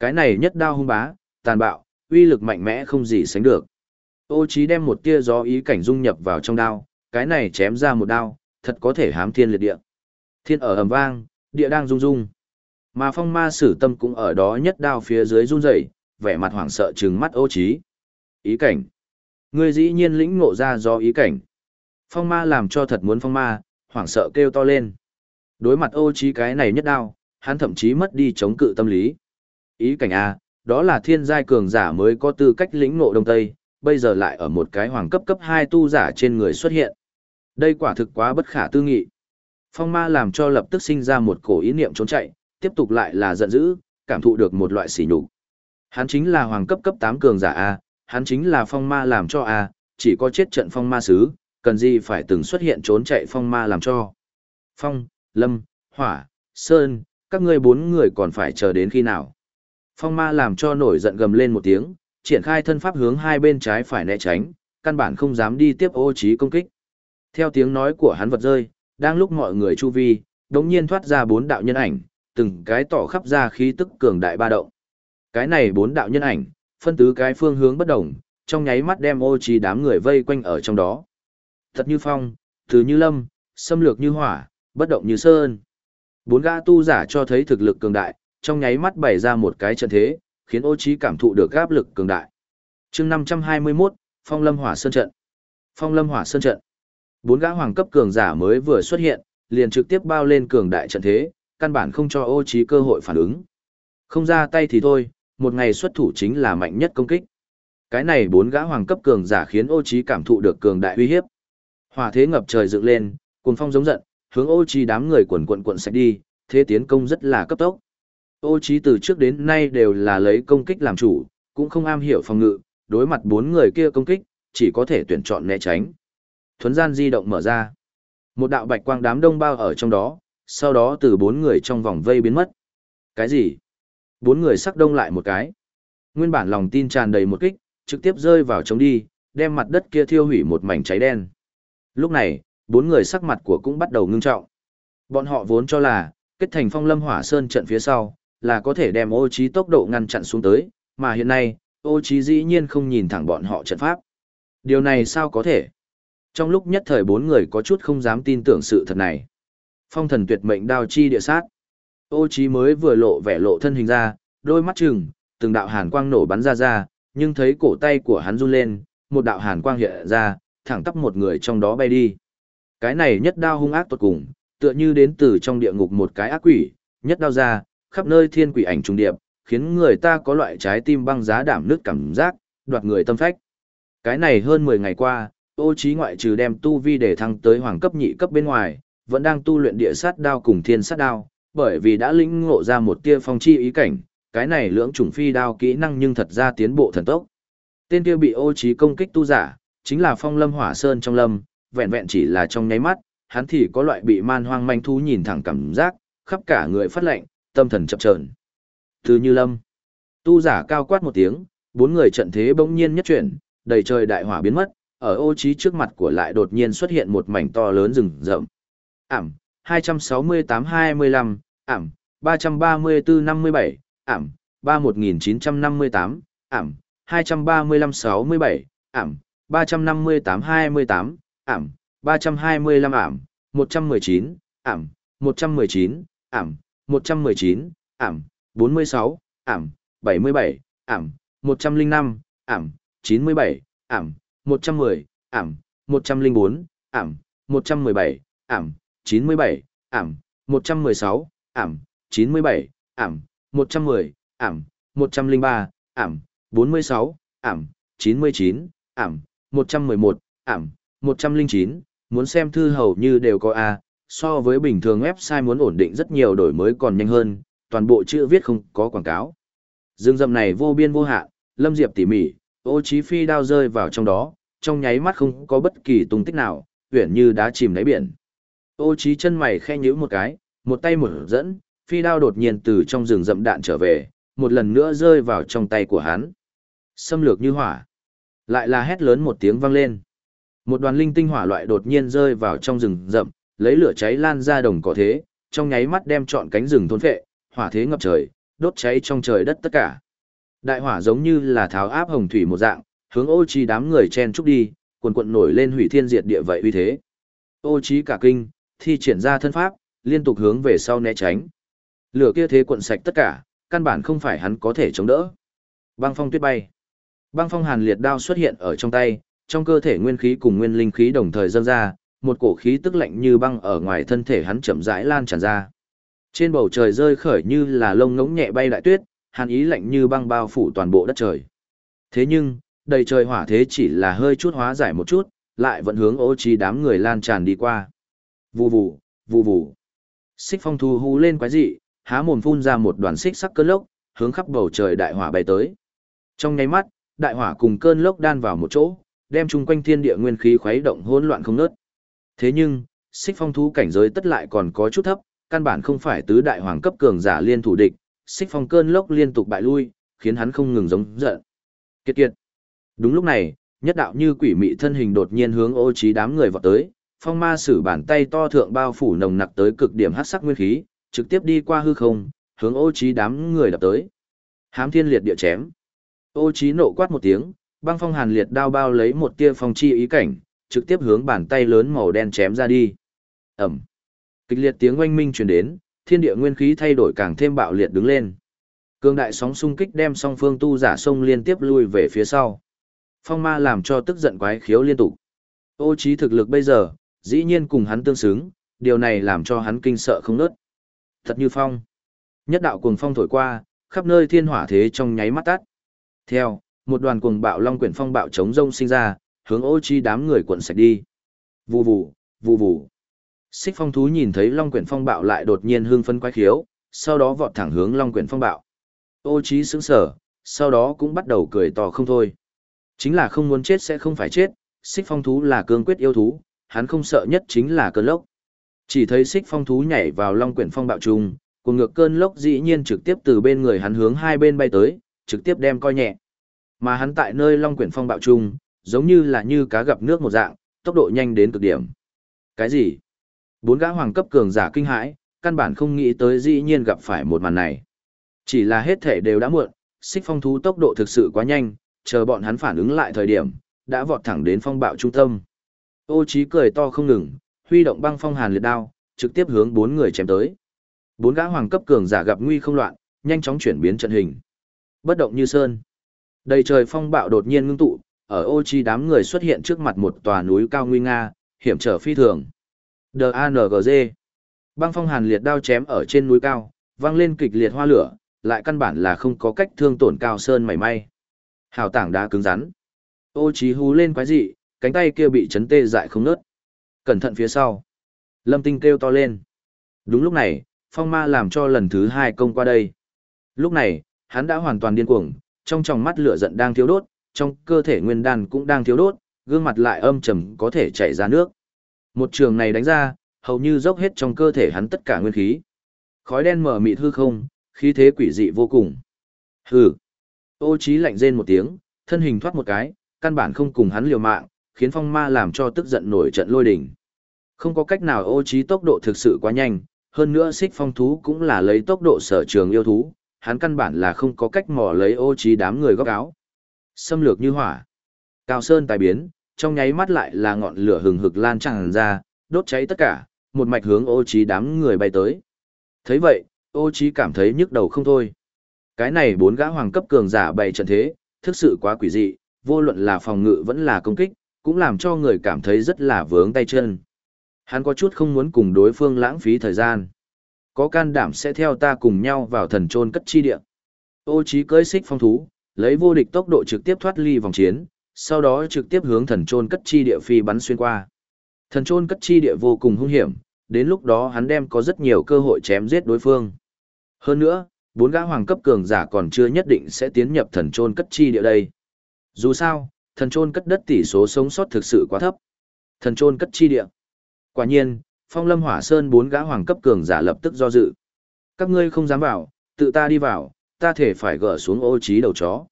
Cái này nhất đao hung bá, tàn bạo, uy lực mạnh mẽ không gì sánh được. Ô Chí đem một tia gió ý cảnh dung nhập vào trong đao, cái này chém ra một đao, thật có thể hám thiên liệt địa. Thiên ở ầm vang, địa đang rung rung. Mà phong ma sử tâm cũng ở đó nhất đao phía dưới run rẩy, vẻ mặt hoảng sợ trừng mắt ô Chí. Ý cảnh. Ngươi dĩ nhiên lĩnh ngộ ra do ý cảnh. Phong ma làm cho thật muốn phong ma, hoảng sợ kêu to lên. Đối mặt ô Chí cái này nhất đao, hắn thậm chí mất đi chống cự tâm lý. Ý cảnh A, đó là thiên giai cường giả mới có tư cách lĩnh ngộ đông tây, bây giờ lại ở một cái hoàng cấp cấp 2 tu giả trên người xuất hiện. Đây quả thực quá bất khả tư nghị. Phong ma làm cho lập tức sinh ra một cổ ý niệm trốn chạy, tiếp tục lại là giận dữ, cảm thụ được một loại sỉ nhục. Hắn chính là hoàng cấp cấp 8 cường giả A, hắn chính là phong ma làm cho A, chỉ có chết trận phong ma sứ, cần gì phải từng xuất hiện trốn chạy phong ma làm cho. Phong, Lâm, Hỏa, Sơn, các ngươi bốn người còn phải chờ đến khi nào. Phong ma làm cho nổi giận gầm lên một tiếng, triển khai thân pháp hướng hai bên trái phải né tránh, căn bản không dám đi tiếp ô trí công kích. Theo tiếng nói của hắn vật rơi, đang lúc mọi người chu vi, đống nhiên thoát ra bốn đạo nhân ảnh, từng cái tỏ khắp ra khí tức cường đại ba động. Cái này bốn đạo nhân ảnh, phân tứ cái phương hướng bất đồng, trong nháy mắt đem ô trí đám người vây quanh ở trong đó. Thật như phong, từ như lâm, xâm lược như hỏa, bất động như sơn. Bốn gã tu giả cho thấy thực lực cường đại, trong nháy mắt bày ra một cái trận thế, khiến ô Chí cảm thụ được áp lực cường đại. Chương 521, Phong Lâm Hỏa Sơn Trận. Phong Lâm Hỏa Sơn Trận. Bốn gã hoàng cấp cường giả mới vừa xuất hiện, liền trực tiếp bao lên cường đại trận thế, căn bản không cho ô Chí cơ hội phản ứng. Không ra tay thì thôi, một ngày xuất thủ chính là mạnh nhất công kích. Cái này bốn gã hoàng cấp cường giả khiến ô Chí cảm thụ được cường đại uy hiếp. Hỏa thế ngập trời dựng lên, cuồng phong giống giận, hướng ô Chí đám người quần quần quần sạch đi, thế tiến công rất là cấp tốc. Ô trí từ trước đến nay đều là lấy công kích làm chủ, cũng không am hiểu phòng ngự, đối mặt bốn người kia công kích, chỉ có thể tuyển chọn né tránh. Thuấn gian di động mở ra. Một đạo bạch quang đám đông bao ở trong đó, sau đó từ bốn người trong vòng vây biến mất. Cái gì? Bốn người sắc đông lại một cái. Nguyên bản lòng tin tràn đầy một kích, trực tiếp rơi vào trống đi, đem mặt đất kia thiêu hủy một mảnh cháy đen. Lúc này, bốn người sắc mặt của cũng bắt đầu ngưng trọng. Bọn họ vốn cho là, kết thành phong lâm hỏa sơn trận phía sau, là có thể đem ô trí tốc độ ngăn chặn xuống tới, mà hiện nay, ô trí dĩ nhiên không nhìn thẳng bọn họ trận pháp. Điều này sao có thể? Trong lúc nhất thời bốn người có chút không dám tin tưởng sự thật này. Phong thần tuyệt mệnh đao chi địa sát. Ô trí mới vừa lộ vẻ lộ thân hình ra, đôi mắt trừng, từng đạo hàn quang nổ bắn ra ra, nhưng thấy cổ tay của hắn run lên, một đạo hàn quang hiện ra, thẳng tắp một người trong đó bay đi. Cái này nhất đao hung ác tuột cùng, tựa như đến từ trong địa ngục một cái ác quỷ, nhất đao ra, khắp nơi thiên quỷ ảnh trùng điệp, khiến người ta có loại trái tim băng giá đảm nước cảm giác, đoạt người tâm phách. Cái này hơn 10 ngày qua, ô trí ngoại trừ đem tu vi để thăng tới hoàng cấp nhị cấp bên ngoài, vẫn đang tu luyện địa sát đao cùng thiên sát đao, bởi vì đã lĩnh ngộ ra một tia phong chi ý cảnh, cái này lưỡng trùng phi đao kỹ năng nhưng thật ra tiến bộ thần tốc. Tên kia bị ô trí công kích tu giả, chính là phong lâm hỏa sơn trong lâm, vẹn vẹn chỉ là trong nháy mắt, hắn thì có loại bị man hoang manh thú nhìn thẳng cảm giác, khắp cả người phát lạnh, tâm thần chập chờn. Từ Như Lâm, tu giả cao quát một tiếng, bốn người trận thế bỗng nhiên nhất chuyển, đầy trời đại hỏa biến mất, ở ô trí trước mặt của lại đột nhiên xuất hiện một mảnh to lớn rừng rậm. Ảm, 268-25, ảm, 334-57, ảm, 31958, ảm, 235-67, ảm, 358-28, ảm, 325 ảm, 119, ảm, 119, ảm, 119, ảm, 46, ảm, 77, ảm, 105, ảm, 97, ảm, 110, ảm, 104, ảm, 117, ảm, 97, ảm, 116, ảm, 97, ảm, 110, ảm, 103, ảm, 46, ảm, 99, ảm, 111, ảm, 109, muốn xem thư hầu như đều có A, so với bình thường website muốn ổn định rất nhiều đổi mới còn nhanh hơn, toàn bộ chữ viết không có quảng cáo. Dương dầm này vô biên vô hạn, Lâm Diệp tỉ mỉ, ô chí phi đao rơi vào trong đó, trong nháy mắt không có bất kỳ tung tích nào, uyển như đá chìm đáy biển. Ô chí chân mày khe nhíu một cái, một tay mở dẫn, phi đao đột nhiên từ trong rừng rậm đạn trở về, một lần nữa rơi vào trong tay của hắn. Xâm lược như hỏa. Lại là hét lớn một tiếng vang lên. Một đoàn linh tinh hỏa loại đột nhiên rơi vào trong rừng rậm, lấy lửa cháy lan ra đồng cỏ thế, trong nháy mắt đem trọn cánh rừng thôn phệ, hỏa thế ngập trời, đốt cháy trong trời đất tất cả. Đại hỏa giống như là tháo áp hồng thủy một dạng, hướng ô chi đám người chen trúc đi, cuồn cuộn nổi lên hủy thiên diệt địa vậy uy thế. Ô trí cả kinh, thi triển ra thân pháp, liên tục hướng về sau né tránh. Lửa kia thế cuộn sạch tất cả, căn bản không phải hắn có thể chống đỡ. Băng phong tuyết bay. Băng phong hàn liệt đao xuất hiện ở trong tay, trong cơ thể nguyên khí cùng nguyên linh khí đồng thời dâng ra, một cổ khí tức lạnh như băng ở ngoài thân thể hắn chậm rãi lan tràn ra. Trên bầu trời rơi khởi như là lông ngỗng nhẹ bay đại tuyết, hàn ý lạnh như băng bao phủ toàn bộ đất trời. Thế nhưng, đầy trời hỏa thế chỉ là hơi chút hóa giải một chút, lại vẫn hướng ô trí đám người lan tràn đi qua. Vù vù, vù vù. Xích phong thu hú lên quái dị, há mồm phun ra một đoàn xích sắc cơn lốc, hướng khắp bầu trời đại hỏa bay tới. Trong nháy mắt, đại hỏa cùng cơn lốc đan vào một chỗ, đem chung quanh thiên địa nguyên khí khuấy động hỗn loạn không ngớt. Thế nhưng, xích phong thú cảnh giới tất lại còn có chút thấp, căn bản không phải tứ đại hoàng cấp cường giả liên thủ địch, xích phong cơn lốc liên tục bại lui, khiến hắn không ngừng giống giận. Kiệt kiệt. Đúng lúc này, nhất đạo như quỷ mị thân hình đột nhiên hướng ô trí đám người vọt tới, phong ma sử bàn tay to thượng bao phủ nồng nặc tới cực điểm hắc sắc nguyên khí, trực tiếp đi qua hư không, hướng ô trí đám người đập tới. Hám thiên liệt địa chém. Ô trí nộ quát một tiếng, băng phong hàn liệt đao bao lấy một tia phong chi ý cảnh, trực tiếp hướng bàn tay lớn màu đen chém ra đi. Ẩm. Kịch liệt tiếng oanh minh truyền đến, thiên địa nguyên khí thay đổi càng thêm bạo liệt đứng lên. Cương đại sóng xung kích đem song phương tu giả sông liên tiếp lui về phía sau. Phong ma làm cho tức giận quái khiếu liên tục. Ô trí thực lực bây giờ, dĩ nhiên cùng hắn tương xứng, điều này làm cho hắn kinh sợ không nớt. Thật như phong. Nhất đạo cuồng phong thổi qua, khắp nơi thiên hỏa thế trong nháy mắt tắt. Theo, một đoàn cuồng bạo long quyển phong bạo chống rông sinh ra, hướng ô chi đám người cuộn sạch đi. Vù vù, vù vù. Xích phong thú nhìn thấy long quyển phong bạo lại đột nhiên hương phấn quái khiếu, sau đó vọt thẳng hướng long quyển phong bạo. Ô Chi sững sờ, sau đó cũng bắt đầu cười to không thôi. Chính là không muốn chết sẽ không phải chết, xích phong thú là cương quyết yêu thú, hắn không sợ nhất chính là cơn lốc. Chỉ thấy xích phong thú nhảy vào long quyển phong bạo trùng, cùng ngược cơn lốc dĩ nhiên trực tiếp từ bên người hắn hướng hai bên bay tới, trực tiếp đem coi nhẹ. Mà hắn tại nơi long quyển phong bạo trùng, giống như là như cá gặp nước một dạng, tốc độ nhanh đến cực điểm. Cái gì? Bốn gã hoàng cấp cường giả kinh hãi, căn bản không nghĩ tới dĩ nhiên gặp phải một màn này. Chỉ là hết thể đều đã muộn, xích phong thú tốc độ thực sự quá nhanh, chờ bọn hắn phản ứng lại thời điểm, đã vọt thẳng đến phong bạo trung tâm. Ô Chí cười to không ngừng, huy động băng phong hàn liệt đao, trực tiếp hướng bốn người chém tới. Bốn gã hoàng cấp cường giả gặp nguy không loạn, nhanh chóng chuyển biến trận hình. Bất động như sơn. Đầy trời phong bạo đột nhiên ngưng tụ, ở ô chi đám người xuất hiện trước mặt một tòa núi cao nguy nga, hiểm trở phi thường. Dangz Băng phong hàn liệt đao chém ở trên núi cao, vang lên kịch liệt hoa lửa, lại căn bản là không có cách thương tổn cao sơn mảy may. Hào tảng đá cứng rắn. Ô chí hú lên quái dị, cánh tay kia bị chấn tê dại không nớt. Cẩn thận phía sau. Lâm tinh kêu to lên. Đúng lúc này, phong ma làm cho lần thứ hai công qua đây. Lúc này, hắn đã hoàn toàn điên cuồng, trong tròng mắt lửa giận đang thiếu đốt, trong cơ thể nguyên đan cũng đang thiếu đốt, gương mặt lại âm trầm có thể chảy ra nước. Một trường này đánh ra, hầu như dốc hết trong cơ thể hắn tất cả nguyên khí. Khói đen mở mịt hư không, khí thế quỷ dị vô cùng. Hừ. Ô Chí lạnh rên một tiếng, thân hình thoát một cái, căn bản không cùng hắn liều mạng, khiến phong ma làm cho tức giận nổi trận lôi đình. Không có cách nào ô Chí tốc độ thực sự quá nhanh, hơn nữa xích phong thú cũng là lấy tốc độ sở trường yêu thú, hắn căn bản là không có cách mò lấy ô Chí đám người góc áo. Xâm lược như hỏa. Cao sơn tài biến, trong nháy mắt lại là ngọn lửa hừng hực lan tràn ra, đốt cháy tất cả, một mạch hướng ô trí đám người bay tới. thấy vậy, ô trí cảm thấy nhức đầu không thôi. Cái này bốn gã hoàng cấp cường giả bày trận thế, thực sự quá quỷ dị, vô luận là phòng ngự vẫn là công kích, cũng làm cho người cảm thấy rất là vướng tay chân. Hắn có chút không muốn cùng đối phương lãng phí thời gian. Có can đảm sẽ theo ta cùng nhau vào thần trôn cất chi địa. Ô trí cưỡi xích phong thú, lấy vô địch tốc độ trực tiếp thoát ly vòng chiến, sau đó trực tiếp hướng thần trôn cất chi địa phi bắn xuyên qua. Thần trôn cất chi địa vô cùng hung hiểm, đến lúc đó hắn đem có rất nhiều cơ hội chém giết đối phương. Hơn nữa, bốn gã hoàng cấp cường giả còn chưa nhất định sẽ tiến nhập thần trôn cất chi địa đây. Dù sao, thần trôn cất đất tỷ số sống sót thực sự quá thấp. Thần trôn cất chi địa. Quả nhiên, phong lâm hỏa sơn bốn gã hoàng cấp cường giả lập tức do dự. Các ngươi không dám vào, tự ta đi vào, ta thể phải gỡ xuống ô trí đầu chó.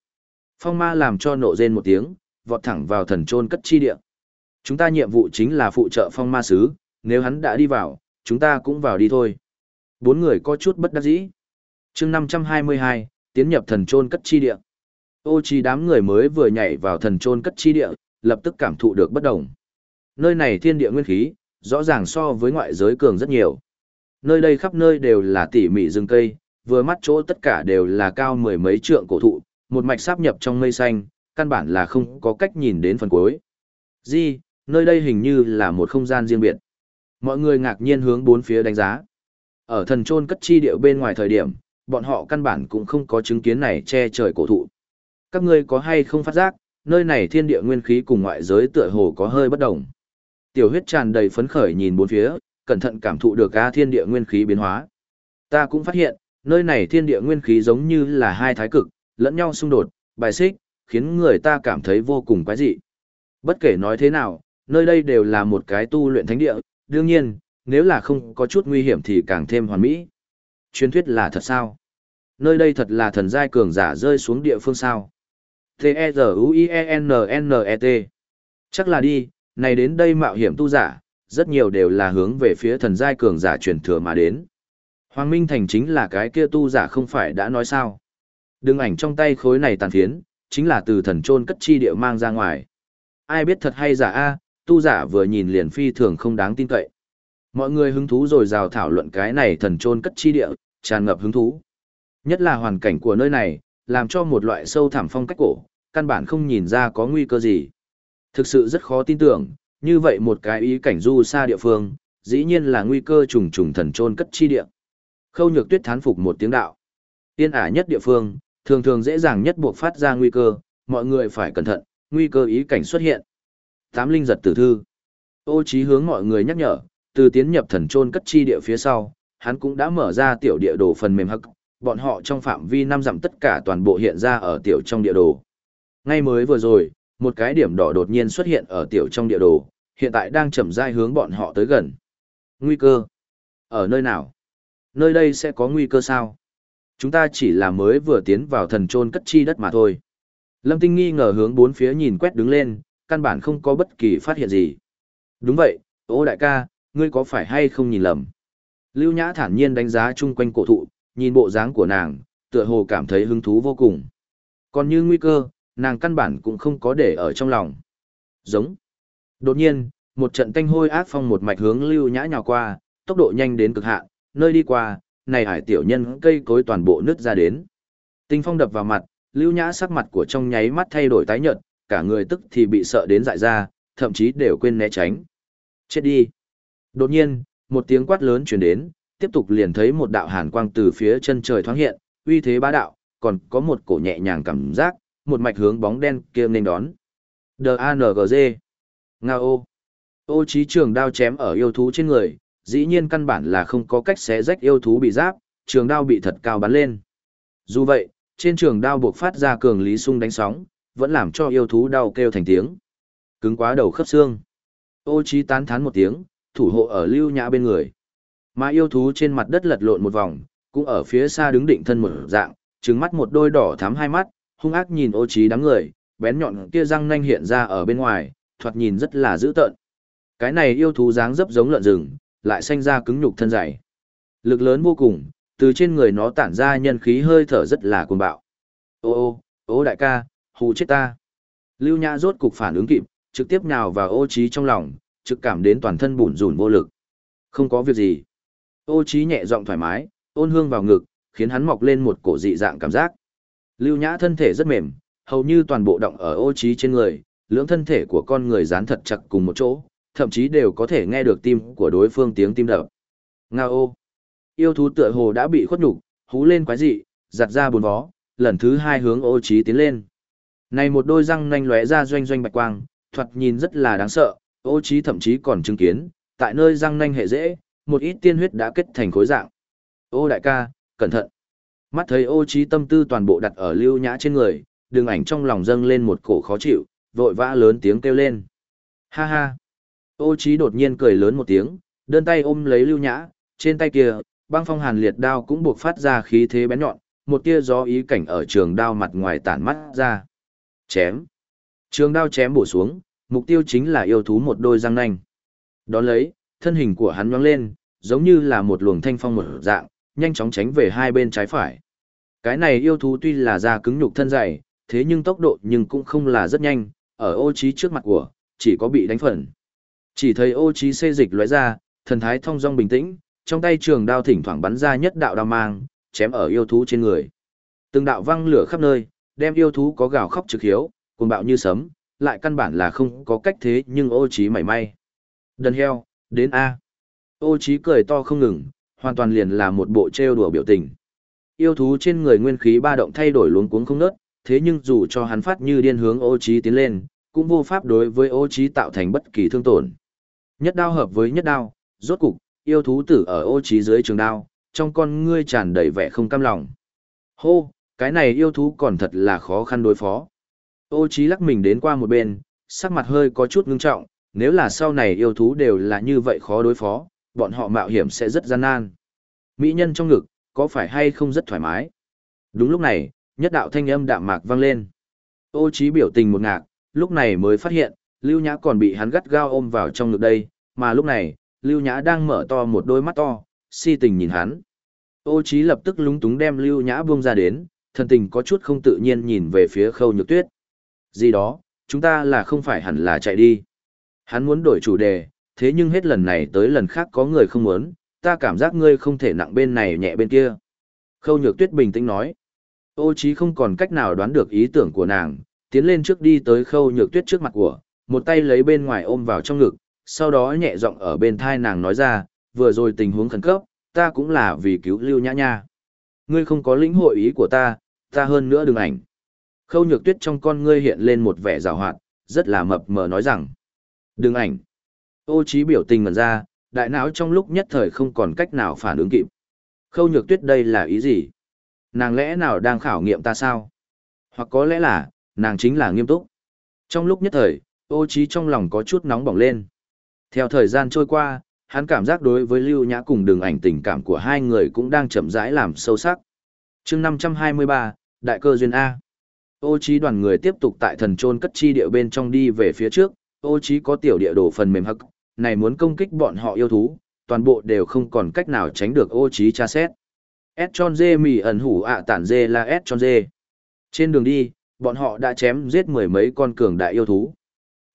Phong ma làm cho nộ rên một tiếng, vọt thẳng vào thần trôn cất chi địa. Chúng ta nhiệm vụ chính là phụ trợ phong ma sứ, nếu hắn đã đi vào, chúng ta cũng vào đi thôi. Bốn người có chút bất đắc dĩ. chương 522, tiến nhập thần trôn cất chi địa. Ô trí đám người mới vừa nhảy vào thần trôn cất chi địa, lập tức cảm thụ được bất đồng. Nơi này thiên địa nguyên khí, rõ ràng so với ngoại giới cường rất nhiều. Nơi đây khắp nơi đều là tỉ mỉ rừng cây, vừa mắt chỗ tất cả đều là cao mười mấy trượng cổ thụ, một mạch sáp nhập trong mây xanh, căn bản là không có cách nhìn đến phần cuối. Di, nơi đây hình như là một không gian riêng biệt. Mọi người ngạc nhiên hướng bốn phía đánh giá. Ở thần trôn cất chi địa bên ngoài thời điểm, bọn họ căn bản cũng không có chứng kiến này che trời cổ thụ. Các ngươi có hay không phát giác, nơi này thiên địa nguyên khí cùng ngoại giới tựa hồ có hơi bất đồng. Tiểu huyết tràn đầy phấn khởi nhìn bốn phía, cẩn thận cảm thụ được a thiên địa nguyên khí biến hóa. Ta cũng phát hiện, nơi này thiên địa nguyên khí giống như là hai thái cực, lẫn nhau xung đột, bài xích, khiến người ta cảm thấy vô cùng quái dị. Bất kể nói thế nào, nơi đây đều là một cái tu luyện thánh địa, đương nhiên, nếu là không có chút nguy hiểm thì càng thêm hoàn mỹ. Truyền thuyết là thật sao? Nơi đây thật là thần giai cường giả rơi xuống địa phương sao? T-E-Z-U-I-E-N-N-E-T Chắc là đi, này đến đây mạo hiểm tu giả, rất nhiều đều là hướng về phía thần giai cường giả truyền thừa mà đến. Hoàng Minh Thành chính là cái kia tu giả không phải đã nói sao. Đường ảnh trong tay khối này tàn phiến, chính là từ thần trôn cất chi địa mang ra ngoài. Ai biết thật hay giả a tu giả vừa nhìn liền phi thường không đáng tin cậy. Mọi người hứng thú rồi rào thảo luận cái này thần trôn cất chi địa, tràn ngập hứng thú. Nhất là hoàn cảnh của nơi này, làm cho một loại sâu thẳm phong cách cổ, căn bản không nhìn ra có nguy cơ gì. Thực sự rất khó tin tưởng, như vậy một cái ý cảnh du xa địa phương, dĩ nhiên là nguy cơ trùng trùng thần trôn cất chi địa. Khâu nhược tuyết thán phục một tiếng đạo. Tiên ả nhất địa phương, thường thường dễ dàng nhất buộc phát ra nguy cơ, mọi người phải cẩn thận, nguy cơ ý cảnh xuất hiện. Tám linh giật tử thư. Ô trí hướng mọi người nhắc nhở, từ tiến nhập thần trôn cất chi địa phía sau, hắn cũng đã mở ra tiểu địa đồ phần mềm hắc, bọn họ trong phạm vi năm dặm tất cả toàn bộ hiện ra ở tiểu trong địa đồ. Ngay mới vừa rồi, một cái điểm đỏ đột nhiên xuất hiện ở tiểu trong địa đồ, hiện tại đang chậm rãi hướng bọn họ tới gần. Nguy cơ? Ở nơi nào? Nơi đây sẽ có nguy cơ sao? Chúng ta chỉ là mới vừa tiến vào thần trôn cất chi đất mà thôi. Lâm Tinh nghi ngờ hướng bốn phía nhìn quét đứng lên, căn bản không có bất kỳ phát hiện gì. Đúng vậy, ô đại ca, ngươi có phải hay không nhìn lầm? Lưu Nhã thản nhiên đánh giá chung quanh cổ thụ, nhìn bộ dáng của nàng, tựa hồ cảm thấy hứng thú vô cùng. Còn như nguy cơ, nàng căn bản cũng không có để ở trong lòng. Giống. Đột nhiên, một trận tanh hôi ác phong một mạch hướng Lưu Nhã nhào qua, tốc độ nhanh đến cực hạn, nơi đi qua, này hải tiểu nhân cây cối toàn bộ nứt ra đến. Tinh phong đập vào mặt, Lưu Nhã sắc mặt của trong nháy mắt thay đổi tái nhợt, cả người tức thì bị sợ đến dại ra, thậm chí đều quên né tránh. Chết đi. Đột nhiên, một tiếng quát lớn truyền đến, tiếp tục liền thấy một đạo hàn quang từ phía chân trời thoáng hiện, uy thế bá đạo, còn có một cổ nhẹ nhàng cảm giác, một mạch hướng bóng đen kia nên đón. D-A-N-G-Z Ngao Ô trí trường đao chém ở yêu thú trên người, dĩ nhiên căn bản là không có cách xé rách yêu thú bị giáp, trường đao bị thật cao bắn lên. Dù vậy, trên trường đao buộc phát ra cường lý sung đánh sóng, vẫn làm cho yêu thú đau kêu thành tiếng. Cứng quá đầu khớp xương. Ô trí tán thán một tiếng, thủ hộ ở lưu nhã bên người. Mà yêu thú trên mặt đất lật lộn một vòng, cũng ở phía xa đứng định thân một dạng, trừng mắt một đôi đỏ thắm hai mắt, hung ác nhìn ô trí đám người, bén nhọn kia răng nanh hiện ra ở bên ngoài, thoạt nhìn rất là dữ tợn. Cái này yêu thú dáng dấp giống lợn rừng, lại sinh ra cứng nhục thân dày. Lực lớn vô cùng, từ trên người nó tản ra nhân khí hơi thở rất là cuồng bạo. Ô ô, ô đại ca, hù chết ta. Lưu Nhã rốt cục phản ứng kịp, trực tiếp nhào vào ô trí trong lòng, trực cảm đến toàn thân bủn rủn vô lực. Không có việc gì. Ô trí nhẹ giọng thoải mái, ôn hương vào ngực, khiến hắn mọc lên một cổ dị dạng cảm giác. Lưu Nhã thân thể rất mềm, hầu như toàn bộ động ở ô trí trên người, lưỡng thân thể của con người dán thật chặt cùng một chỗ, thậm chí đều có thể nghe được tim của đối phương tiếng tim đập. Ngao ô. Yêu thú tựa hồ đã bị khuất nhục, hú lên quái dị, giặt ra bốn vó, lần thứ hai hướng ô trí tiến lên. Này một đôi răng nanh lóe ra doanh doanh bạch quang, thoạt nhìn rất là đáng sợ, ô trí thậm chí còn chứng kiến, tại nơi răng nanh hệ dễ, một ít tiên huyết đã kết thành khối dạng. Ô đại ca, cẩn thận. Mắt thấy ô trí tâm tư toàn bộ đặt ở lưu nhã trên người, đường ảnh trong lòng dâng lên một cổ khó chịu, vội vã lớn tiếng kêu lên. Ha ha. Ô Chí đột nhiên cười lớn một tiếng, đơn tay ôm lấy lưu nhã, trên tay kia, băng phong hàn liệt đao cũng buộc phát ra khí thế bén nhọn, một tia gió ý cảnh ở trường đao mặt ngoài tản mắt ra. Chém. Trường đao chém bổ xuống, mục tiêu chính là yêu thú một đôi răng nanh. Đón lấy, thân hình của hắn nhoáng lên, giống như là một luồng thanh phong mở dạng, nhanh chóng tránh về hai bên trái phải. Cái này yêu thú tuy là da cứng nhục thân dày, thế nhưng tốc độ nhưng cũng không là rất nhanh, ở ô trí trước mặt của, chỉ có bị đánh phần. Chỉ thấy ô trí xê dịch lóe ra, thần thái thông dong bình tĩnh, trong tay trường đao thỉnh thoảng bắn ra nhất đạo đao mang, chém ở yêu thú trên người. Từng đạo văng lửa khắp nơi, đem yêu thú có gào khóc trực hiếu, cuồng bạo như sấm, lại căn bản là không có cách thế nhưng ô trí mảy may. Đần heo, đến A. Ô trí cười to không ngừng, hoàn toàn liền là một bộ trêu đùa biểu tình. Yêu thú trên người nguyên khí ba động thay đổi luống cuống không nớt, thế nhưng dù cho hắn phát như điên hướng ô trí tiến lên, cũng vô pháp đối với ô trí tạo thành bất kỳ thương tổn. Nhất đao hợp với nhất đao, rốt cục, yêu thú tử ở ô trí dưới trường đao, trong con ngươi tràn đầy vẻ không cam lòng. Hô, cái này yêu thú còn thật là khó khăn đối phó. Ô trí lắc mình đến qua một bên, sắc mặt hơi có chút ngưng trọng, nếu là sau này yêu thú đều là như vậy khó đối phó, bọn họ mạo hiểm sẽ rất gian nan. Mỹ nhân trong ngực, có phải hay không rất thoải mái? Đúng lúc này, nhất đạo thanh âm đạm mạc vang lên. Ô trí biểu tình một ngạc, lúc này mới phát hiện, Lưu Nhã còn bị hắn gắt gao ôm vào trong ngực đây, mà lúc này, Lưu Nhã đang mở to một đôi mắt to, si tình nhìn hắn. Ô Chí lập tức lúng túng đem Lưu Nhã buông ra đến, thần tình có chút không tự nhiên nhìn về phía khâu nhược tuyết. Gì đó, chúng ta là không phải hẳn là chạy đi. Hắn muốn đổi chủ đề, thế nhưng hết lần này tới lần khác có người không muốn, ta cảm giác ngươi không thể nặng bên này nhẹ bên kia. Khâu nhược tuyết bình tĩnh nói. Ô Chí không còn cách nào đoán được ý tưởng của nàng, tiến lên trước đi tới khâu nhược tuyết trước mặt của, một tay lấy bên ngoài ôm vào trong ngực, sau đó nhẹ giọng ở bên thai nàng nói ra, vừa rồi tình huống khẩn cấp, ta cũng là vì cứu lưu nhã nha. Ngươi không có lĩnh hội ý của ta, ta hơn nữa đừng ảnh. Khâu nhược tuyết trong con ngươi hiện lên một vẻ rào hoạt, rất là mập mờ nói rằng, đừng ảnh. Ô trí biểu tình ngần ra, đại não trong lúc nhất thời không còn cách nào phản ứng kịp. Khâu nhược tuyết đây là ý gì? Nàng lẽ nào đang khảo nghiệm ta sao? Hoặc có lẽ là, nàng chính là nghiêm túc. Trong lúc nhất thời, ô trí trong lòng có chút nóng bỏng lên. Theo thời gian trôi qua, hắn cảm giác đối với Lưu Nhã cùng đường ảnh tình cảm của hai người cũng đang chậm rãi làm sâu sắc. chương 523, Đại cơ duyên A. Ô trí đoàn người tiếp tục tại thần trôn cất chi địa bên trong đi về phía trước, ô trí có tiểu địa đồ phần mềm hậc, này muốn công kích bọn họ yêu thú, toàn bộ đều không còn cách nào tránh được ô trí tra xét. S tròn dê mì ẩn hủ ạ tản dê là S tròn dê. Trên đường đi, bọn họ đã chém giết mười mấy con cường đại yêu thú.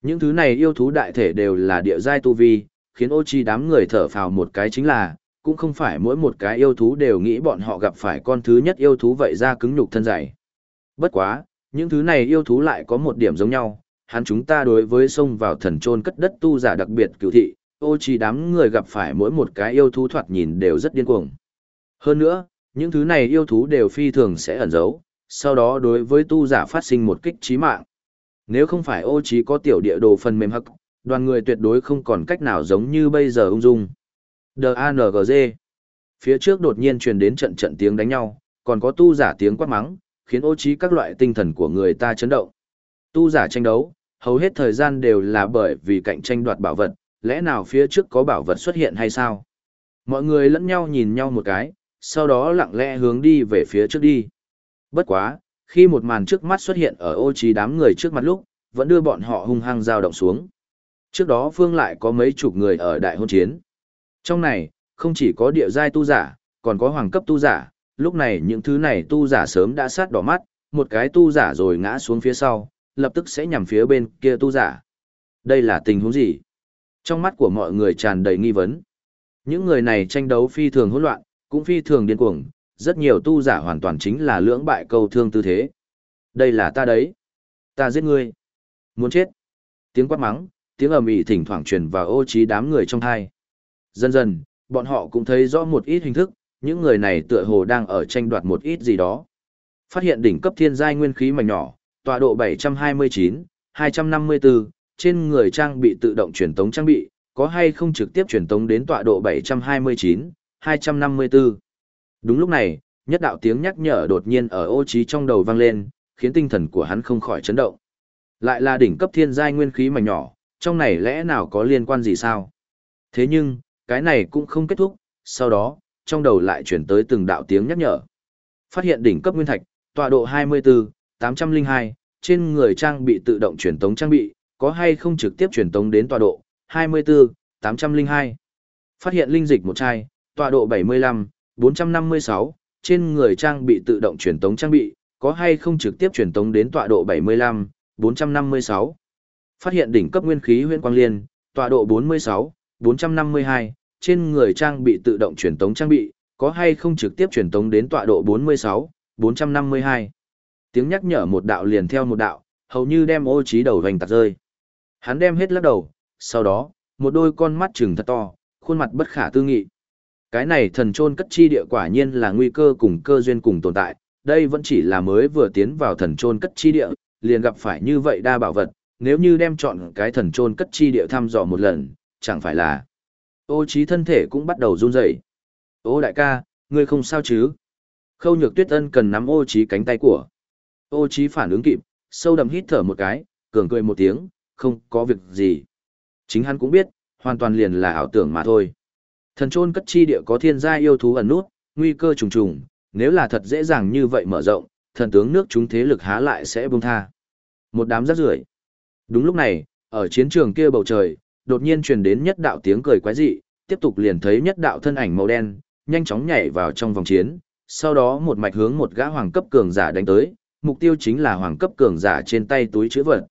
Những thứ này yêu thú đại thể đều là địa giai tu vi, khiến ô chi đám người thở phào một cái chính là, cũng không phải mỗi một cái yêu thú đều nghĩ bọn họ gặp phải con thứ nhất yêu thú vậy ra cứng nhục thân dày. Bất quá, những thứ này yêu thú lại có một điểm giống nhau, hắn chúng ta đối với sông vào thần trôn cất đất tu giả đặc biệt cựu thị, ô chi đám người gặp phải mỗi một cái yêu thú thoạt nhìn đều rất điên cuồng. Hơn nữa, những thứ này yêu thú đều phi thường sẽ ẩn giấu, sau đó đối với tu giả phát sinh một kích trí mạng. Nếu không phải ô trí có tiểu địa đồ phần mềm hắc, đoàn người tuyệt đối không còn cách nào giống như bây giờ ung dung. D.A.N.G.G. Phía trước đột nhiên truyền đến trận trận tiếng đánh nhau, còn có tu giả tiếng quát mắng, khiến ô trí các loại tinh thần của người ta chấn động. Tu giả tranh đấu, hầu hết thời gian đều là bởi vì cạnh tranh đoạt bảo vật, lẽ nào phía trước có bảo vật xuất hiện hay sao? Mọi người lẫn nhau nhìn nhau một cái, sau đó lặng lẽ hướng đi về phía trước đi. Bất quá, khi một màn trước mắt xuất hiện ở ô trí đám người trước mặt lúc, vẫn đưa bọn họ hung hăng dao động xuống. Trước đó phương lại có mấy chục người ở đại hôn chiến. Trong này, không chỉ có địa giai tu giả, còn có hoàng cấp tu giả, lúc này những thứ này tu giả sớm đã sát đỏ mắt, một cái tu giả rồi ngã xuống phía sau, lập tức sẽ nhằm phía bên kia tu giả. Đây là tình huống gì? Trong mắt của mọi người tràn đầy nghi vấn. Những người này tranh đấu phi thường hỗn loạn, cũng phi thường điên cuồng, rất nhiều tu giả hoàn toàn chính là lưỡng bại câu thương tư thế. Đây là ta đấy. Ta giết ngươi. Muốn chết. Tiếng quát mắng, tiếng ầm ĩ thỉnh thoảng truyền vào ô trí đám người trong hai. Dần dần, bọn họ cũng thấy rõ một ít hình thức, những người này tựa hồ đang ở tranh đoạt một ít gì đó. Phát hiện đỉnh cấp thiên giai nguyên khí mảnh nhỏ, tọa độ 729, 254, trên người trang bị tự động truyền tống trang bị, có hay không trực tiếp truyền tống đến tọa độ 729, 254. Đúng lúc này, nhất đạo tiếng nhắc nhở đột nhiên ở ô trí trong đầu vang lên, khiến tinh thần của hắn không khỏi chấn động. Lại là đỉnh cấp thiên giai nguyên khí mảnh nhỏ, trong này lẽ nào có liên quan gì sao? Thế nhưng, cái này cũng không kết thúc, sau đó, trong đầu lại chuyển tới từng đạo tiếng nhắc nhở. Phát hiện đỉnh cấp nguyên thạch, tọa độ 24, 802, trên người trang bị tự động truyền tống trang bị, có hay không trực tiếp truyền tống đến tọa độ 24, 802. Phát hiện linh dịch một chai, tọa độ 75, 456, trên người trang bị tự động truyền tống trang bị, có hay không trực tiếp truyền tống đến tọa độ 75, 456. Phát hiện đỉnh cấp nguyên khí huyễn quang liên, tọa độ 46, 452, trên người trang bị tự động truyền tống trang bị, có hay không trực tiếp truyền tống đến tọa độ 46, 452. Tiếng nhắc nhở một đạo liền theo một đạo, hầu như đem ô trí đầu vành tạt rơi. Hắn đem hết lắc đầu, sau đó, một đôi con mắt trừng thật to, khuôn mặt bất khả tư nghị. Cái này thần trôn cất chi địa quả nhiên là nguy cơ cùng cơ duyên cùng tồn tại, đây vẫn chỉ là mới vừa tiến vào thần trôn cất chi địa, liền gặp phải như vậy đa bảo vật, nếu như đem chọn cái thần trôn cất chi địa thăm dò một lần, chẳng phải là ô trí thân thể cũng bắt đầu run rẩy. Ô đại ca, ngươi không sao chứ? Khâu nhược tuyết ân cần nắm ô trí cánh tay của. Ô trí phản ứng kịp, sâu đậm hít thở một cái, cường cười một tiếng, không có việc gì. Chính hắn cũng biết, hoàn toàn liền là ảo tưởng mà thôi. Thần trôn cất chi địa có thiên gia yêu thú ẩn nút, nguy cơ trùng trùng, nếu là thật dễ dàng như vậy mở rộng, thần tướng nước chúng thế lực há lại sẽ buông tha. Một đám rác rưởi. Đúng lúc này, ở chiến trường kia bầu trời, đột nhiên truyền đến nhất đạo tiếng cười quái dị, tiếp tục liền thấy nhất đạo thân ảnh màu đen, nhanh chóng nhảy vào trong vòng chiến, sau đó một mạch hướng một gã hoàng cấp cường giả đánh tới, mục tiêu chính là hoàng cấp cường giả trên tay túi chữ vật.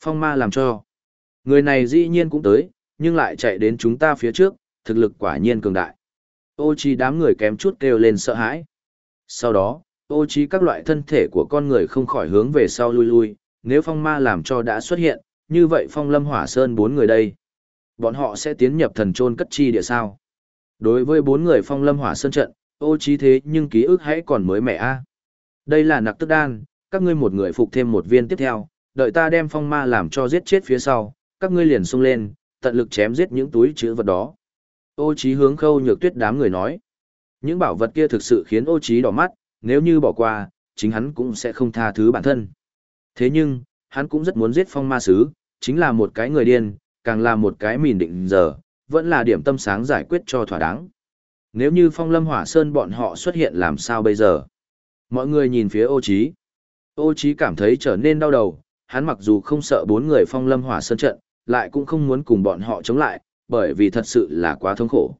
Phong ma làm cho. Người này dĩ nhiên cũng tới, nhưng lại chạy đến chúng ta phía trước, thực lực quả nhiên cường đại. Ô chi đám người kém chút kêu lên sợ hãi. Sau đó, ô chi các loại thân thể của con người không khỏi hướng về sau lui lui, nếu phong ma làm cho đã xuất hiện, như vậy phong lâm hỏa sơn bốn người đây. Bọn họ sẽ tiến nhập thần trôn cất chi địa sao. Đối với bốn người phong lâm hỏa sơn trận, ô chi thế nhưng ký ức hãy còn mới mẻ a. Đây là nặc tức đan, các ngươi một người phục thêm một viên tiếp theo, đợi ta đem phong ma làm cho giết chết phía sau, các ngươi liền xung lên, tận lực chém giết những túi chứa vật đó. Ô Chí hướng khâu nhược tuyết đám người nói. Những bảo vật kia thực sự khiến ô Chí đỏ mắt, nếu như bỏ qua, chính hắn cũng sẽ không tha thứ bản thân. Thế nhưng, hắn cũng rất muốn giết phong ma sứ, chính là một cái người điên, càng là một cái mìn định giờ, vẫn là điểm tâm sáng giải quyết cho thỏa đáng. Nếu như phong lâm hỏa sơn bọn họ xuất hiện làm sao bây giờ? Mọi người nhìn phía ô Chí, Ô Chí cảm thấy trở nên đau đầu, hắn mặc dù không sợ bốn người phong lâm hỏa sơn trận, lại cũng không muốn cùng bọn họ chống lại, bởi vì thật sự là quá thống khổ.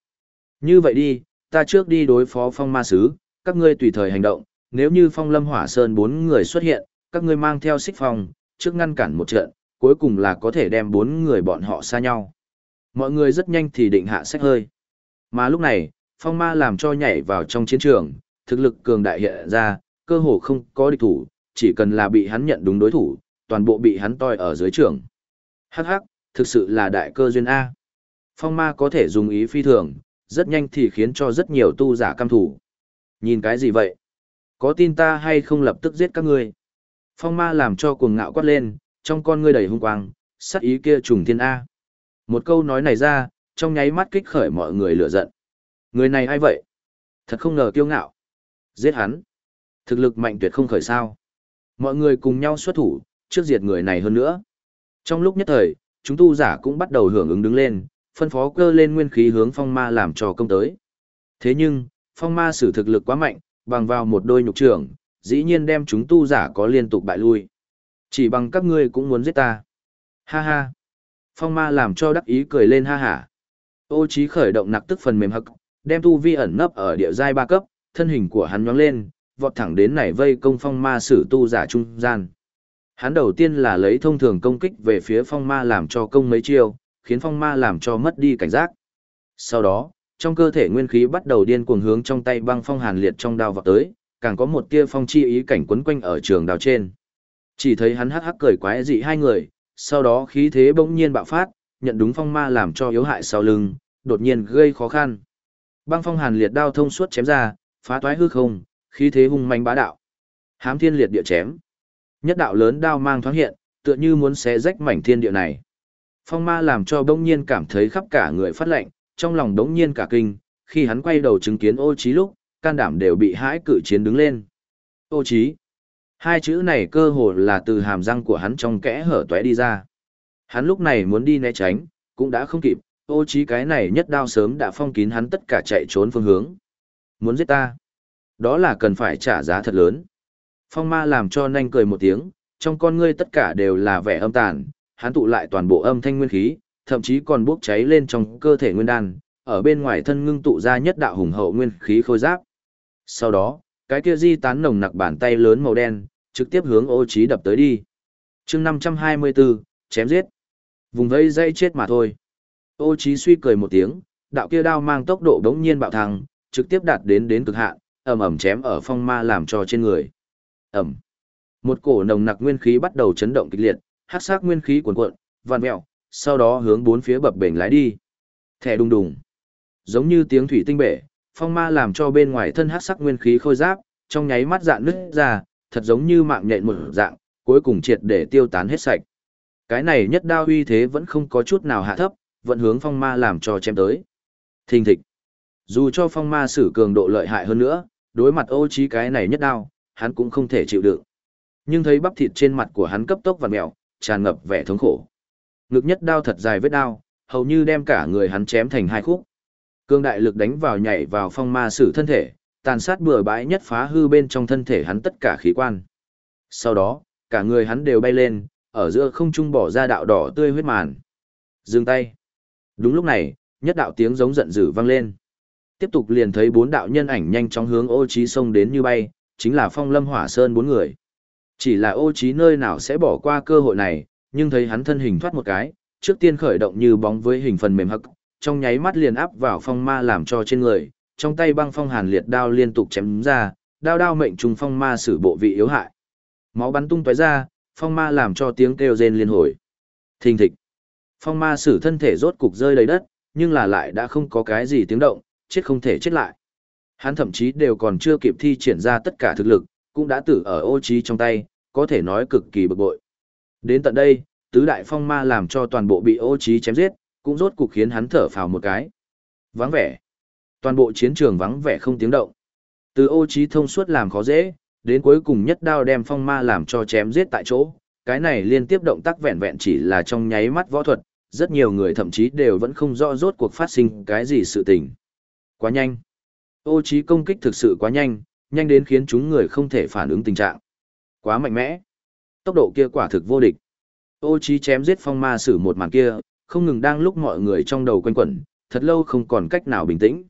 Như vậy đi, ta trước đi đối phó phong ma sứ, các ngươi tùy thời hành động, nếu như phong lâm hỏa sơn bốn người xuất hiện, các ngươi mang theo xích phong, trước ngăn cản một trận, cuối cùng là có thể đem bốn người bọn họ xa nhau. Mọi người rất nhanh thì định hạ sách hơi. Mà lúc này, phong ma làm cho nhảy vào trong chiến trường, thực lực cường đại hiện ra, cơ hồ không có địch thủ, chỉ cần là bị hắn nhận đúng đối thủ, toàn bộ bị hắn toi ở dưới trường. Hắc hắc, thực sự là đại cơ duyên A. Phong ma có thể dùng ý phi thường, rất nhanh thì khiến cho rất nhiều tu giả cam thủ. Nhìn cái gì vậy? Có tin ta hay không lập tức giết các ngươi? Phong ma làm cho cuồng ngạo quát lên, trong con ngươi đầy hung quang, sát ý kia trùng thiên A. Một câu nói này ra, trong nháy mắt kích khởi mọi người lửa giận. Người này ai vậy? Thật không ngờ kiêu ngạo. Giết hắn. Thực lực mạnh tuyệt không khởi sao. Mọi người cùng nhau xuất thủ, trước diệt người này hơn nữa. Trong lúc nhất thời, chúng tu giả cũng bắt đầu hưởng ứng đứng lên, phân phó cơ lên nguyên khí hướng phong ma làm trò công tới. Thế nhưng, phong ma sử thực lực quá mạnh, bằng vào một đôi nhục trưởng, dĩ nhiên đem chúng tu giả có liên tục bại lui. Chỉ bằng các ngươi cũng muốn giết ta. Ha ha. Phong ma làm cho đắc ý cười lên ha ha. Ô trí khởi động nặc tức phần mềm hậc, đem tu vi ẩn nấp ở địa giai ba cấp, thân hình của hắn nhoáng lên, vọt thẳng đến nảy vây công phong ma sử tu giả trung gian. Hắn đầu tiên là lấy thông thường công kích về phía phong ma làm cho công mấy chiêu, khiến phong ma làm cho mất đi cảnh giác. Sau đó, trong cơ thể nguyên khí bắt đầu điên cuồng hướng trong tay băng phong hàn liệt trong đao vọt tới, càng có một tia phong chi ý cảnh quấn quanh ở trường đao trên. Chỉ thấy hắn hắc hắc cười quái dị hai người, sau đó khí thế bỗng nhiên bạo phát, nhận đúng phong ma làm cho yếu hại sau lưng, đột nhiên gây khó khăn. Băng phong hàn liệt đao thông suốt chém ra, phá toái hư không, khí thế hung manh bá đạo. Hám thiên liệt địa chém. Nhất đạo lớn đao mang thoáng hiện, tựa như muốn xé rách mảnh thiên địa này. Phong ma làm cho bỗng nhiên cảm thấy khắp cả người phát lạnh, trong lòng bỗng nhiên cả kinh, khi hắn quay đầu chứng kiến ô trí lúc, can đảm đều bị hãi cự chiến đứng lên. Ô trí. Hai chữ này cơ hồ là từ hàm răng của hắn trong kẽ hở tóe đi ra. Hắn lúc này muốn đi né tránh, cũng đã không kịp, ô trí cái này nhất đao sớm đã phong kín hắn tất cả chạy trốn phương hướng. Muốn giết ta? Đó là cần phải trả giá thật lớn. Phong ma làm cho nhanh cười một tiếng, trong con ngươi tất cả đều là vẻ âm tàn, hắn tụ lại toàn bộ âm thanh nguyên khí, thậm chí còn bốc cháy lên trong cơ thể nguyên đan, ở bên ngoài thân ngưng tụ ra nhất đạo hùng hậu nguyên khí khôi giáp. Sau đó, cái kia di tán nồng nặc bàn tay lớn màu đen, trực tiếp hướng ô Chí đập tới đi. chương 524, chém giết. Vùng vây dây chết mà thôi. Ô Chí suy cười một tiếng, đạo kia đao mang tốc độ đống nhiên bạo thăng, trực tiếp đạt đến đến cực hạn, ầm ầm chém ở phong ma làm cho trên người. Ầm. Một cổ nồng nặc nguyên khí bắt đầu chấn động kịch liệt, hắc sắc nguyên khí cuồn cuộn, vằn mèo, sau đó hướng bốn phía bập bềnh lái đi. Thẻ đùng đùng. Giống như tiếng thủy tinh bể, phong ma làm cho bên ngoài thân hắc sắc nguyên khí khôi giáp, trong nháy mắt dạn nứt ra, thật giống như mạng nhện một dạng, cuối cùng triệt để tiêu tán hết sạch. Cái này nhất đao uy thế vẫn không có chút nào hạ thấp, vẫn hướng phong ma làm cho chém tới. Thình thịch. Dù cho phong ma sử cường độ lợi hại hơn nữa, đối mặt ô trí cái này nhất đao, hắn cũng không thể chịu đựng. Nhưng thấy bắp thịt trên mặt của hắn cấp tốc vặn mèo, tràn ngập vẻ thống khổ. Ngực nhất đao thật dài vết đao, hầu như đem cả người hắn chém thành hai khúc. Cương đại lực đánh vào nhảy vào phong ma sử thân thể, tàn sát bừa bãi nhất phá hư bên trong thân thể hắn tất cả khí quan. Sau đó, cả người hắn đều bay lên, ở giữa không trung bỏ ra đạo đỏ tươi huyết màn. Dừng tay. Đúng lúc này, nhất đạo tiếng giống giận dữ vang lên. Tiếp tục liền thấy bốn đạo nhân ảnh nhanh chóng hướng ô trí sông đến như bay, chính là phong lâm hỏa sơn bốn người. Chỉ là ô trí nơi nào sẽ bỏ qua cơ hội này, nhưng thấy hắn thân hình thoát một cái, trước tiên khởi động như bóng với hình phần mềm hắc, trong nháy mắt liền áp vào phong ma làm cho trên người, trong tay băng phong hàn liệt đao liên tục chém ra, đao đao mệnh trùng phong ma sử bộ vị yếu hại. Máu bắn tung tóe ra, phong ma làm cho tiếng kêu rên liên hồi. Thình thịch. Phong ma sử thân thể rốt cục rơi đầy đất, nhưng là lại đã không có cái gì tiếng động, chết không thể chết lại. Hắn thậm chí đều còn chưa kịp thi triển ra tất cả thực lực, cũng đã tử ở ô trí trong tay, có thể nói cực kỳ bực bội. Đến tận đây, tứ đại phong ma làm cho toàn bộ bị ô trí chém giết, cũng rốt cục khiến hắn thở phào một cái. Vắng vẻ. Toàn bộ chiến trường vắng vẻ không tiếng động. Từ ô trí thông suốt làm khó dễ, đến cuối cùng nhất đao đem phong ma làm cho chém giết tại chỗ. Cái này liên tiếp động tác vẹn vẹn chỉ là trong nháy mắt võ thuật, rất nhiều người thậm chí đều vẫn không rõ rốt cuộc phát sinh cái gì sự tình. Quá nhanh. Ô trí công kích thực sự quá nhanh, nhanh đến khiến chúng người không thể phản ứng tình trạng. Quá mạnh mẽ. Tốc độ kia quả thực vô địch. Ô chí chém giết phong ma sử một màn kia, không ngừng đang lúc mọi người trong đầu quanh quẩn, thật lâu không còn cách nào bình tĩnh.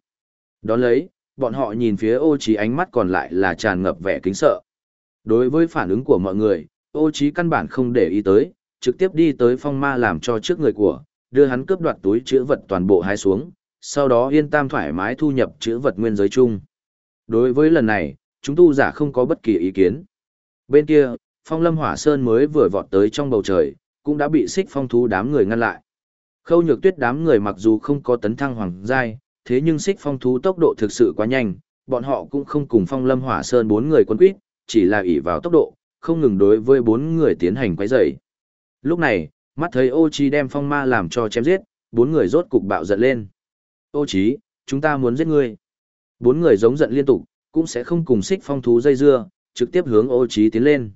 Đón lấy, bọn họ nhìn phía ô chí ánh mắt còn lại là tràn ngập vẻ kính sợ. Đối với phản ứng của mọi người, ô chí căn bản không để ý tới, trực tiếp đi tới phong ma làm cho trước người của, đưa hắn cướp đoạt túi chữ vật toàn bộ hai xuống, sau đó yên tam thoải mái thu nhập chữ vật nguyên giới chung. Đối với lần này, chúng tu giả không có bất kỳ ý kiến. Bên kia, phong lâm hỏa sơn mới vừa vọt tới trong bầu trời, cũng đã bị xích phong thú đám người ngăn lại. Khâu nhược tuyết đám người mặc dù không có tấn thăng hoàng giai, thế nhưng xích phong thú tốc độ thực sự quá nhanh, bọn họ cũng không cùng phong lâm hỏa sơn bốn người quân quýt, chỉ là ỷ vào tốc độ, không ngừng đối với bốn người tiến hành quấy rầy. Lúc này, mắt thấy ô chi đem phong ma làm cho chém giết, bốn người rốt cục bạo giận lên. Ô chí, chúng ta muốn giết ngươi. Bốn người giống giận liên tục, cũng sẽ không cùng xích phong thú dây dưa, trực tiếp hướng ô chí tiến lên.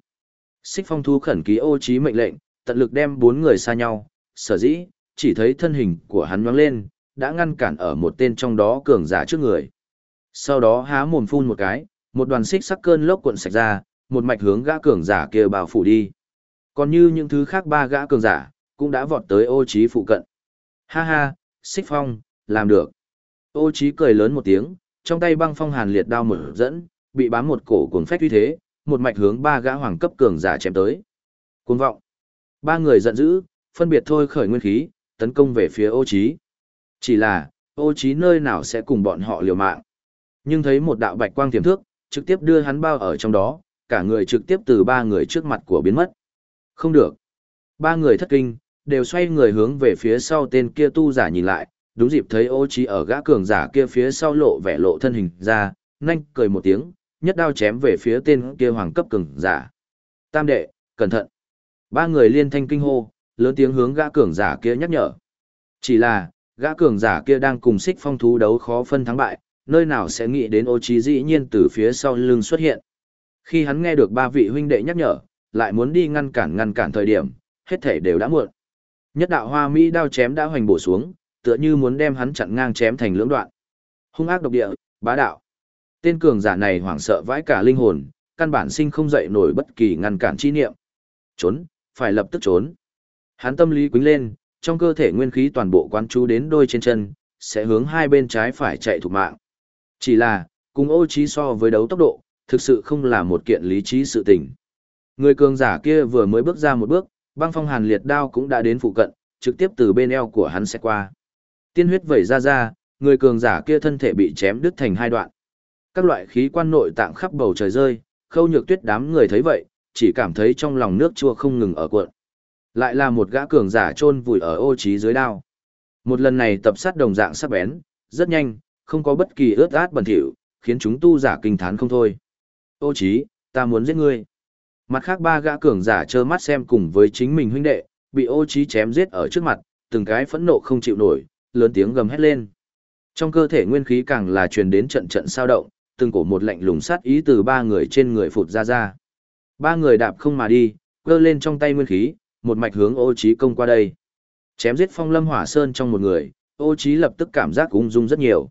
Xích phong thú khẩn ký ô chí mệnh lệnh, tận lực đem bốn người xa nhau, sở dĩ, chỉ thấy thân hình của hắn nhoáng lên, đã ngăn cản ở một tên trong đó cường giả trước người. Sau đó há mồm phun một cái, một đoàn xích sắc cơn lốc cuộn sạch ra, một mạch hướng gã cường giả kia bao phủ đi. Còn như những thứ khác ba gã cường giả, cũng đã vọt tới ô trí phụ cận. Ha ha, xích phong, làm được. Ô trí cười lớn một tiếng, trong tay băng phong hàn liệt đao mở dẫn, bị bám một cổ cuồng phách uy thế, một mạch hướng ba gã hoàng cấp cường giả chém tới. Cuồng vọng. Ba người giận dữ, phân biệt thôi khởi nguyên khí, tấn công về phía ô Chí Chỉ là, ô Chí nơi nào sẽ cùng bọn họ liều mạng. Nhưng thấy một đạo bạch quang tiềm thước, trực tiếp đưa hắn bao ở trong đó, cả người trực tiếp từ ba người trước mặt của biến mất. Không được. Ba người thất kinh, đều xoay người hướng về phía sau tên kia tu giả nhìn lại, đúng dịp thấy ô trí ở gã cường giả kia phía sau lộ vẻ lộ thân hình ra, nhanh cười một tiếng, nhất đao chém về phía tên kia hoàng cấp cường giả. Tam đệ, cẩn thận. Ba người liên thanh kinh hô, lớn tiếng hướng gã cường giả kia nhắc nhở. Chỉ là, gã cường giả kia đang cùng xích phong thú đấu khó phân thắng bại, nơi nào sẽ nghĩ đến ô trí dĩ nhiên từ phía sau lưng xuất hiện. Khi hắn nghe được ba vị huynh đệ nhắc nhở, lại muốn đi ngăn cản ngăn cản thời điểm, hết thể đều đã muộn. Nhất đạo hoa mỹ đao chém đã hoành bổ xuống, tựa như muốn đem hắn chặn ngang chém thành lưỡng đoạn. Hung ác độc địa, bá đạo. Tên cường giả này hoảng sợ vãi cả linh hồn, căn bản sinh không dậy nổi bất kỳ ngăn cản chi niệm. Trốn, phải lập tức trốn. Hắn tâm lý quính lên, trong cơ thể nguyên khí toàn bộ quán chú đến đôi trên chân, sẽ hướng hai bên trái phải chạy thục mạng. Chỉ là, cùng ô trí so với đấu tốc độ, thực sự không là một kiện lý trí sự tình. Người cường giả kia vừa mới bước ra một bước, băng phong hàn liệt đao cũng đã đến phụ cận, trực tiếp từ bên eo của hắn sẽ qua. Tiên huyết vẩy ra ra, người cường giả kia thân thể bị chém đứt thành hai đoạn. Các loại khí quan nội tạng khắp bầu trời rơi, khâu nhược tuyết đám người thấy vậy, chỉ cảm thấy trong lòng nước chua không ngừng ở cuộn. Lại là một gã cường giả chôn vùi ở ô trí dưới đao. Một lần này tập sát đồng dạng sắc bén, rất nhanh, không có bất kỳ ướt át bẩn thỉu, khiến chúng tu giả kinh thán không thôi. Ô trí, ta muốn giết ngươi. Mặt khác ba gã cường giả trơ mắt xem cùng với chính mình huynh đệ, bị ô trí chém giết ở trước mặt, từng cái phẫn nộ không chịu nổi, lớn tiếng gầm hét lên. Trong cơ thể nguyên khí càng là truyền đến trận trận sao động, từng cổ một lạnh lùng sát ý từ ba người trên người phụt ra ra. Ba người đạp không mà đi, cơ lên trong tay nguyên khí, một mạch hướng ô trí công qua đây. Chém giết phong lâm hỏa sơn trong một người, ô trí lập tức cảm giác ung dung rất nhiều.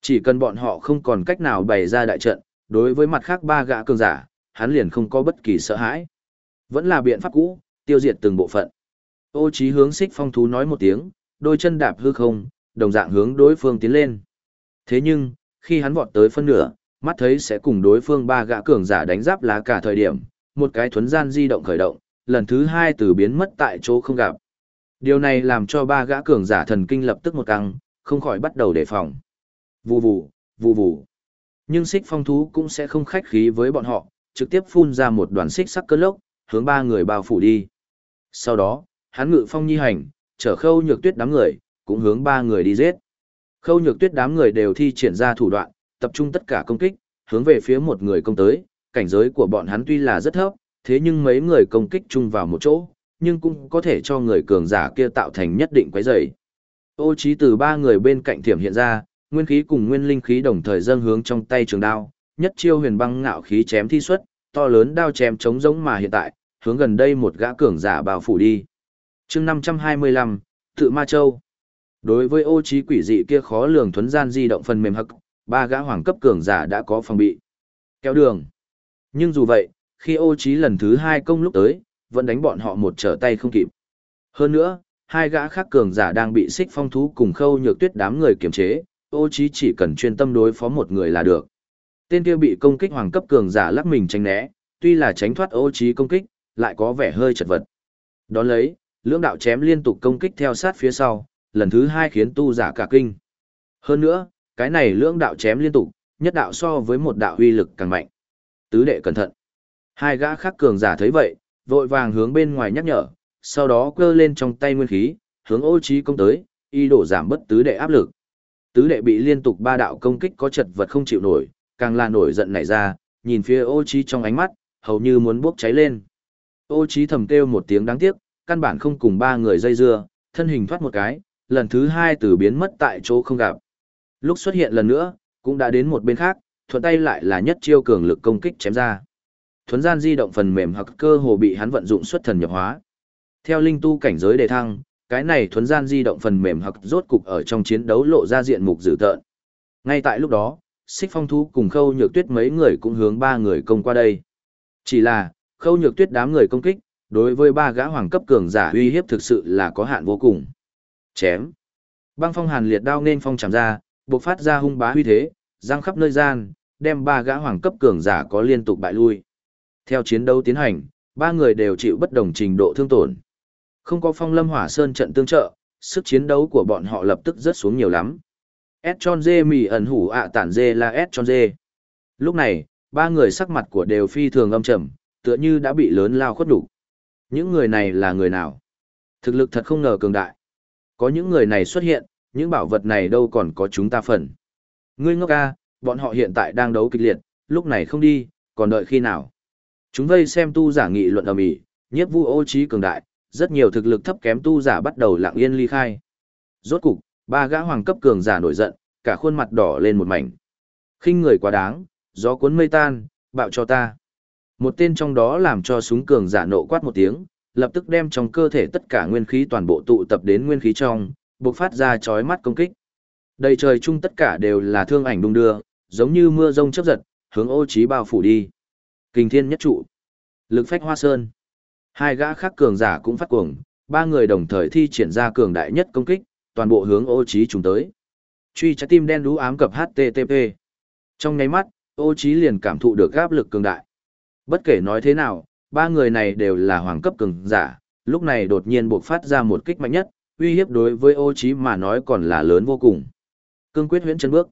Chỉ cần bọn họ không còn cách nào bày ra đại trận, đối với mặt khác ba gã cường giả, hắn liền không có bất kỳ sợ hãi. Vẫn là biện pháp cũ, tiêu diệt từng bộ phận. Ô trí hướng xích phong thú nói một tiếng, đôi chân đạp hư không, đồng dạng hướng đối phương tiến lên. Thế nhưng, khi hắn vọt tới phân nửa, mắt thấy sẽ cùng đối phương ba gã cường giả đánh giáp lá cả thời điểm, một cái thuấn gian di động khởi động, lần thứ hai từ biến mất tại chỗ không gặp. Điều này làm cho ba gã cường giả thần kinh lập tức một căng, không khỏi bắt đầu đề phòng. Vù vù, vù vù. Nhưng xích phong thú cũng sẽ không khách khí với bọn họ, trực tiếp phun ra một đoàn xích sắc cơn lốc, hướng ba người bao phủ đi. Sau đó, hắn ngự phong nhi hành, chở khâu nhược tuyết đám người, cũng hướng ba người đi giết. Khâu nhược tuyết đám người đều thi triển ra thủ đoạn, tập trung tất cả công kích, hướng về phía một người công tới, cảnh giới của bọn hắn tuy là rất thấp, thế nhưng mấy người công kích chung vào một chỗ, nhưng cũng có thể cho người cường giả kia tạo thành nhất định quấy rầy. Ô trí từ ba người bên cạnh thiểm hiện ra, nguyên khí cùng nguyên linh khí đồng thời dâng hướng trong tay trường đao, nhất chiêu huyền băng ngạo khí chém thi xuất, to lớn đao chém chống giống mà hiện tại, hướng gần đây một gã cường giả bao phủ đi. Chương 525, Tự Ma Châu. Đối với ô trí quỷ dị kia khó lường thuấn gian di động phần mềm hậc, ba gã hoàng cấp cường giả đã có phòng bị. Kéo đường. Nhưng dù vậy, khi ô trí lần thứ hai công lúc tới, vẫn đánh bọn họ một trở tay không kịp. Hơn nữa, hai gã khác cường giả đang bị xích phong thú cùng khâu nhược tuyết đám người kiềm chế, ô trí chỉ cần chuyên tâm đối phó một người là được. Tên kia bị công kích hoàng cấp cường giả lắc mình tránh né, tuy là tránh thoát ô trí công kích, lại có vẻ hơi chật vật. Đón lấy, lưỡng đạo chém liên tục công kích theo sát phía sau, lần thứ hai khiến tu giả cả kinh. Hơn nữa, cái này lưỡng đạo chém liên tục, nhất đạo so với một đạo uy lực càng mạnh. Tứ đệ cẩn thận. Hai gã khác cường giả thấy vậy, vội vàng hướng bên ngoài nhắc nhở, sau đó cơ lên trong tay nguyên khí, hướng ô trí công tới, y đổ giảm bất tứ đệ áp lực. Tứ đệ bị liên tục ba đạo công kích có chật vật không chịu nổi, càng là nổi giận nảy ra, nhìn phía ô trí trong ánh mắt, hầu như muốn bốc cháy lên. Ô trí thầm kêu một tiếng đáng tiếc, căn bản không cùng ba người dây dưa, thân hình thoát một cái, lần thứ hai từ biến mất tại chỗ không gặp. Lúc xuất hiện lần nữa, cũng đã đến một bên khác, thuận tay lại là nhất chiêu cường lực công kích chém ra. Thuấn gian di động phần mềm hoặc cơ hồ bị hắn vận dụng xuất thần nhập hóa. Theo linh tu cảnh giới đề thăng, cái này thuấn gian di động phần mềm hoặc rốt cục ở trong chiến đấu lộ ra diện mục dữ tợn. Ngay tại lúc đó, Xích Phong Thú cùng Khâu Nhược Tuyết mấy người cũng hướng ba người công qua đây. Chỉ là, Khâu Nhược Tuyết đám người công kích, đối với ba gã hoàng cấp cường giả uy hiếp thực sự là có hạn vô cùng. Chém. Băng phong hàn liệt đao nên phong chạm ra, bộc phát ra hung bá huy thế, giang khắp nơi gian, đem ba gã hoàng cấp cường giả có liên tục bại lui. Theo chiến đấu tiến hành, ba người đều chịu bất đồng trình độ thương tổn. Không có phong lâm hỏa sơn trận tương trợ, sức chiến đấu của bọn họ lập tức rất xuống nhiều lắm. S tròn dê mì ẩn hủ ạ tản dê là S tròn dê. Lúc này, ba người sắc mặt của đều phi thường âm trầm, tựa như đã bị lớn lao khuất đủ. Những người này là người nào? Thực lực thật không ngờ cường đại. Có những người này xuất hiện, những bảo vật này đâu còn có chúng ta phần. Ngươi ngốc ca, bọn họ hiện tại đang đấu kịch liệt, lúc này không đi, còn đợi khi nào? Chúng vây xem tu giả nghị luận ầm ĩ, nhiếp vu ô trí cường đại, rất nhiều thực lực thấp kém tu giả bắt đầu lặng yên ly khai. Rốt cục, ba gã hoàng cấp cường giả nổi giận, cả khuôn mặt đỏ lên một mảnh. khinh người quá đáng, gió cuốn mây tan, bạo cho ta. Một tên trong đó làm cho súng cường giả nộ quát một tiếng, lập tức đem trong cơ thể tất cả nguyên khí toàn bộ tụ tập đến nguyên khí trong, bộc phát ra chói mắt công kích. Đầy trời chung tất cả đều là thương ảnh đung đưa, giống như mưa rông chớp giật, hướng ô trí bao phủ đi. Kinh thiên nhất trụ. Lực phách hoa sơn. Hai gã khác cường giả cũng phát cuồng, ba người đồng thời thi triển ra cường đại nhất công kích, toàn bộ hướng ô trí trùng tới. Truy trái tim đen đú ám cập HTTP. Trong nháy mắt, ô trí liền cảm thụ được áp lực cường đại. Bất kể nói thế nào, ba người này đều là hoàng cấp cường giả, lúc này đột nhiên buộc phát ra một kích mạnh nhất, uy hiếp đối với ô trí mà nói còn là lớn vô cùng. Cương quyết huyễn chân bước.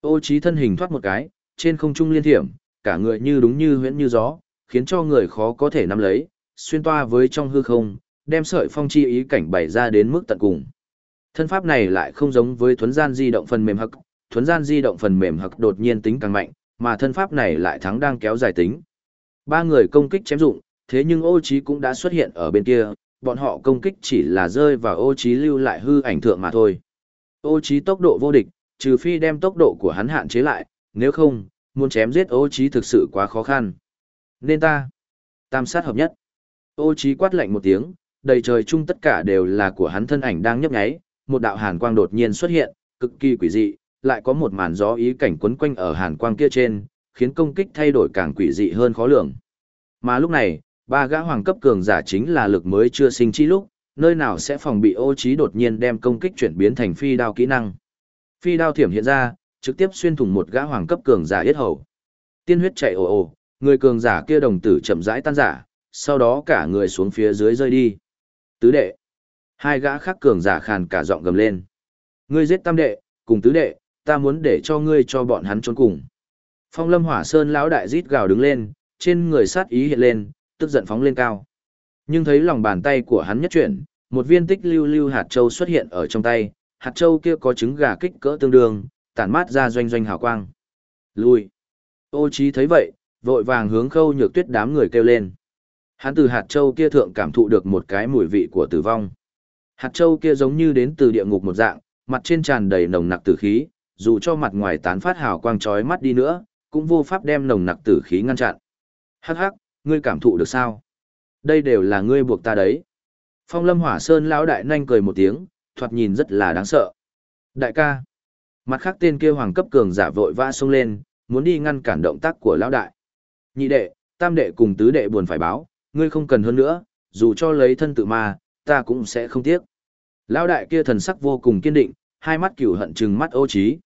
Ô trí thân hình thoát một cái, trên không trung liên thiểm, cả người như đúng như huyễn như gió, khiến cho người khó có thể nắm lấy, xuyên toa với trong hư không, đem sợi phong chi ý cảnh bày ra đến mức tận cùng. Thân pháp này lại không giống với thuấn gian di động phần mềm hậc, thuấn gian di động phần mềm hậc đột nhiên tính càng mạnh, mà thân pháp này lại thắng đang kéo dài tính. Ba người công kích chém dụng, thế nhưng ô trí cũng đã xuất hiện ở bên kia, bọn họ công kích chỉ là rơi vào ô trí lưu lại hư ảnh thượng mà thôi. Ô trí tốc độ vô địch, trừ phi đem tốc độ của hắn hạn chế lại, nếu không, muốn chém giết ô trí thực sự quá khó khăn. Nên ta, tam sát hợp nhất. Ô trí quát lạnh một tiếng, đầy trời chung tất cả đều là của hắn thân ảnh đang nhấp nháy, một đạo hàn quang đột nhiên xuất hiện, cực kỳ quỷ dị, lại có một màn gió ý cảnh quấn quanh ở hàn quang kia trên, khiến công kích thay đổi càng quỷ dị hơn khó lường. Mà lúc này, ba gã hoàng cấp cường giả chính là lực mới chưa sinh chi lúc, nơi nào sẽ phòng bị ô trí đột nhiên đem công kích chuyển biến thành phi đao kỹ năng. Phi đao thiểm hiện ra, trực tiếp xuyên thủng một gã hoàng cấp cường giả yết hầu. Tiên huyết chạy ồ ồ, người cường giả kia đồng tử chậm rãi tan giả, sau đó cả người xuống phía dưới rơi đi. Tứ đệ. Hai gã khác cường giả khàn cả giọng gầm lên. Ngươi giết tam đệ, cùng tứ đệ, ta muốn để cho ngươi cho bọn hắn trốn cùng. Phong lâm hỏa sơn lão đại rít gào đứng lên, trên người sát ý hiện lên, tức giận phóng lên cao. Nhưng thấy lòng bàn tay của hắn nhất chuyển, một viên tích lưu lưu hạt châu xuất hiện ở trong tay, hạt châu kia có trứng gà kích cỡ tương đương, tản mát ra doanh doanh hào quang. Lui. Ô trí thấy vậy, vội vàng hướng khâu nhược tuyết đám người kêu lên. Hắn từ hạt châu kia thượng cảm thụ được một cái mùi vị của tử vong. Hạt châu kia giống như đến từ địa ngục một dạng, mặt trên tràn đầy nồng nặc tử khí, dù cho mặt ngoài tán phát hào quang chói mắt đi nữa, cũng vô pháp đem nồng nặc tử khí ngăn chặn. Hắc hắc, ngươi cảm thụ được sao? Đây đều là ngươi buộc ta đấy. Phong lâm hỏa sơn lão đại nhanh cười một tiếng, thoạt nhìn rất là đáng sợ. Đại ca. Mặt khác tên kia hoàng cấp cường giả vội vã xông lên, muốn đi ngăn cản động tác của lão đại. Nhị đệ, tam đệ cùng tứ đệ buồn phải báo, ngươi không cần hơn nữa, dù cho lấy thân tự ma, ta cũng sẽ không tiếc. Lão đại kia thần sắc vô cùng kiên định, hai mắt cửu hận trừng mắt ô trí.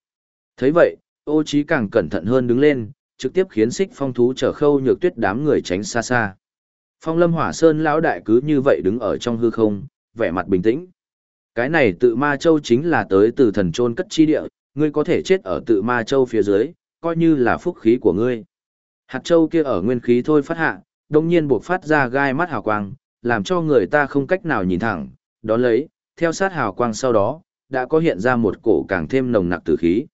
thấy vậy, ô trí càng cẩn thận hơn đứng lên, trực tiếp khiến xích phong thú trở khâu nhược tuyết đám người tránh xa xa. Phong lâm hỏa sơn lão đại cứ như vậy đứng ở trong hư không, vẻ mặt bình tĩnh. Cái này tự ma châu chính là tới từ thần trôn cất chi địa, ngươi có thể chết ở tự ma châu phía dưới, coi như là phúc khí của ngươi. Hạt châu kia ở nguyên khí thôi phát hạ, đồng nhiên buộc phát ra gai mắt hào quang, làm cho người ta không cách nào nhìn thẳng, đó lấy, theo sát hào quang sau đó, đã có hiện ra một cổ càng thêm nồng nặc tử khí.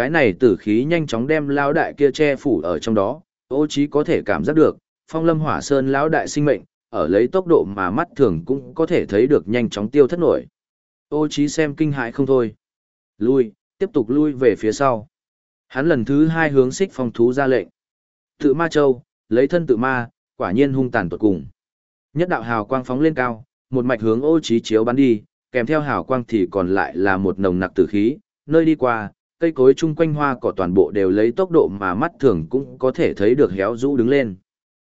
Cái này tử khí nhanh chóng đem lão đại kia che phủ ở trong đó, ô trí có thể cảm giác được, phong lâm hỏa sơn lão đại sinh mệnh, ở lấy tốc độ mà mắt thường cũng có thể thấy được nhanh chóng tiêu thất nổi. Ô trí xem kinh hãi không thôi. Lui, tiếp tục lui về phía sau. Hắn lần thứ hai hướng xích phong thú ra lệnh. Tự ma châu, lấy thân tự ma, quả nhiên hung tàn tuột cùng. Nhất đạo hào quang phóng lên cao, một mạch hướng ô trí chiếu bắn đi, kèm theo hào quang thì còn lại là một nồng nặc tử khí, nơi đi qua, cây cối chung quanh hoa cỏ toàn bộ đều lấy tốc độ mà mắt thường cũng có thể thấy được héo rũ đứng lên.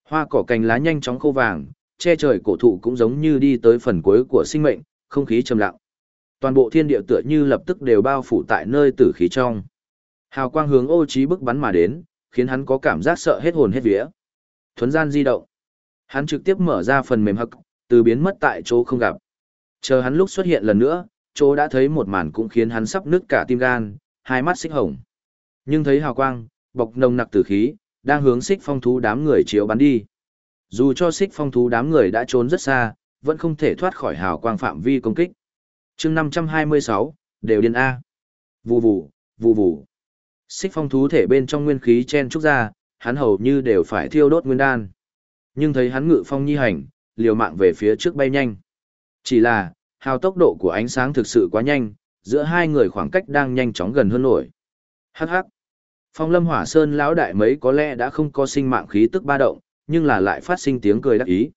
Hoa cỏ cành lá nhanh chóng khô vàng, che trời cổ thụ cũng giống như đi tới phần cuối của sinh mệnh, không khí trầm lặng. Toàn bộ thiên địa tựa như lập tức đều bao phủ tại nơi tử khí trong. Hào quang hướng ô trí bức bắn mà đến, khiến hắn có cảm giác sợ hết hồn hết vía. Thuấn gian di động. Hắn trực tiếp mở ra phần mềm hậc, từ biến mất tại chỗ không gặp. Chờ hắn lúc xuất hiện lần nữa, chỗ đã thấy một màn cũng khiến hắn sắp nứt cả tim gan, hai mắt xích hồng. Nhưng thấy hào quang, bọc nồng nặc tử khí, đang hướng xích phong thú đám người chiếu bắn đi. Dù cho xích phong thú đám người đã trốn rất xa, vẫn không thể thoát khỏi hào quang phạm vi công kích. chương 526, đều điên A. Vù vù, vù vù. Xích phong thú thể bên trong nguyên khí chen trúc ra, hắn hầu như đều phải thiêu đốt nguyên đan. Nhưng thấy hắn ngự phong nhi hành, liều mạng về phía trước bay nhanh. Chỉ là, hào tốc độ của ánh sáng thực sự quá nhanh, giữa hai người khoảng cách đang nhanh chóng gần hơn nổi. Hắc hắc. Phong lâm hỏa sơn lão đại mấy có lẽ đã không có sinh mạng khí tức ba động, nhưng là lại phát sinh tiếng cười đắc ý.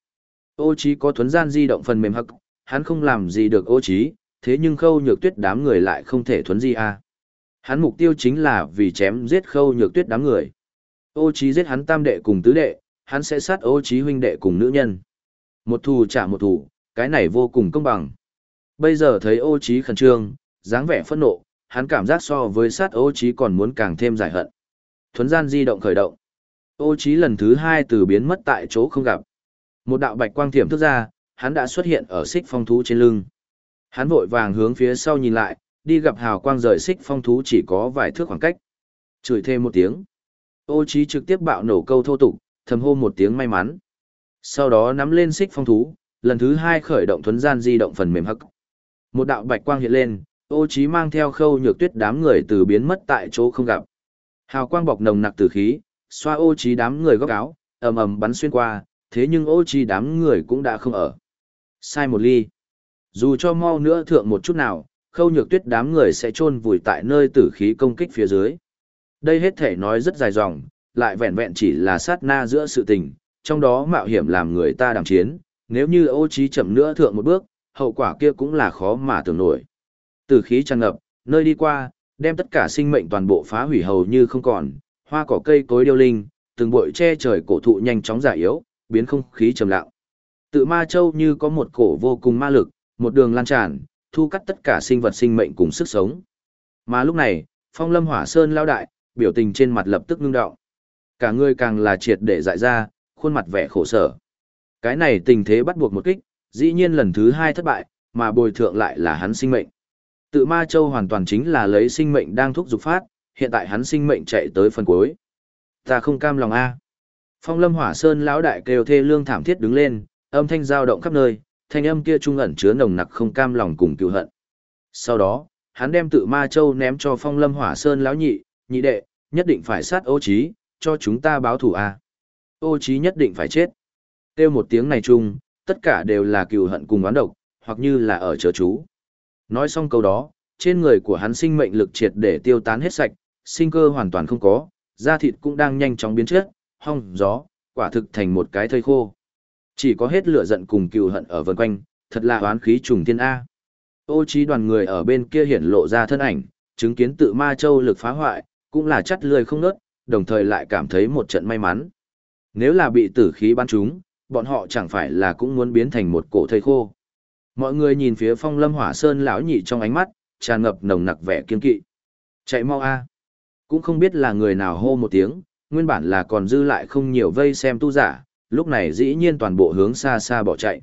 Ô trí có thuần gian di động phần mềm hắc, hắn không làm gì được ô trí, thế nhưng khâu nhược tuyết đám người lại không thể thuần di a. Hắn mục tiêu chính là vì chém giết khâu nhược tuyết đám người. Ô trí giết hắn tam đệ cùng tứ đệ, hắn sẽ sát ô trí huynh đệ cùng nữ nhân. Một thù trả một thù, cái này vô cùng công bằng. Bây giờ thấy ô trí khẩn trương, dáng vẻ phẫn nộ, hắn cảm giác so với sát ô trí còn muốn càng thêm giải hận. Thuấn gian di động khởi động. Ô trí lần thứ hai từ biến mất tại chỗ không gặp. Một đạo bạch quang thiểm thức ra, hắn đã xuất hiện ở xích phong thú trên lưng. Hắn vội vàng hướng phía sau nhìn lại, đi gặp hào quang rời xích phong thú chỉ có vài thước khoảng cách. Chửi thêm một tiếng. Ô trí trực tiếp bạo nổ câu thô tục, thầm hô một tiếng may mắn. Sau đó nắm lên xích phong thú, lần thứ hai khởi động thuấn gian di động phần mềm hắc. Một đạo bạch quang hiện lên, ô trí mang theo khâu nhược tuyết đám người từ biến mất tại chỗ không gặp. Hào quang bọc nồng nặc Tử khí, xoa ô trí đám người góc áo, ầm ầm bắn xuyên qua, thế nhưng ô trí đám người cũng đã không ở. Sai một ly. Dù cho mau nữa thượng một chút nào, khâu nhược tuyết đám người sẽ trôn vùi tại nơi tử khí công kích phía dưới. Đây hết thể nói rất dài dòng, lại vẹn vẹn chỉ là sát na giữa sự tình, trong đó mạo hiểm làm người ta đàm chiến, nếu như ô trí chậm nữa thượng một bước, hậu quả kia cũng là khó mà tưởng nổi. Tử khí tràn ngập, nơi đi qua, đem tất cả sinh mệnh toàn bộ phá hủy hầu như không còn, hoa cỏ cây cối điêu linh, từng bụi che trời cổ thụ nhanh chóng giả yếu, biến không khí trầm lặng. Tự ma châu như có một cổ vô cùng ma lực, một đường lan tràn, thu cắt tất cả sinh vật sinh mệnh cùng sức sống. Mà lúc này, phong lâm hỏa sơn lao đại, biểu tình trên mặt lập tức ngưng đọng. Cả người càng là triệt để dại ra, khuôn mặt vẻ khổ sở. Cái này tình thế bắt buộc một kích, dĩ nhiên lần thứ hai thất bại, mà bồi thượng lại là hắn sinh mệnh. Tự ma châu hoàn toàn chính là lấy sinh mệnh đang thúc giục phát, hiện tại hắn sinh mệnh chạy tới phần cuối. Ta không cam lòng a. Phong Lâm Hỏa Sơn lão đại kêu thê lương thảm thiết đứng lên, âm thanh dao động khắp nơi, thanh âm kia trung ẩn chứa nồng nặc không cam lòng cùng cừu hận. Sau đó, hắn đem tự ma châu ném cho Phong Lâm Hỏa Sơn lão nhị, nhị đệ, nhất định phải sát Ô Chí, cho chúng ta báo thù a. Ô Chí nhất định phải chết. Kêu một tiếng này chung, tất cả đều là cừu hận cùng oán độc, hoặc như là ở chớ chú. Nói xong câu đó, trên người của hắn sinh mệnh lực triệt để tiêu tán hết sạch, sinh cơ hoàn toàn không có, da thịt cũng đang nhanh chóng biến chất, hong, gió, quả thực thành một cái thây khô. Chỉ có hết lửa giận cùng cừu hận ở vần quanh, thật là oán khí trùng thiên A. Ô trí đoàn người ở bên kia hiển lộ ra thân ảnh, chứng kiến tự ma châu lực phá hoại, cũng là chắt lười không nớt, đồng thời lại cảm thấy một trận may mắn. Nếu là bị tử khí bắn trúng, bọn họ chẳng phải là cũng muốn biến thành một cổ thây khô. Mọi người nhìn phía phong lâm hỏa sơn lão nhị trong ánh mắt, tràn ngập nồng nặc vẻ kiên kỵ. Chạy mau a! Cũng không biết là người nào hô một tiếng, nguyên bản là còn dư lại không nhiều vây xem tu giả, lúc này dĩ nhiên toàn bộ hướng xa xa bỏ chạy.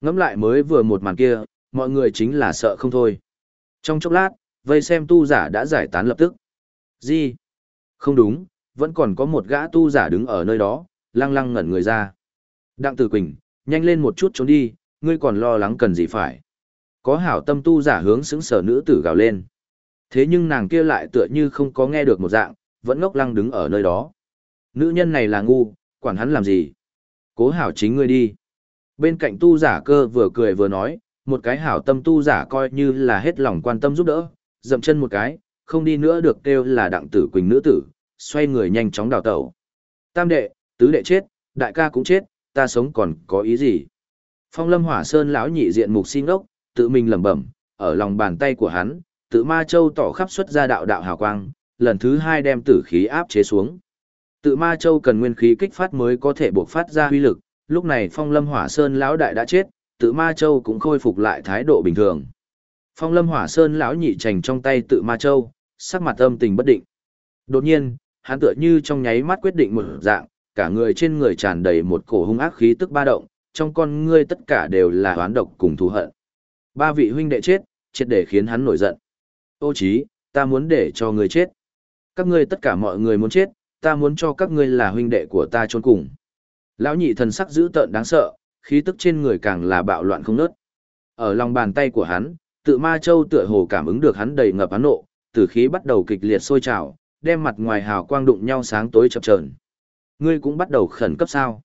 Ngắm lại mới vừa một màn kia, mọi người chính là sợ không thôi. Trong chốc lát, vây xem tu giả đã giải tán lập tức. Gì? Không đúng, vẫn còn có một gã tu giả đứng ở nơi đó, lăng lăng ngẩn người ra. Đặng Tử Quỳnh, nhanh lên một chút trốn đi, ngươi còn lo lắng cần gì phải. Có hảo tâm tu giả hướng xứng sở nữ tử gào lên. Thế nhưng nàng kia lại tựa như không có nghe được một dạng, vẫn ngốc lăng đứng ở nơi đó. Nữ nhân này là ngu, quản hắn làm gì? Cố hảo chính ngươi đi. Bên cạnh tu giả cơ vừa cười vừa nói, một cái hảo tâm tu giả coi như là hết lòng quan tâm giúp đỡ, dậm chân một cái, không đi nữa được kêu là đặng tử quỳnh nữ tử, xoay người nhanh chóng đào tẩu. Tam đệ, tứ đệ chết, đại ca cũng chết, ta sống còn có ý gì? Phong lâm hỏa sơn lão nhị diện mục xin ốc, tự mình lẩm bẩm, ở lòng bàn tay của hắn, tự ma châu tỏ khắp xuất ra đạo đạo hào quang, lần thứ hai đem tử khí áp chế xuống. Tự ma châu cần nguyên khí kích phát mới có thể buộc phát ra huy lực, lúc này phong lâm hỏa sơn lão đại đã chết, tự ma châu cũng khôi phục lại thái độ bình thường. Phong lâm hỏa sơn lão nhị trành trong tay tự ma châu, sắc mặt âm tình bất định. Đột nhiên, hắn tựa như trong nháy mắt quyết định một dạng, cả người trên người tràn đầy một cổ hung ác khí tức ba động, trong con ngươi tất cả đều là oán độc cùng thù hận. Ba vị huynh đệ chết, triệt để khiến hắn nổi giận. Ô chí, ta muốn để cho ngươi chết. Các ngươi tất cả mọi người muốn chết, ta muốn cho các ngươi là huynh đệ của ta trốn cùng. Lão nhị thần sắc dữ tợn đáng sợ, khí tức trên người càng là bạo loạn không nớt. Ở lòng bàn tay của hắn, tự ma châu tựa hồ cảm ứng được hắn đầy ngập hắn nộ, tử khí bắt đầu kịch liệt sôi trào, đem mặt ngoài hào quang đụng nhau sáng tối chập chờn. Ngươi cũng bắt đầu khẩn cấp sao?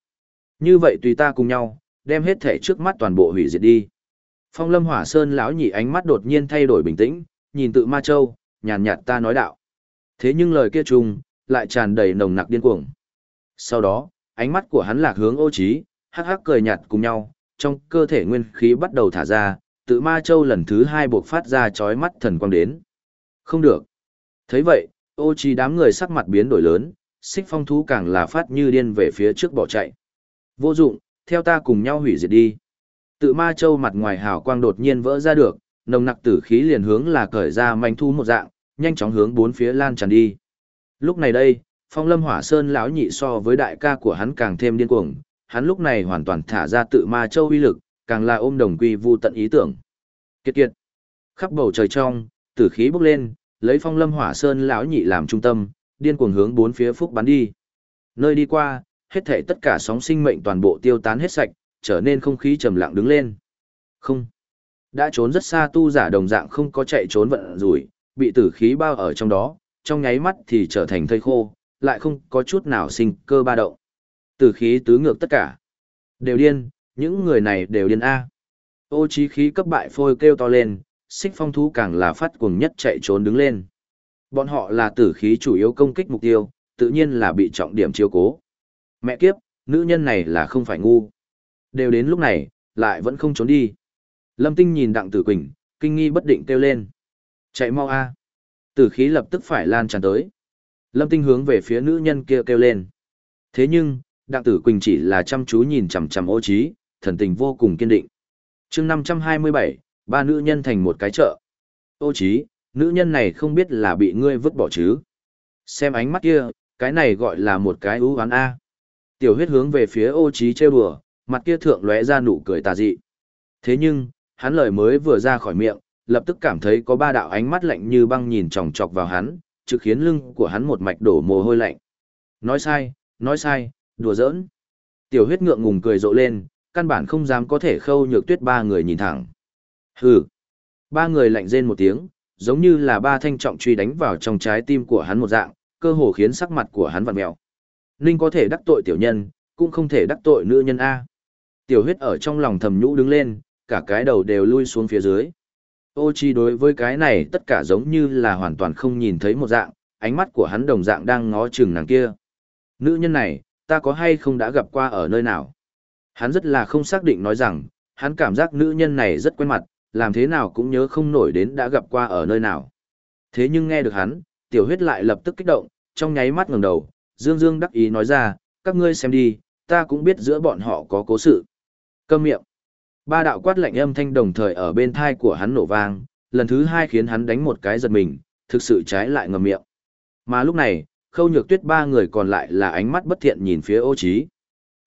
Như vậy tùy ta cùng nhau, đem hết thể trước mắt toàn bộ hủy diệt đi. Phong Lâm Hỏa Sơn lão nhị ánh mắt đột nhiên thay đổi bình tĩnh, nhìn tự Ma Châu, nhàn nhạt ta nói đạo. Thế nhưng lời kia trùng, lại tràn đầy nồng nặc điên cuồng. Sau đó, ánh mắt của hắn lạc hướng ô trí, hắc hắc cười nhạt cùng nhau, trong cơ thể nguyên khí bắt đầu thả ra, tự Ma Châu lần thứ hai buộc phát ra chói mắt thần quang đến. Không được. thấy vậy, ô trí đám người sắc mặt biến đổi lớn, xích phong thú càng là phát như điên về phía trước bỏ chạy. Vô dụng, theo ta cùng nhau hủy diệt đi. Tự ma châu mặt ngoài hào quang đột nhiên vỡ ra được, nồng nặc tử khí liền hướng là cởi ra manh thu một dạng, nhanh chóng hướng bốn phía lan tràn đi. Lúc này đây, Phong Lâm Hỏa Sơn lão nhị so với đại ca của hắn càng thêm điên cuồng, hắn lúc này hoàn toàn thả ra tự ma châu uy lực, càng là ôm đồng quy vu tận ý tưởng. Kiệt kiệt. Khắp bầu trời trong, tử khí bốc lên, lấy Phong Lâm Hỏa Sơn lão nhị làm trung tâm, điên cuồng hướng bốn phía phúc bắn đi. Nơi đi qua, hết thảy tất cả sóng sinh mệnh toàn bộ tiêu tán hết sạch, trở nên không khí trầm lặng đứng lên. Không. Đã trốn rất xa tu giả đồng dạng không có chạy trốn vận rủi, bị tử khí bao ở trong đó, trong nháy mắt thì trở thành thây khô, lại không có chút nào sinh cơ ba động. Tử khí tứ ngược tất cả. Đều điên, những người này đều điên A. Ô chí khí cấp bại phôi kêu to lên, xích phong thú càng là phát cuồng nhất chạy trốn đứng lên. Bọn họ là tử khí chủ yếu công kích mục tiêu, tự nhiên là bị trọng điểm chiếu cố. Mẹ kiếp, nữ nhân này là không phải ngu. Đều đến lúc này, lại vẫn không trốn đi. Lâm Tinh nhìn Đặng Tử Quỳnh, kinh nghi bất định kêu lên. Chạy mau a! Tử khí lập tức phải lan tràn tới. Lâm Tinh hướng về phía nữ nhân kia kêu lên. Thế nhưng, Đặng Tử Quỳnh chỉ là chăm chú nhìn chằm chằm ô trí, thần tình vô cùng kiên định. Chương 527, ba nữ nhân thành một cái chợ. Ô trí, nữ nhân này không biết là bị ngươi vứt bỏ chứ. Xem ánh mắt kia, cái này gọi là một cái ưu oán A. Tiểu huyết hướng về phía ô trí trêu đùa, mặt kia thượng lóe ra nụ cười tà dị. Thế nhưng, hắn lời mới vừa ra khỏi miệng, lập tức cảm thấy có ba đạo ánh mắt lạnh như băng nhìn chòng chọc vào hắn, trực khiến lưng của hắn một mạch đổ mồ hôi lạnh. Nói sai, nói sai, đùa giỡn. Tiểu huyết ngượng ngùng cười rộ lên, căn bản không dám có thể khâu nhược tuyết ba người nhìn thẳng. Hừ. Ba người lạnh rên một tiếng, giống như là ba thanh trọng truy đánh vào trong trái tim của hắn một dạng, cơ hồ khiến sắc mặt của hắn vặn mèo. Ninh có thể đắc tội tiểu nhân, cũng không thể đắc tội nữ nhân A. Tiểu huyết ở trong lòng thầm nhũ đứng lên, cả cái đầu đều lui xuống phía dưới. Ô chi đối với cái này tất cả giống như là hoàn toàn không nhìn thấy một dạng, ánh mắt của hắn đồng dạng đang ngó chừng nàng kia. Nữ nhân này, ta có hay không đã gặp qua ở nơi nào? Hắn rất là không xác định nói rằng, hắn cảm giác nữ nhân này rất quen mặt, làm thế nào cũng nhớ không nổi đến đã gặp qua ở nơi nào. Thế nhưng nghe được hắn, tiểu huyết lại lập tức kích động, trong nháy mắt ngẩng đầu, dương dương đắc ý nói ra, các ngươi xem đi, ta cũng biết giữa bọn họ có cố sự. Câm miệng. Ba đạo quát lạnh âm thanh đồng thời ở bên thai của hắn nổ vang, lần thứ hai khiến hắn đánh một cái giật mình, thực sự trái lại ngầm miệng. Mà lúc này, khâu nhược tuyết ba người còn lại là ánh mắt bất thiện nhìn phía ô trí.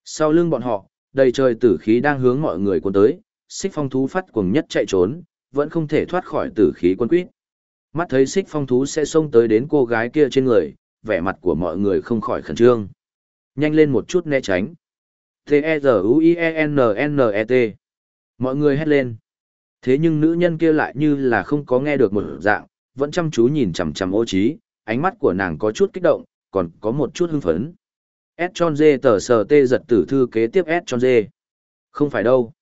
Sau lưng bọn họ, đầy trời tử khí đang hướng mọi người cuốn tới, xích phong thú phát cuồng nhất chạy trốn, vẫn không thể thoát khỏi tử khí quân quýt. Mắt thấy xích phong thú sẽ xông tới đến cô gái kia trên người, vẻ mặt của mọi người không khỏi khẩn trương. Nhanh lên một chút né tránh. T-E-Z-U-I-E-N-N-E-T. Mọi người hét lên. Thế nhưng nữ nhân kia lại như là không có nghe được một dạng, vẫn chăm chú nhìn chằm chằm ô trí, ánh mắt của nàng có chút kích động, còn có một chút hưng phấn. S tròn dê tờ sờ tê giật tử thư kế tiếp S tròn dê. Không phải đâu.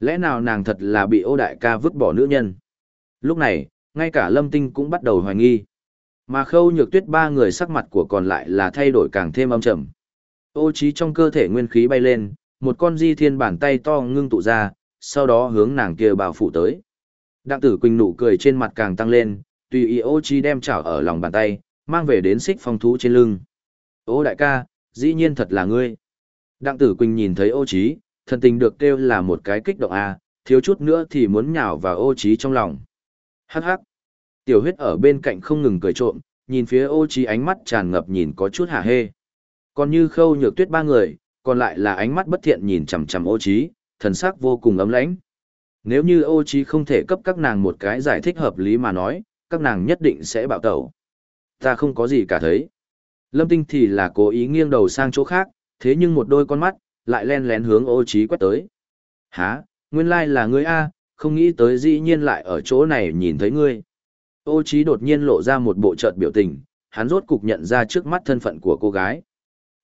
Lẽ nào nàng thật là bị ô đại ca vứt bỏ nữ nhân? Lúc này, ngay cả lâm tinh cũng bắt đầu hoài nghi. Mà khâu nhược tuyết ba người sắc mặt của còn lại là thay đổi càng thêm âm trầm. Ô trí trong cơ thể nguyên khí bay lên, một con di thiên bàn tay to ngưng tụ ra, sau đó hướng nàng kia bào phủ tới. Đặng tử quỳnh nụ cười trên mặt càng tăng lên, tùy ý ô trí đem chảo ở lòng bàn tay, mang về đến xích phong thú trên lưng. Ô đại ca, dĩ nhiên thật là ngươi. Đặng tử quỳnh nhìn thấy ô trí, thần tình được kêu là một cái kích động a, thiếu chút nữa thì muốn nhào vào ô trí trong lòng. Hắc hắc. Tiểu huyết ở bên cạnh không ngừng cười trộm, nhìn phía ô trí ánh mắt tràn ngập nhìn có chút hả hê. Còn như khâu nhược tuyết ba người, còn lại là ánh mắt bất thiện nhìn chằm chằm ô trí, thần sắc vô cùng ấm lãnh. Nếu như ô trí không thể cấp các nàng một cái giải thích hợp lý mà nói, các nàng nhất định sẽ bạo tẩu. Ta không có gì cả thấy. Lâm Tinh thì là cố ý nghiêng đầu sang chỗ khác, thế nhưng một đôi con mắt, lại len lén hướng ô trí quét tới. Hả, nguyên lai là ngươi A, không nghĩ tới dĩ nhiên lại ở chỗ này nhìn thấy ngươi. Ô Chí đột nhiên lộ ra một bộ chợt biểu tình, hắn rốt cục nhận ra trước mắt thân phận của cô gái.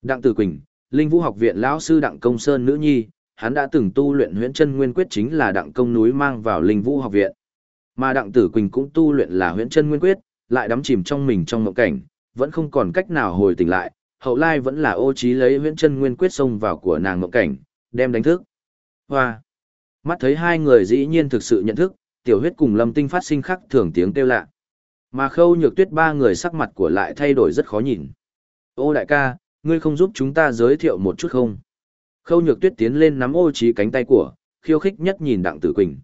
Đặng Tử Quỳnh, Linh Vũ học viện lão sư Đặng Công Sơn nữ nhi, hắn đã từng tu luyện huyễn chân nguyên quyết chính là Đặng Công núi mang vào Linh Vũ học viện. Mà Đặng Tử Quỳnh cũng tu luyện là huyễn chân nguyên quyết, lại đắm chìm trong mình trong mộng cảnh, vẫn không còn cách nào hồi tỉnh lại, hậu lai vẫn là ô Chí lấy huyễn chân nguyên quyết xông vào của nàng mộng cảnh, đem đánh thức. Hoa! Mắt thấy hai người dĩ nhiên thực sự nhận thức, tiểu huyết cùng lâm tinh phát sinh khắc thường tiếng kêu lạ. Mà khâu nhược tuyết ba người sắc mặt của lại thay đổi rất khó nhìn. Ô đại ca, ngươi không giúp chúng ta giới thiệu một chút không? Khâu nhược tuyết tiến lên nắm ô trí cánh tay của, khiêu khích nhất nhìn đặng tử quỳnh.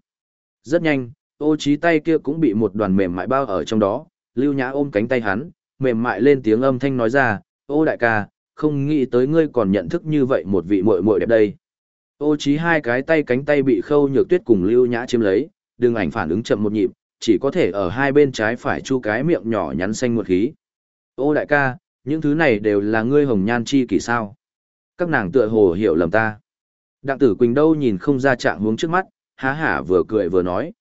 Rất nhanh, ô trí tay kia cũng bị một đoàn mềm mại bao ở trong đó, lưu nhã ôm cánh tay hắn, mềm mại lên tiếng âm thanh nói ra, ô đại ca, không nghĩ tới ngươi còn nhận thức như vậy một vị muội muội đẹp đây. Ô trí hai cái tay cánh tay bị khâu nhược tuyết cùng lưu nhã chiếm lấy, đừng ảnh phản ứng chậm một nhịp, chỉ có thể ở hai bên trái phải chu cái miệng nhỏ nhắn xanh một khí. Ô đại ca, những thứ này đều là ngươi hồng nhan chi kỷ sao. Các nàng tựa hồ hiểu lầm ta. Đặng tử Quỳnh đâu nhìn không ra trạng hướng trước mắt, há hả vừa cười vừa nói.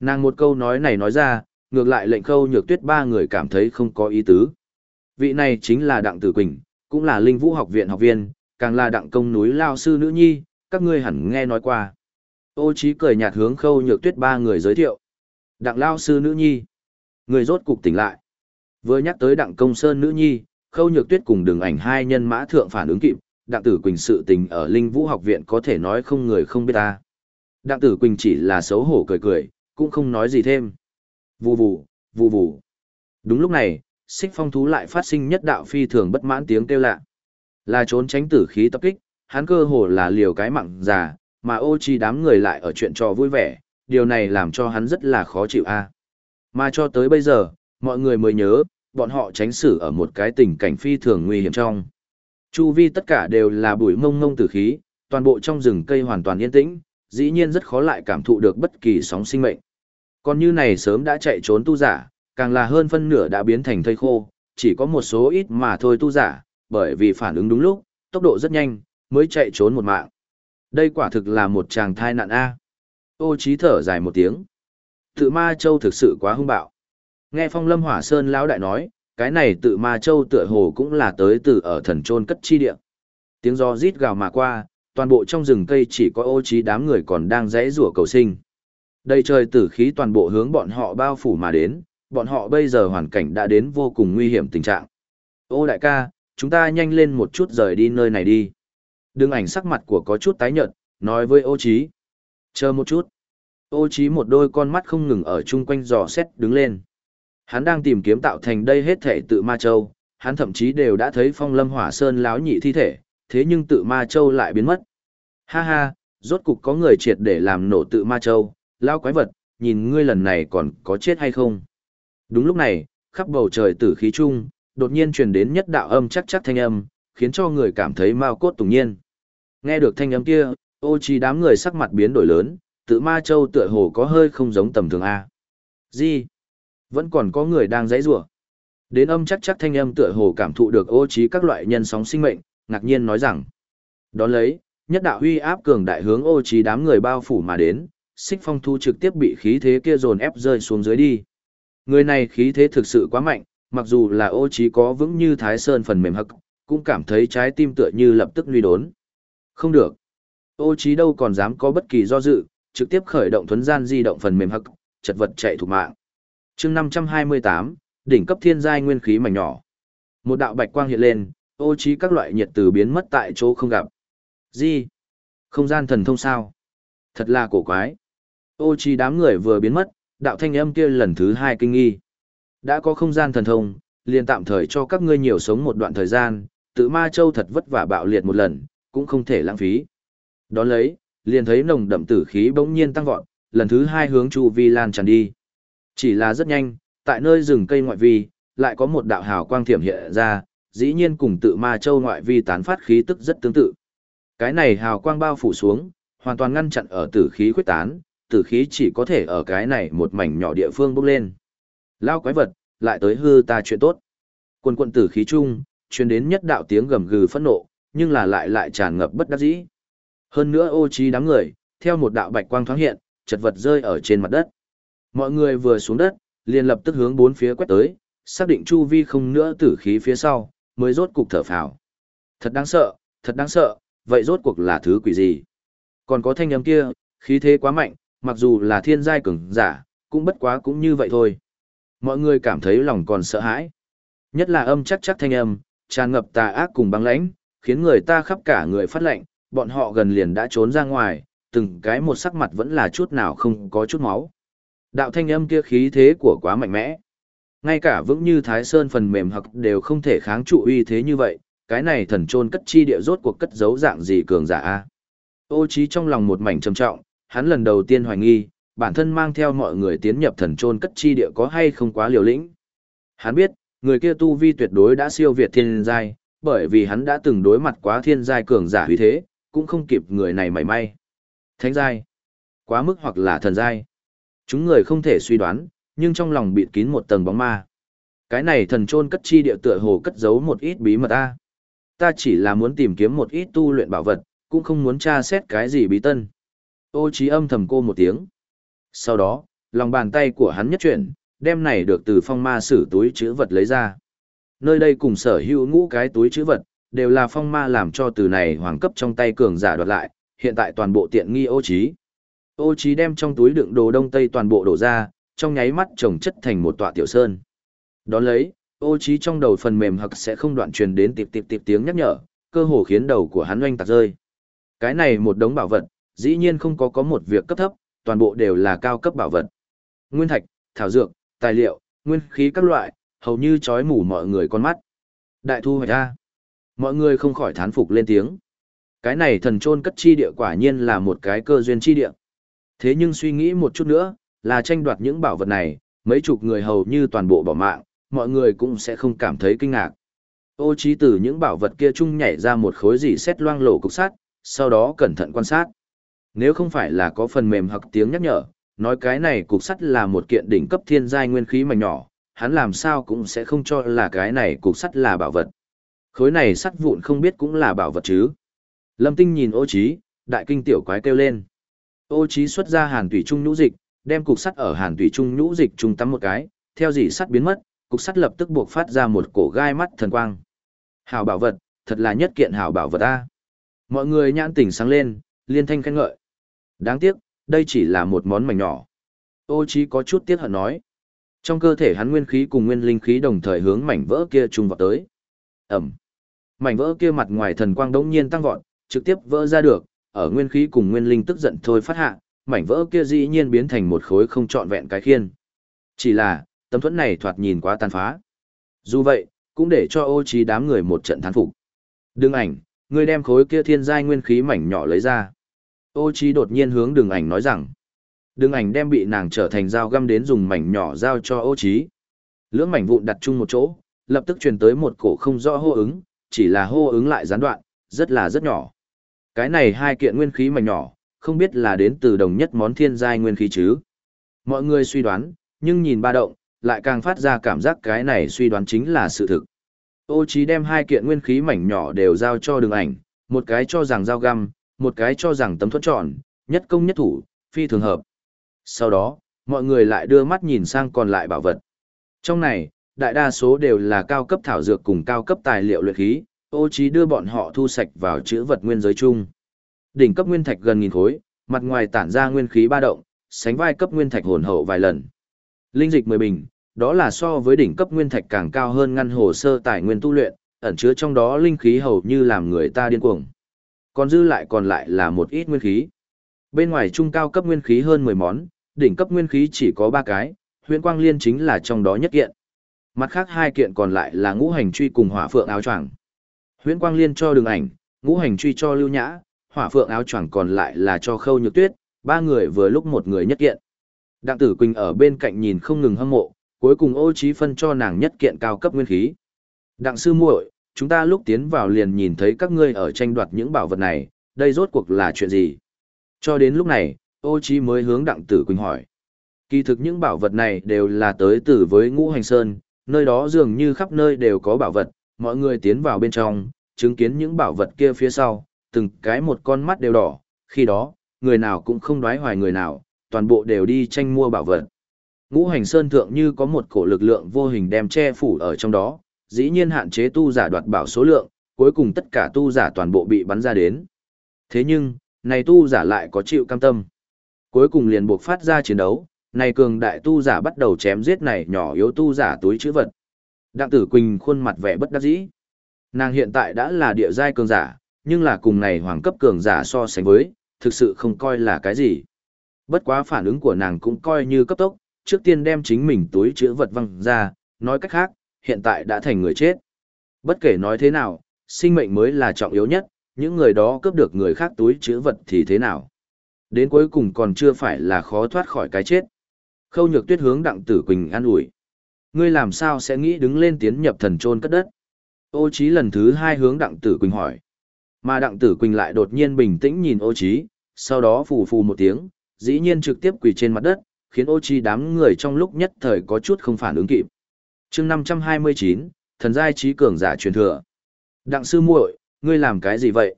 Nàng một câu nói này nói ra, ngược lại lệnh khâu nhược tuyết ba người cảm thấy không có ý tứ. Vị này chính là Đặng Tử Quỳnh, cũng là Linh Vũ học viện học viên, càng là Đặng Công núi Lao Sư Nữ Nhi, các ngươi hẳn nghe nói qua. Ô Chí cười nhạt hướng khâu nhược tuyết ba người giới thiệu. Đặng Lao Sư Nữ Nhi. Người rốt cục tỉnh lại. Vừa nhắc tới Đặng Công Sơn Nữ Nhi, khâu nhược tuyết cùng đường ảnh hai nhân mã thượng phản ứng kịp, Đặng Tử Quỳnh sự tình ở Linh Vũ học viện có thể nói không người không biết ta. Đặng Tử Quỳnh chỉ là xấu hổ cười cười, cũng không nói gì thêm. Vù vù, vù vù. Đúng lúc này, xích phong thú lại phát sinh nhất đạo phi thường bất mãn tiếng kêu lạ. Là trốn tránh tử khí tập kích, hắn cơ hồ là liều cái mặn già, mà ô chi đám người lại ở chuyện trò vui vẻ, điều này làm cho hắn rất là khó chịu a. Mà cho tới bây giờ, mọi người mới nhớ, bọn họ tránh xử ở một cái tình cảnh phi thường nguy hiểm trong. Chu vi tất cả đều là bụi mông mông tử khí, toàn bộ trong rừng cây hoàn toàn yên tĩnh, dĩ nhiên rất khó lại cảm thụ được bất kỳ sóng sinh mệnh. Còn như này sớm đã chạy trốn tu giả, càng là hơn phân nửa đã biến thành thây khô, chỉ có một số ít mà thôi tu giả, bởi vì phản ứng đúng lúc, tốc độ rất nhanh, mới chạy trốn một mạng. Đây quả thực là một chàng thai nạn A. Ô trí thở dài một tiếng. Tự ma châu thực sự quá hung bạo. Nghe phong lâm hỏa sơn lão đại nói, cái này tự ma châu tựa hồ cũng là tới từ ở thần trôn cất chi địa. Tiếng gió rít gào mà qua, toàn bộ trong rừng cây chỉ có ô trí đám người còn đang rẽ rủa cầu sinh. Đây trời tử khí toàn bộ hướng bọn họ bao phủ mà đến, bọn họ bây giờ hoàn cảnh đã đến vô cùng nguy hiểm tình trạng. Ô đại ca, chúng ta nhanh lên một chút rời đi nơi này đi đương ảnh sắc mặt của có chút tái nhợt, nói với ô Chí: Chờ một chút. Ô Chí một đôi con mắt không ngừng ở chung quanh dò xét đứng lên. Hắn đang tìm kiếm tạo thành đây hết thể tự ma châu, hắn thậm chí đều đã thấy phong lâm hỏa sơn láo nhị thi thể, thế nhưng tự ma châu lại biến mất. Ha ha, rốt cục có người triệt để làm nổ tự ma châu, lao quái vật, nhìn ngươi lần này còn có chết hay không. Đúng lúc này, khắp bầu trời tử khí trung, đột nhiên truyền đến nhất đạo âm chắc chắc thanh âm, khiến cho người cảm thấy mau cốt tùng nhiên. Nghe được thanh âm kia, ô chi đám người sắc mặt biến đổi lớn, tự ma châu tựa hồ có hơi không giống tầm thường A. Gì? Vẫn còn có người đang giãy rủa. Đến âm chắc chắc thanh âm tựa hồ cảm thụ được ô trí các loại nhân sóng sinh mệnh, ngạc nhiên nói rằng. Đón lấy, nhất đạo huy áp cường đại hướng ô trí đám người bao phủ mà đến, xích phong thu trực tiếp bị khí thế kia dồn ép rơi xuống dưới đi. Người này khí thế thực sự quá mạnh, mặc dù là ô trí có vững như thái sơn phần mềm hậc, cũng cảm thấy trái tim tựa như lập tức nguy đốn. Không được. Ô trí đâu còn dám có bất kỳ do dự, trực tiếp khởi động thuấn gian di động phần mềm hắc, chật vật chạy thủ mạng. Chương 528, đỉnh cấp thiên giai nguyên khí mảnh nhỏ. Một đạo bạch quang hiện lên, ô trí các loại nhiệt từ biến mất tại chỗ không gặp. Gì? Không gian thần thông sao? Thật là cổ quái. Ô trí đám người vừa biến mất, đạo thanh âm kia lần thứ hai kinh nghi. Đã có không gian thần thông, liền tạm thời cho các ngươi nhiều sống một đoạn thời gian, tự ma châu thật vất vả bạo liệt một lần, cũng không thể lãng phí. Đón lấy, liền thấy nồng đậm tử khí bỗng nhiên tăng vọt, lần thứ hai hướng chu vi lan tràn đi. Chỉ là rất nhanh, tại nơi rừng cây ngoại vi, lại có một đạo hào quang thiểm hiện ra, dĩ nhiên cùng tự ma châu ngoại vi tán phát khí tức rất tương tự. Cái này hào quang bao phủ xuống, hoàn toàn ngăn chặn ở tử khí khuyết tán, tử khí chỉ có thể ở cái này một mảnh nhỏ địa phương bốc lên. Lao quái vật, lại tới hư ta chuyện tốt. Quân quận tử khí chung, truyền đến nhất đạo tiếng gầm gừ phẫn nộ, nhưng là lại lại tràn ngập bất đắc dĩ. Hơn nữa ô trí đám người, theo một đạo bạch quang thoáng hiện, chật vật rơi ở trên mặt đất. Mọi người vừa xuống đất, liền lập tức hướng bốn phía quét tới, xác định chu vi không nữa tử khí phía sau, mới rốt cục thở phào. Thật đáng sợ, thật đáng sợ, vậy rốt cuộc là thứ quỷ gì? Còn có thanh âm kia, khí thế quá mạnh, mặc dù là thiên giai cường giả, cũng bất quá cũng như vậy thôi. Mọi người cảm thấy lòng còn sợ hãi. Nhất là âm chắc chắc thanh âm, tràn ngập tà ác cùng băng lãnh, khiến người ta khắp cả người phát lệnh, bọn họ gần liền đã trốn ra ngoài, từng cái một sắc mặt vẫn là chút nào không có chút máu. Đạo thanh âm kia khí thế của quá mạnh mẽ. Ngay cả vững như Thái Sơn phần mềm hoặc đều không thể kháng trụ uy thế như vậy, cái này thần trôn cất chi địa rốt cuộc cất giấu dạng gì cường giả a. Ô trí trong lòng một mảnh trầm trọng, hắn lần đầu tiên hoài nghi, bản thân mang theo mọi người tiến nhập thần trôn cất chi địa có hay không quá liều lĩnh. Hắn biết, người kia tu vi tuyệt đối đã siêu việt thiên giai, bởi vì hắn đã từng đối mặt quá thiên giai cường giả huy thế, cũng không kịp người này mảy may. Thánh giai, quá mức hoặc là thần giai. Chúng người không thể suy đoán, nhưng trong lòng bịt kín một tầng bóng ma. Cái này thần trôn cất chi địa tựa hồ cất giấu một ít bí mật ta. Ta chỉ là muốn tìm kiếm một ít tu luyện bảo vật, cũng không muốn tra xét cái gì bí tân. Ô trí âm thầm cô một tiếng. Sau đó, lòng bàn tay của hắn nhất chuyển, đem này được từ phong ma sử túi chữ vật lấy ra. Nơi đây cùng sở hữu ngũ cái túi chữ vật, đều là phong ma làm cho từ này hoàng cấp trong tay cường giả đoạt lại, hiện tại toàn bộ tiện nghi ô trí. Ô trí đem trong túi đựng đồ đông tây toàn bộ đổ ra, trong nháy mắt trồng chất thành một tọa tiểu sơn. Đón lấy, ô trí trong đầu phần mềm hoặc sẽ không đoạn truyền đến tịp tịp tịp tiếng nhắc nhở, cơ hồ khiến đầu của hắn oanh tạc rơi. Cái này một đống bảo vật, dĩ nhiên không có có một việc cấp thấp, toàn bộ đều là cao cấp bảo vật. Nguyên thạch, thảo dược, tài liệu, nguyên khí các loại, hầu như chói mù mọi người con mắt. Đại thu hoạch ra. Mọi người không khỏi thán phục lên tiếng. Cái này thần trôn cất chi địa quả nhiên là một cái cơ duyên chi địa. Thế nhưng suy nghĩ một chút nữa, là tranh đoạt những bảo vật này, mấy chục người hầu như toàn bộ bỏ mạng, mọi người cũng sẽ không cảm thấy kinh ngạc. Ô trí từ những bảo vật kia chung nhảy ra một khối gì xét loang lổ cục sắt, sau đó cẩn thận quan sát. Nếu không phải là có phần mềm hoặc tiếng nhắc nhở, nói cái này cục sắt là một kiện đỉnh cấp thiên giai nguyên khí mà nhỏ, hắn làm sao cũng sẽ không cho là cái này cục sắt là bảo vật. Khối này sắt vụn không biết cũng là bảo vật chứ. Lâm Tinh nhìn ô chí đại kinh tiểu quái kêu lên. Ô chí xuất ra hàn tủy trung nhũ dịch, đem cục sắt ở hàn tủy trung nhũ dịch trung tắm một cái, theo dị sắt biến mất, cục sắt lập tức buộc phát ra một cổ gai mắt thần quang. Hảo bảo vật, thật là nhất kiện hảo bảo vật a. Mọi người nhãn tỉnh sáng lên, liên thanh khen ngợi. Đáng tiếc, đây chỉ là một món mảnh nhỏ. Ô Chí có chút tiếc hận nói. Trong cơ thể hắn nguyên khí cùng nguyên linh khí đồng thời hướng mảnh vỡ kia trùng vào tới. Ẩm. Mảnh vỡ kia mặt ngoài thần quang đống nhiên tăng vọt, trực tiếp vỡ ra được, ở nguyên khí cùng nguyên linh tức giận thôi phát hạ, mảnh vỡ kia dĩ nhiên biến thành một khối không trọn vẹn cái khiên. Chỉ là, tấm thuẫn này thoạt nhìn quá tàn phá. Dù vậy, cũng để cho ô trí đám người một trận thán phục. đường ảnh, ngươi đem khối kia thiên giai nguyên khí mảnh nhỏ lấy ra. Ô trí đột nhiên hướng đường ảnh nói rằng. Đường ảnh đem bị nàng trở thành dao găm đến dùng mảnh nhỏ giao cho ô trí. Lưỡng mảnh vụn đặt chung một chỗ, lập tức truyền tới một cổ không rõ hô ứng, chỉ là hô ứng lại gián đoạn, rất là rất nhỏ. Cái này hai kiện nguyên khí mảnh nhỏ, không biết là đến từ đồng nhất món thiên giai nguyên khí chứ. Mọi người suy đoán, nhưng nhìn ba động, lại càng phát ra cảm giác cái này suy đoán chính là sự thực. Ô Chí đem hai kiện nguyên khí mảnh nhỏ đều giao cho đường ảnh, một cái cho rằng dao găm, một cái cho rằng tấm thuẫn tròn, nhất công nhất thủ, phi thường hợp. Sau đó, mọi người lại đưa mắt nhìn sang còn lại bảo vật. Trong này, đại đa số đều là cao cấp thảo dược cùng cao cấp tài liệu luyện khí, ô trí đưa bọn họ thu sạch vào chữ vật nguyên giới chung. Đỉnh cấp nguyên thạch gần nghìn khối, mặt ngoài tản ra nguyên khí ba động, sánh vai cấp nguyên thạch hồn hậu vài lần. Linh dịch 10 bình, đó là so với đỉnh cấp nguyên thạch càng cao hơn ngăn hồ sơ tài nguyên tu luyện, ẩn chứa trong đó linh khí hầu như làm người ta điên cuồng. Còn dư lại còn lại là một ít nguyên khí. Bên ngoài trung cao cấp nguyên khí hơn 10 món, đỉnh cấp nguyên khí chỉ có 3 cái, huyễn quang liên chính là trong đó nhất kiện. Mặt khác hai kiện còn lại là ngũ hành truy cùng hỏa phượng áo choàng. Huyễn quang liên cho đường ảnh, ngũ hành truy cho lưu nhã, hỏa phượng áo choàng còn lại là cho khâu nhược tuyết, ba người vừa lúc một người nhất kiện. Đặng tử Quỳnh ở bên cạnh nhìn không ngừng hâm mộ, cuối cùng ô trí phân cho nàng nhất kiện cao cấp nguyên khí. Đặng sư muội, chúng ta lúc tiến vào liền nhìn thấy các ngươi ở tranh đoạt những bảo vật này, đây rốt cuộc là chuyện gì? Cho đến lúc này, ô trí mới hướng đặng tử Quỳnh hỏi. Kỳ thực những bảo vật này đều là tới từ với ngũ hành sơn, nơi đó dường như khắp nơi đều có bảo vật, mọi người tiến vào bên trong, chứng kiến những bảo vật kia phía sau, từng cái một con mắt đều đỏ, khi đó, người nào cũng không đoái hoài người nào, toàn bộ đều đi tranh mua bảo vật. Ngũ hành sơn thượng như có một cổ lực lượng vô hình đem che phủ ở trong đó, dĩ nhiên hạn chế tu giả đoạt bảo số lượng, cuối cùng tất cả tu giả toàn bộ bị bắn ra đến. Thế nhưng, này tu giả lại có chịu cam tâm. Cuối cùng liền buộc phát ra chiến đấu, này cường đại tu giả bắt đầu chém giết này nhỏ yếu tu giả túi chữ vật. Đặng tử Quỳnh khuôn mặt vẻ bất đắc dĩ. Nàng hiện tại đã là địa giai cường giả, nhưng là cùng này hoàng cấp cường giả so sánh với, thực sự không coi là cái gì. Bất quá phản ứng của nàng cũng coi như cấp tốc, trước tiên đem chính mình túi chữ vật văng ra, nói cách khác, hiện tại đã thành người chết. Bất kể nói thế nào, sinh mệnh mới là trọng yếu nhất, những người đó cướp được người khác túi chữ vật thì thế nào. Đến cuối cùng còn chưa phải là khó thoát khỏi cái chết. Khâu nhược tuyết hướng đặng tử Quỳnh an ủi. Ngươi làm sao sẽ nghĩ đứng lên tiến nhập thần trôn cất đất? Ô Chí lần thứ hai hướng Đặng Tử Quỳnh hỏi. Mà Đặng Tử Quỳnh lại đột nhiên bình tĩnh nhìn Ô Chí, sau đó phù phù một tiếng, dĩ nhiên trực tiếp quỳ trên mặt đất, khiến Ô Chí đám người trong lúc nhất thời có chút không phản ứng kịp. Chương 529, thần giai trí cường giả truyền thừa. Đặng sư muội, ngươi làm cái gì vậy?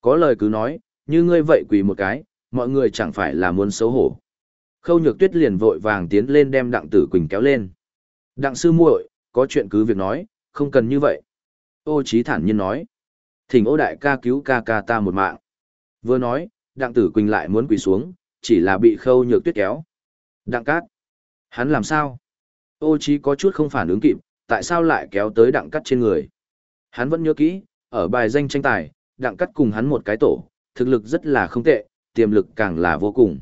Có lời cứ nói, như ngươi vậy quỳ một cái, mọi người chẳng phải là muốn xấu hổ. Khâu Nhược Tuyết liền vội vàng tiến lên đem Đặng Tử Quỳnh kéo lên. Đặng sư muội, có chuyện cứ việc nói, không cần như vậy. Ô Chí thản nhiên nói. Thỉnh ô đại ca cứu ca ca ta một mạng. Vừa nói, Đặng Tử Quỳnh lại muốn quỳ xuống, chỉ là bị Khâu Nhược Tuyết kéo. Đặng Cát. Hắn làm sao? Ô Chí có chút không phản ứng kịp, tại sao lại kéo tới Đặng Cát trên người? Hắn vẫn nhớ kỹ, ở bài danh tranh tài, Đặng Cát cùng hắn một cái tổ, thực lực rất là không tệ, tiềm lực càng là vô cùng.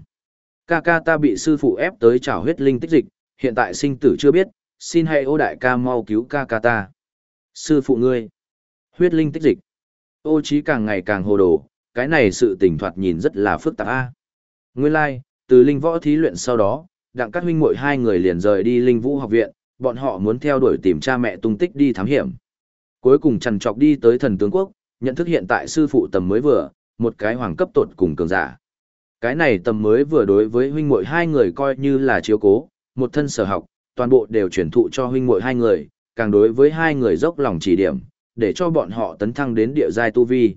Ca ca ta bị sư phụ ép tới trào huyết linh tích dịch, hiện tại sinh tử chưa biết, xin hãy ô đại ca mau cứu ca ca ta. Sư phụ ngươi, huyết linh tích dịch. Ô trí càng ngày càng hồ đồ, cái này sự tình thoạt nhìn rất là phức tạp a. Nguyên lai, like, từ linh võ thí luyện sau đó, đặng các huynh muội hai người liền rời đi linh vũ học viện, bọn họ muốn theo đuổi tìm cha mẹ tung tích đi thám hiểm. Cuối cùng trằn trọc đi tới thần tướng quốc, nhận thức hiện tại sư phụ tầm mới vừa, một cái hoàng cấp tột cùng cường giả. Cái này tầm mới vừa đối với huynh muội hai người coi như là chiếu cố, một thân sở học, toàn bộ đều chuyển thụ cho huynh muội hai người, càng đối với hai người dốc lòng chỉ điểm, để cho bọn họ tấn thăng đến địa giai tu vi.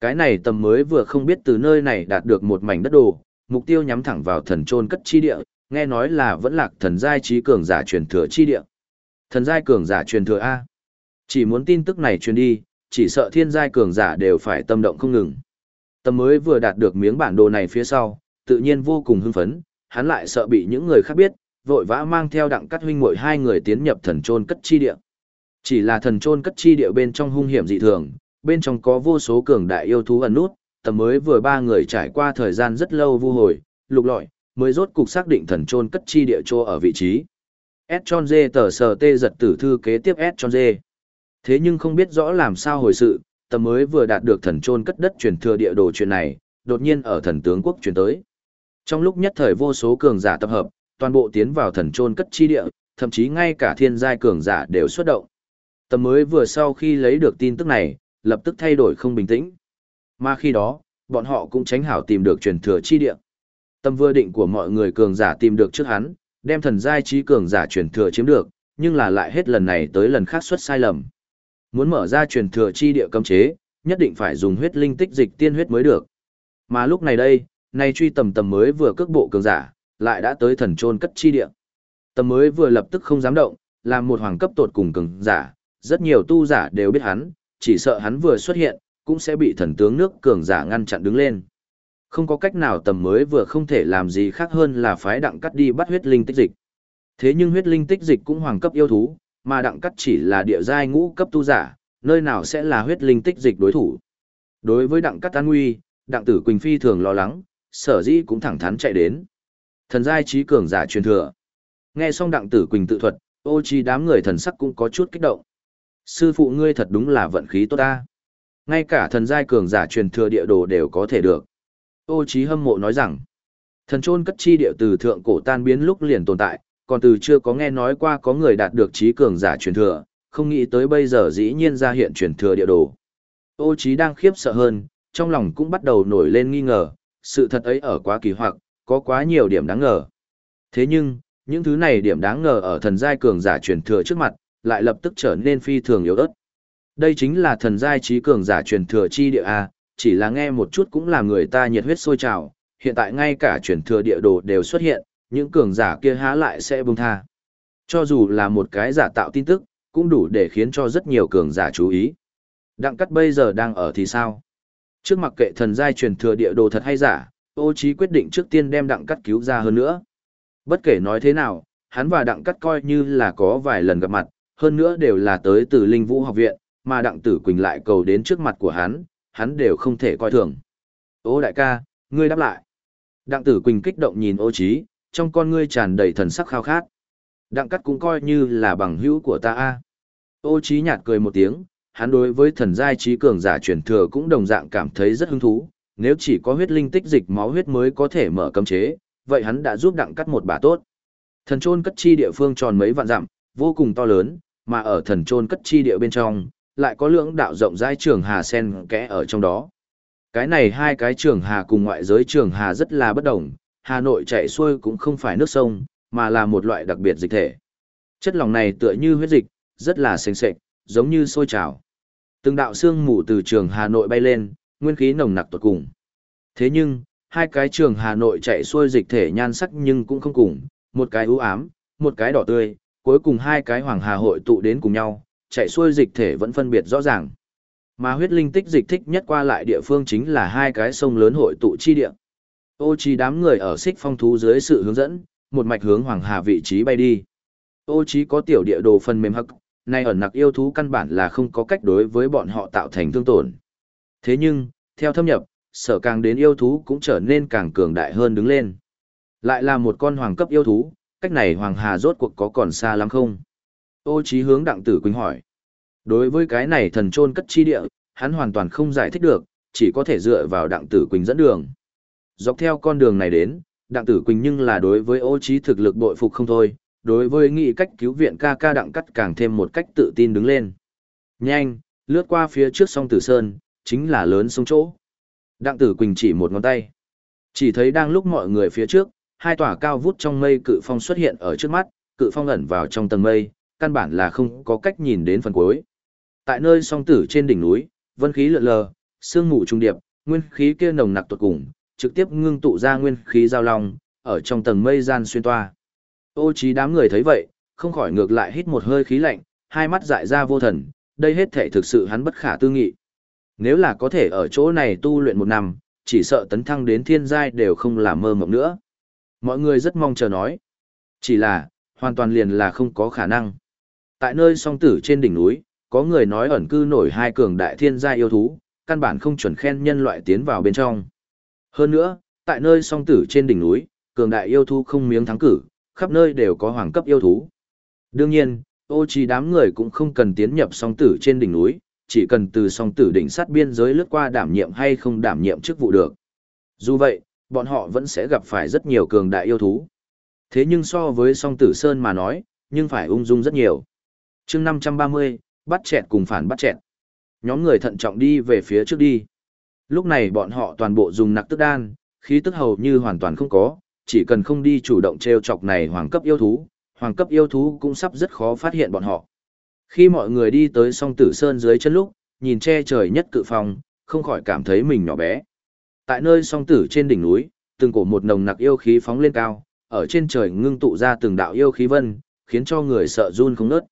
Cái này tầm mới vừa không biết từ nơi này đạt được một mảnh đất đồ, mục tiêu nhắm thẳng vào thần trôn cất chi địa, nghe nói là vẫn lạc thần giai trí cường giả truyền thừa chi địa. Thần giai cường giả truyền thừa A. Chỉ muốn tin tức này truyền đi, chỉ sợ thiên giai cường giả đều phải tâm động không ngừng. Tầm mới vừa đạt được miếng bản đồ này phía sau, tự nhiên vô cùng hưng phấn, hắn lại sợ bị những người khác biết, vội vã mang theo đặng cắt huynh muội hai người tiến nhập thần trôn cất chi địa. Chỉ là thần trôn cất chi địa bên trong hung hiểm dị thường, bên trong có vô số cường đại yêu thú ẩn nút, tầm mới vừa ba người trải qua thời gian rất lâu vô hồi, lục lọi, mới rốt cục xác định thần trôn cất chi địa chỗ ở vị trí. S tròn dê tờ sờ tê giật tử thư kế tiếp S tròn dê. Thế nhưng không biết rõ làm sao hồi sự, tầm mới vừa đạt được thần trôn cất đất truyền thừa địa đồ chuyện này, đột nhiên ở thần tướng quốc truyền tới. Trong lúc nhất thời vô số cường giả tập hợp, toàn bộ tiến vào thần trôn cất chi địa, thậm chí ngay cả thiên giai cường giả đều xuất động. Tầm mới vừa sau khi lấy được tin tức này, lập tức thay đổi không bình tĩnh. Mà khi đó, bọn họ cũng tránh hảo tìm được truyền thừa chi địa. Tâm vừa định của mọi người cường giả tìm được trước hắn, đem thần giai trí cường giả truyền thừa chiếm được, nhưng là lại hết lần này tới lần khác xuất sai lầm. Muốn mở ra truyền thừa chi địa cấm chế, nhất định phải dùng huyết linh tích dịch tiên huyết mới được. Mà lúc này đây, nay truy tầm tầm mới vừa cước bộ cường giả, lại đã tới thần trôn cất chi địa. Tầm mới vừa lập tức không dám động, làm một hoàng cấp tột cùng cường giả, rất nhiều tu giả đều biết hắn, chỉ sợ hắn vừa xuất hiện, cũng sẽ bị thần tướng nước cường giả ngăn chặn đứng lên. Không có cách nào tầm mới vừa không thể làm gì khác hơn là phái đặng cắt đi bắt huyết linh tích dịch. Thế nhưng huyết linh tích dịch cũng hoàng cấp yêu thú, mà đặng cắt chỉ là địa giai ngũ cấp tu giả, nơi nào sẽ là huyết linh tích dịch đối thủ. Đối với đặng cắt an nguy, đặng tử Quỳnh Phi thường lo lắng, sở dĩ cũng thẳng thắn chạy đến. Thần giai trí cường giả truyền thừa. Nghe xong đặng tử Quỳnh tự thuật, ô chi đám người thần sắc cũng có chút kích động. Sư phụ ngươi thật đúng là vận khí tốt ta. Ngay cả thần giai cường giả truyền thừa địa đồ đều có thể được. Ô Chí hâm mộ nói rằng, thần trôn cất chi địa từ thượng cổ tan biến lúc liền tồn tại, còn từ chưa có nghe nói qua có người đạt được trí cường giả truyền thừa, không nghĩ tới bây giờ dĩ nhiên ra hiện truyền thừa địa đồ. Ô trí đang khiếp sợ hơn, trong lòng cũng bắt đầu nổi lên nghi ngờ, sự thật ấy ở quá kỳ hoặc, có quá nhiều điểm đáng ngờ. Thế nhưng, những thứ này điểm đáng ngờ ở thần giai cường giả truyền thừa trước mặt, lại lập tức trở nên phi thường yếu ớt. Đây chính là thần giai trí cường giả truyền thừa chi địa A, chỉ là nghe một chút cũng làm người ta nhiệt huyết sôi trào, hiện tại ngay cả truyền thừa địa đồ đều xuất hiện, những cường giả kia há lại sẽ bông tha. Cho dù là một cái giả tạo tin tức, cũng đủ để khiến cho rất nhiều cường giả chú ý. Đặng cắt bây giờ đang ở thì sao? Trước mặt kệ thần giai truyền thừa địa đồ thật hay giả, ô trí quyết định trước tiên đem đặng cắt cứu ra hơn nữa. Bất kể nói thế nào, hắn và đặng cắt coi như là có vài lần gặp mặt, hơn nữa đều là tới từ linh vũ học viện, mà đặng tử quỳnh lại cầu đến trước mặt của hắn, hắn đều không thể coi thường. Ô đại ca, ngươi đáp lại. Đặng tử quỳnh kích động nhìn ô trí, trong con ngươi tràn đầy thần sắc khao khát. Đặng cắt cũng coi như là bằng hữu của ta a. Ô trí nhạt cười một tiếng, hắn đối với thần giai trí cường giả truyền thừa cũng đồng dạng cảm thấy rất hứng thú, nếu chỉ có huyết linh tích dịch máu huyết mới có thể mở cấm chế, vậy hắn đã giúp đặng cắt một bà tốt. Thần trôn cất chi địa phương tròn mấy vạn dặm, vô cùng to lớn, mà ở thần trôn cất chi địa bên trong, lại có lưỡng đạo rộng rãi trường hà sen kẽ ở trong đó. Cái này hai cái trường hà cùng ngoại giới trường hà rất là bất đồng, Hà Nội chảy xuôi cũng không phải nước sông, mà là một loại đặc biệt dịch thể. Chất lỏng này tựa như huyết dịch, rất là sền sệt, giống như sôi trào. Từng đạo xương mù từ trường Hà Nội bay lên, nguyên khí nồng nặc tuột cùng. Thế nhưng, hai cái trường Hà Nội chạy xuôi dịch thể nhan sắc nhưng cũng không cùng, một cái ưu ám, một cái đỏ tươi, cuối cùng hai cái hoàng hà hội tụ đến cùng nhau, chạy xuôi dịch thể vẫn phân biệt rõ ràng. Mà huyết linh tích dịch thích nhất qua lại địa phương chính là hai cái sông lớn hội tụ chi địa. Ô Chí đám người ở xích phong thú dưới sự hướng dẫn, một mạch hướng hoàng hà vị trí bay đi. Ô Chí có tiểu địa đồ phần mềm hắc, nay ẩn nặc yêu thú căn bản là không có cách đối với bọn họ tạo thành thương tổn. Thế nhưng, theo thâm nhập, sở càng đến yêu thú cũng trở nên càng cường đại hơn đứng lên. Lại là một con hoàng cấp yêu thú, cách này hoàng hà rốt cuộc có còn xa lắm không? Ô Chí hướng đặng tử quỳnh hỏi. Đối với cái này thần trôn cất chi địa, hắn hoàn toàn không giải thích được, chỉ có thể dựa vào đặng tử quỳnh dẫn đường. Dọc theo con đường này đến, đặng tử quỳnh nhưng là đối với ô trí thực lực bội phục không thôi, đối với nghị cách cứu viện ca ca đặng cắt càng thêm một cách tự tin đứng lên. Nhanh, lướt qua phía trước sông Tử Sơn, chính là lớn sông chỗ. Đặng tử quỳnh chỉ một ngón tay. Chỉ thấy đang lúc mọi người phía trước, hai tòa cao vút trong mây cự phong xuất hiện ở trước mắt, cự phong ẩn vào trong tầng mây, căn bản là không có cách nhìn đến phần cuối. Tại nơi song tử trên đỉnh núi, vân khí lượn lờ, sương mù trung điệp, nguyên khí kia nồng nặc tuột cùng, trực tiếp ngưng tụ ra nguyên khí giao long, ở trong tầng mây gian xuyên toa. Ô trí đám người thấy vậy, không khỏi ngược lại hít một hơi khí lạnh, hai mắt dại ra vô thần, đây hết thể thực sự hắn bất khả tư nghị. Nếu là có thể ở chỗ này tu luyện một năm, chỉ sợ tấn thăng đến thiên giai đều không làm mơ mộng nữa. Mọi người rất mong chờ nói. Chỉ là, hoàn toàn liền là không có khả năng. Tại nơi song tử trên đỉnh núi, có người nói ẩn cư nổi hai cường đại thiên gia yêu thú, căn bản không chuẩn khen nhân loại tiến vào bên trong. Hơn nữa, tại nơi song tử trên đỉnh núi, cường đại yêu thú không miếng thắng cử, khắp nơi đều có hoàng cấp yêu thú. Đương nhiên, ô trì đám người cũng không cần tiến nhập song tử trên đỉnh núi, chỉ cần từ song tử đỉnh sát biên giới lướt qua đảm nhiệm hay không đảm nhiệm chức vụ được. Dù vậy, bọn họ vẫn sẽ gặp phải rất nhiều cường đại yêu thú. Thế nhưng so với song tử sơn mà nói, nhưng phải ung dung rất nhiều. chương 530, bắt chẹt cùng phản bắt chẹt. Nhóm người thận trọng đi về phía trước đi. Lúc này bọn họ toàn bộ dùng nặc tức đan, khí tức hầu như hoàn toàn không có, chỉ cần không đi chủ động treo chọc này hoàng cấp yêu thú, hoàng cấp yêu thú cũng sắp rất khó phát hiện bọn họ. Khi mọi người đi tới song tử sơn dưới chân lúc, nhìn che trời nhất cự phòng, không khỏi cảm thấy mình nhỏ bé. Tại nơi song tử trên đỉnh núi, từng cổ một nồng nặc yêu khí phóng lên cao, ở trên trời ngưng tụ ra từng đạo yêu khí vân, khiến cho người sợ run không nớt.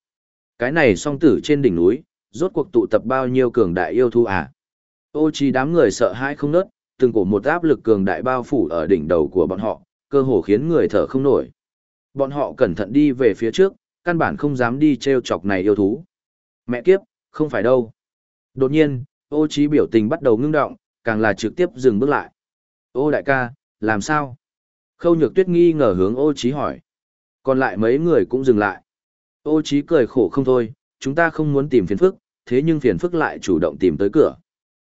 Cái này song tử trên đỉnh núi, rốt cuộc tụ tập bao nhiêu cường đại yêu thú à? Ô chi đám người sợ hãi không nớt, từng cổ một áp lực cường đại bao phủ ở đỉnh đầu của bọn họ, cơ hồ khiến người thở không nổi. Bọn họ cẩn thận đi về phía trước, căn bản không dám đi treo chọc này yêu thú. Mẹ kiếp, không phải đâu. Đột nhiên, ô trí biểu tình bắt đầu ngưng động, càng là trực tiếp dừng bước lại. Ô đại ca, làm sao? Khâu nhược tuyết nghi ngờ hướng ô trí hỏi. Còn lại mấy người cũng dừng lại. Ô trí cười khổ không thôi, chúng ta không muốn tìm phiền phức, thế nhưng phiền phức lại chủ động tìm tới cửa.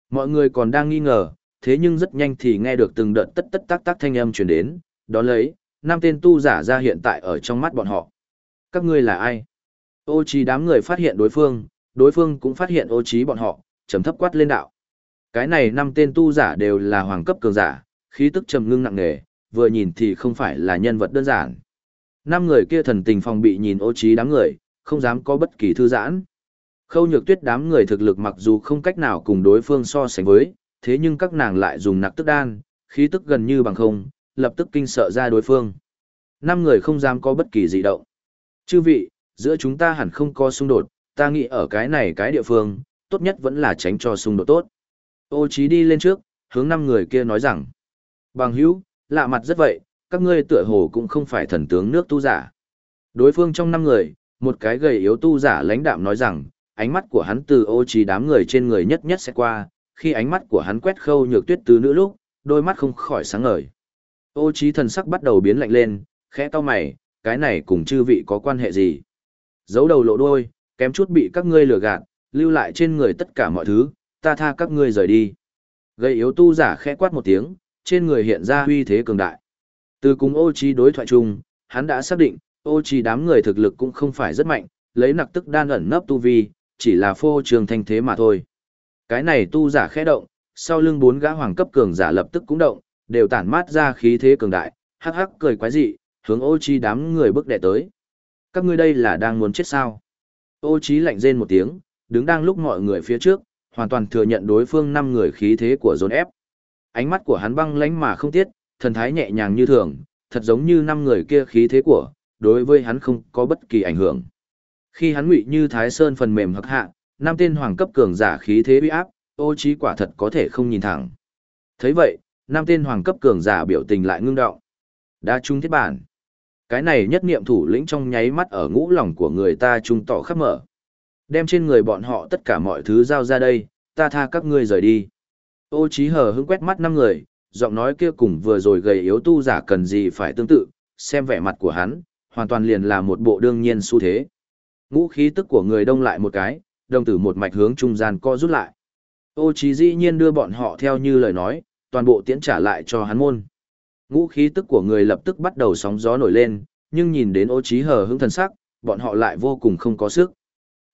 Mọi người còn đang nghi ngờ, thế nhưng rất nhanh thì nghe được từng đợt tất tất tác tác thanh âm truyền đến, đó lấy, năm tên tu giả ra hiện tại ở trong mắt bọn họ. Các ngươi là ai? Ô trí đám người phát hiện đối phương, đối phương cũng phát hiện ô trí bọn họ, trầm thấp quát lên đạo. Cái này năm tên tu giả đều là hoàng cấp cường giả, khí tức trầm ngưng nặng nề, vừa nhìn thì không phải là nhân vật đơn giản. Năm người kia thần tình phòng bị nhìn ô trí đám người, không dám có bất kỳ thư giãn. Khâu nhược tuyết đám người thực lực mặc dù không cách nào cùng đối phương so sánh với, thế nhưng các nàng lại dùng nặc tức đan, khí tức gần như bằng không, lập tức kinh sợ ra đối phương. Năm người không dám có bất kỳ dị động. Chư vị, giữa chúng ta hẳn không có xung đột, ta nghĩ ở cái này cái địa phương, tốt nhất vẫn là tránh cho xung đột tốt. Ô Chí đi lên trước, hướng năm người kia nói rằng, bằng hữu, lạ mặt rất vậy, các ngươi tựa hồ cũng không phải thần tướng nước tu giả. Đối phương trong năm người, một cái gầy yếu tu giả lãnh đạm nói rằng, ánh mắt của hắn từ ô trí đám người trên người nhất nhất sẽ qua, khi ánh mắt của hắn quét khâu nhược tuyết tứ nữ lúc, đôi mắt không khỏi sáng ngời. Ô trí thần sắc bắt đầu biến lạnh lên, khẽ cau mày, cái này cùng chư vị có quan hệ gì? Giấu đầu lộ đuôi, kém chút bị các ngươi lừa gạt, lưu lại trên người tất cả mọi thứ, ta tha các ngươi rời đi. Gây yếu tu giả khẽ quát một tiếng, trên người hiện ra uy thế cường đại. Từ cùng ô chi đối thoại chung, hắn đã xác định, ô chi đám người thực lực cũng không phải rất mạnh, lấy nặc tức đan ẩn nấp tu vi, chỉ là phô trường thanh thế mà thôi. Cái này tu giả khẽ động, sau lưng bốn gã hoàng cấp cường giả lập tức cũng động, đều tản mát ra khí thế cường đại, hắc hắc cười quái dị, hướng ô chi đám người bước đệ tới. Các ngươi đây là đang muốn chết sao? Ô Chí lạnh rên một tiếng, đứng đang lúc mọi người phía trước, hoàn toàn thừa nhận đối phương năm người khí thế của dồn ép. Ánh mắt của hắn băng lãnh mà không tiết, thần thái nhẹ nhàng như thường, thật giống như năm người kia khí thế của, đối với hắn không có bất kỳ ảnh hưởng. Khi hắn ngụy như Thái Sơn phần mềm hắc hạ, năm tên hoàng cấp cường giả khí thế uy áp, ô trí quả thật có thể không nhìn thẳng. Thấy vậy, năm tên hoàng cấp cường giả biểu tình lại ngưng động. Đã trung thiết bản. Cái này nhất niệm thủ lĩnh trong nháy mắt ở ngũ lòng của người ta trung tỏ khắp mở. Đem trên người bọn họ tất cả mọi thứ giao ra đây, ta tha các ngươi rời đi. Ô trí hờ hững quét mắt năm người, giọng nói kia cùng vừa rồi gầy yếu tu giả cần gì phải tương tự, xem vẻ mặt của hắn, hoàn toàn liền là một bộ đương nhiên xu thế. Ngũ khí tức của người đông lại một cái, đồng tử một mạch hướng trung gian co rút lại. Ô trí dĩ nhiên đưa bọn họ theo như lời nói, toàn bộ tiễn trả lại cho hắn môn. Ngũ khí tức của người lập tức bắt đầu sóng gió nổi lên, nhưng nhìn đến ô trí hờ hững thần sắc, bọn họ lại vô cùng không có sức.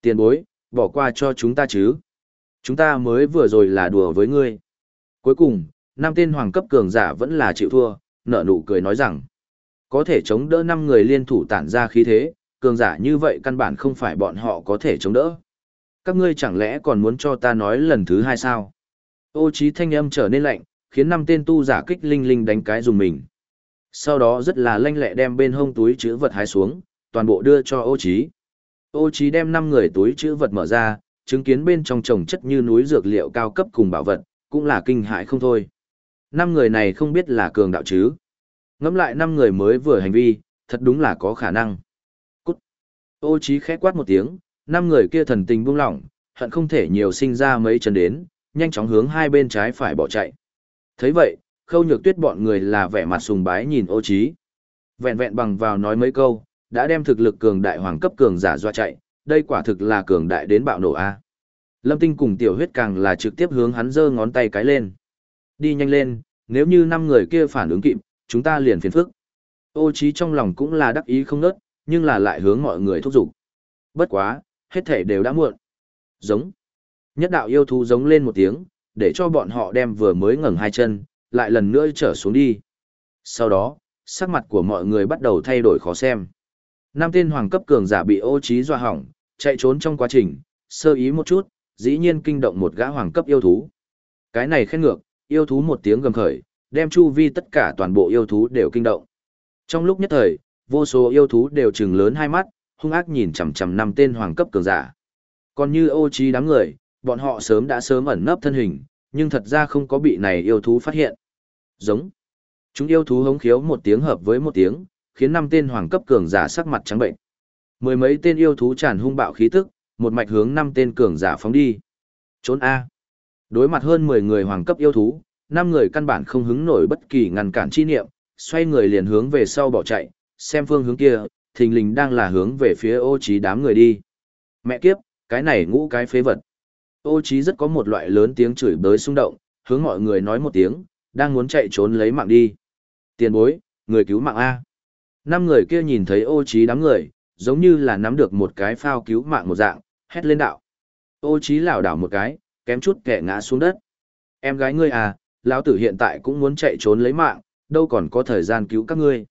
Tiền bối, bỏ qua cho chúng ta chứ. Chúng ta mới vừa rồi là đùa với ngươi. Cuối cùng, năm tên hoàng cấp cường giả vẫn là chịu thua, nở nụ cười nói rằng, có thể chống đỡ năm người liên thủ tản ra khí thế, cường giả như vậy căn bản không phải bọn họ có thể chống đỡ. Các ngươi chẳng lẽ còn muốn cho ta nói lần thứ hai sao? Ô trí thanh âm trở nên lạnh, khiến năm tên tu giả kích linh linh đánh cái dùng mình. Sau đó rất là lanh lẹ đem bên hông túi chữ vật hái xuống, toàn bộ đưa cho ô trí. Ô trí đem năm người túi chữ vật mở ra, chứng kiến bên trong trồng chất như núi dược liệu cao cấp cùng bảo vật, cũng là kinh hãi không thôi. Năm người này không biết là cường đạo chứ. Ngắm lại năm người mới vừa hành vi, thật đúng là có khả năng. Ô Chí khẽ quát một tiếng, năm người kia thần tình buông lỏng, hận không thể nhiều sinh ra mấy chân đến, nhanh chóng hướng hai bên trái phải bỏ chạy. Thấy vậy khâu nhược tuyết bọn người là vẻ mặt sùng bái nhìn ô Chí, vẹn vẹn bằng vào nói mấy câu đã đem thực lực cường đại hoàng cấp cường giả dọa chạy đây quả thực là cường đại đến bạo nổ a. Lâm tinh cùng tiểu huyết càng là trực tiếp hướng hắn giơ ngón tay cái lên. Đi nhanh lên nếu như năm người kia phản ứng kịp chúng ta liền phiền phức. Ô Chí trong lòng cũng là đắc ý không nớt nhưng là lại hướng mọi người thúc giục bất quá hết thể đều đã muộn giống nhất đạo yêu thú giống lên một tiếng để cho bọn họ đem vừa mới ngẩng hai chân, lại lần nữa trở xuống đi. Sau đó, sắc mặt của mọi người bắt đầu thay đổi khó xem. nam tên hoàng cấp cường giả bị ô trí doa hỏng, chạy trốn trong quá trình, sơ ý một chút, dĩ nhiên kinh động một gã hoàng cấp yêu thú. Cái này khen ngược, yêu thú một tiếng gầm khởi, đem chu vi tất cả toàn bộ yêu thú đều kinh động. Trong lúc nhất thời, vô số yêu thú đều trừng lớn hai mắt, hung ác nhìn chằm chằm năm tên hoàng cấp cường giả. Còn như ô trí đám người, bọn họ sớm đã sớm ẩn nấp thân hình, nhưng thật ra không có bị này yêu thú phát hiện. Giống. Chúng yêu thú hống khiếu một tiếng hợp với một tiếng, khiến năm tên hoàng cấp cường giả sắc mặt trắng bệnh. Mười mấy tên yêu thú tràn hung bạo khí tức, một mạch hướng năm tên cường giả phóng đi. Trốn A. Đối mặt hơn 10 người hoàng cấp yêu thú, năm người căn bản không hứng nổi bất kỳ ngăn cản chi niệm, xoay người liền hướng về sau bỏ chạy, xem phương hướng kia, thình lình đang là hướng về phía ô trí đám người đi. Mẹ kiếp, cái này ngũ cái phế vật. Ô trí rất có một loại lớn tiếng chửi bới xung động, hướng mọi người nói một tiếng, đang muốn chạy trốn lấy mạng đi. Tiền bối, người cứu mạng A. Năm người kia nhìn thấy ô trí đám người, giống như là nắm được một cái phao cứu mạng một dạng, hét lên đạo. Ô trí lảo đảo một cái, kém chút kẻ ngã xuống đất. Em gái ngươi à, lão tử hiện tại cũng muốn chạy trốn lấy mạng, đâu còn có thời gian cứu các ngươi.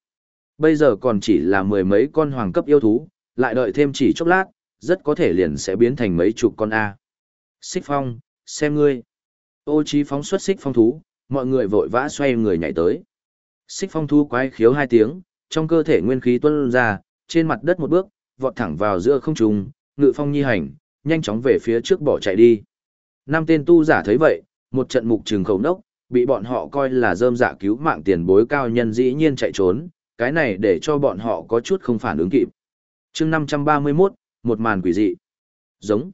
Bây giờ còn chỉ là mười mấy con hoàng cấp yêu thú, lại đợi thêm chỉ chốc lát, rất có thể liền sẽ biến thành mấy chục con A. Xích phong, xem ngươi. Ô trí phóng xuất xích phong thú, mọi người vội vã xoay người nhảy tới. Xích phong thú quái khiếu hai tiếng, trong cơ thể nguyên khí tuôn ra, trên mặt đất một bước, vọt thẳng vào giữa không trung, ngự phong nhi hành, nhanh chóng về phía trước bỏ chạy đi. Năm tên tu giả thấy vậy, một trận mục trừng khẩu nốc, bị bọn họ coi là rơm dạ cứu mạng tiền bối cao nhân dĩ nhiên chạy trốn, cái này để cho bọn họ có chút không phản ứng kịp. chương 531, một màn quỷ dị. Giống.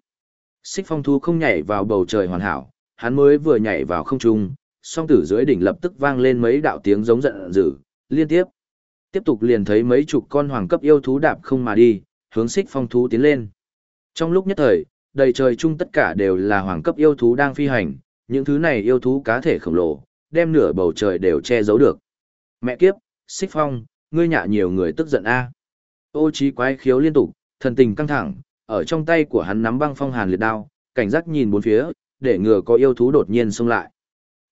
Xích phong thú không nhảy vào bầu trời hoàn hảo, hắn mới vừa nhảy vào không trung, song tử dưới đỉnh lập tức vang lên mấy đạo tiếng giống giận dữ, liên tiếp. Tiếp tục liền thấy mấy chục con hoàng cấp yêu thú đạp không mà đi, hướng xích phong thú tiến lên. Trong lúc nhất thời, đầy trời chung tất cả đều là hoàng cấp yêu thú đang phi hành, những thứ này yêu thú cá thể khổng lồ, đem nửa bầu trời đều che giấu được. Mẹ kiếp, xích phong, ngươi nhạ nhiều người tức giận a. Ô trí quái khiếu liên tục, thần tình căng thẳng, ở trong tay của hắn nắm băng phong hàn liệt đao, cảnh giác nhìn bốn phía, để ngừa có yêu thú đột nhiên xông lại.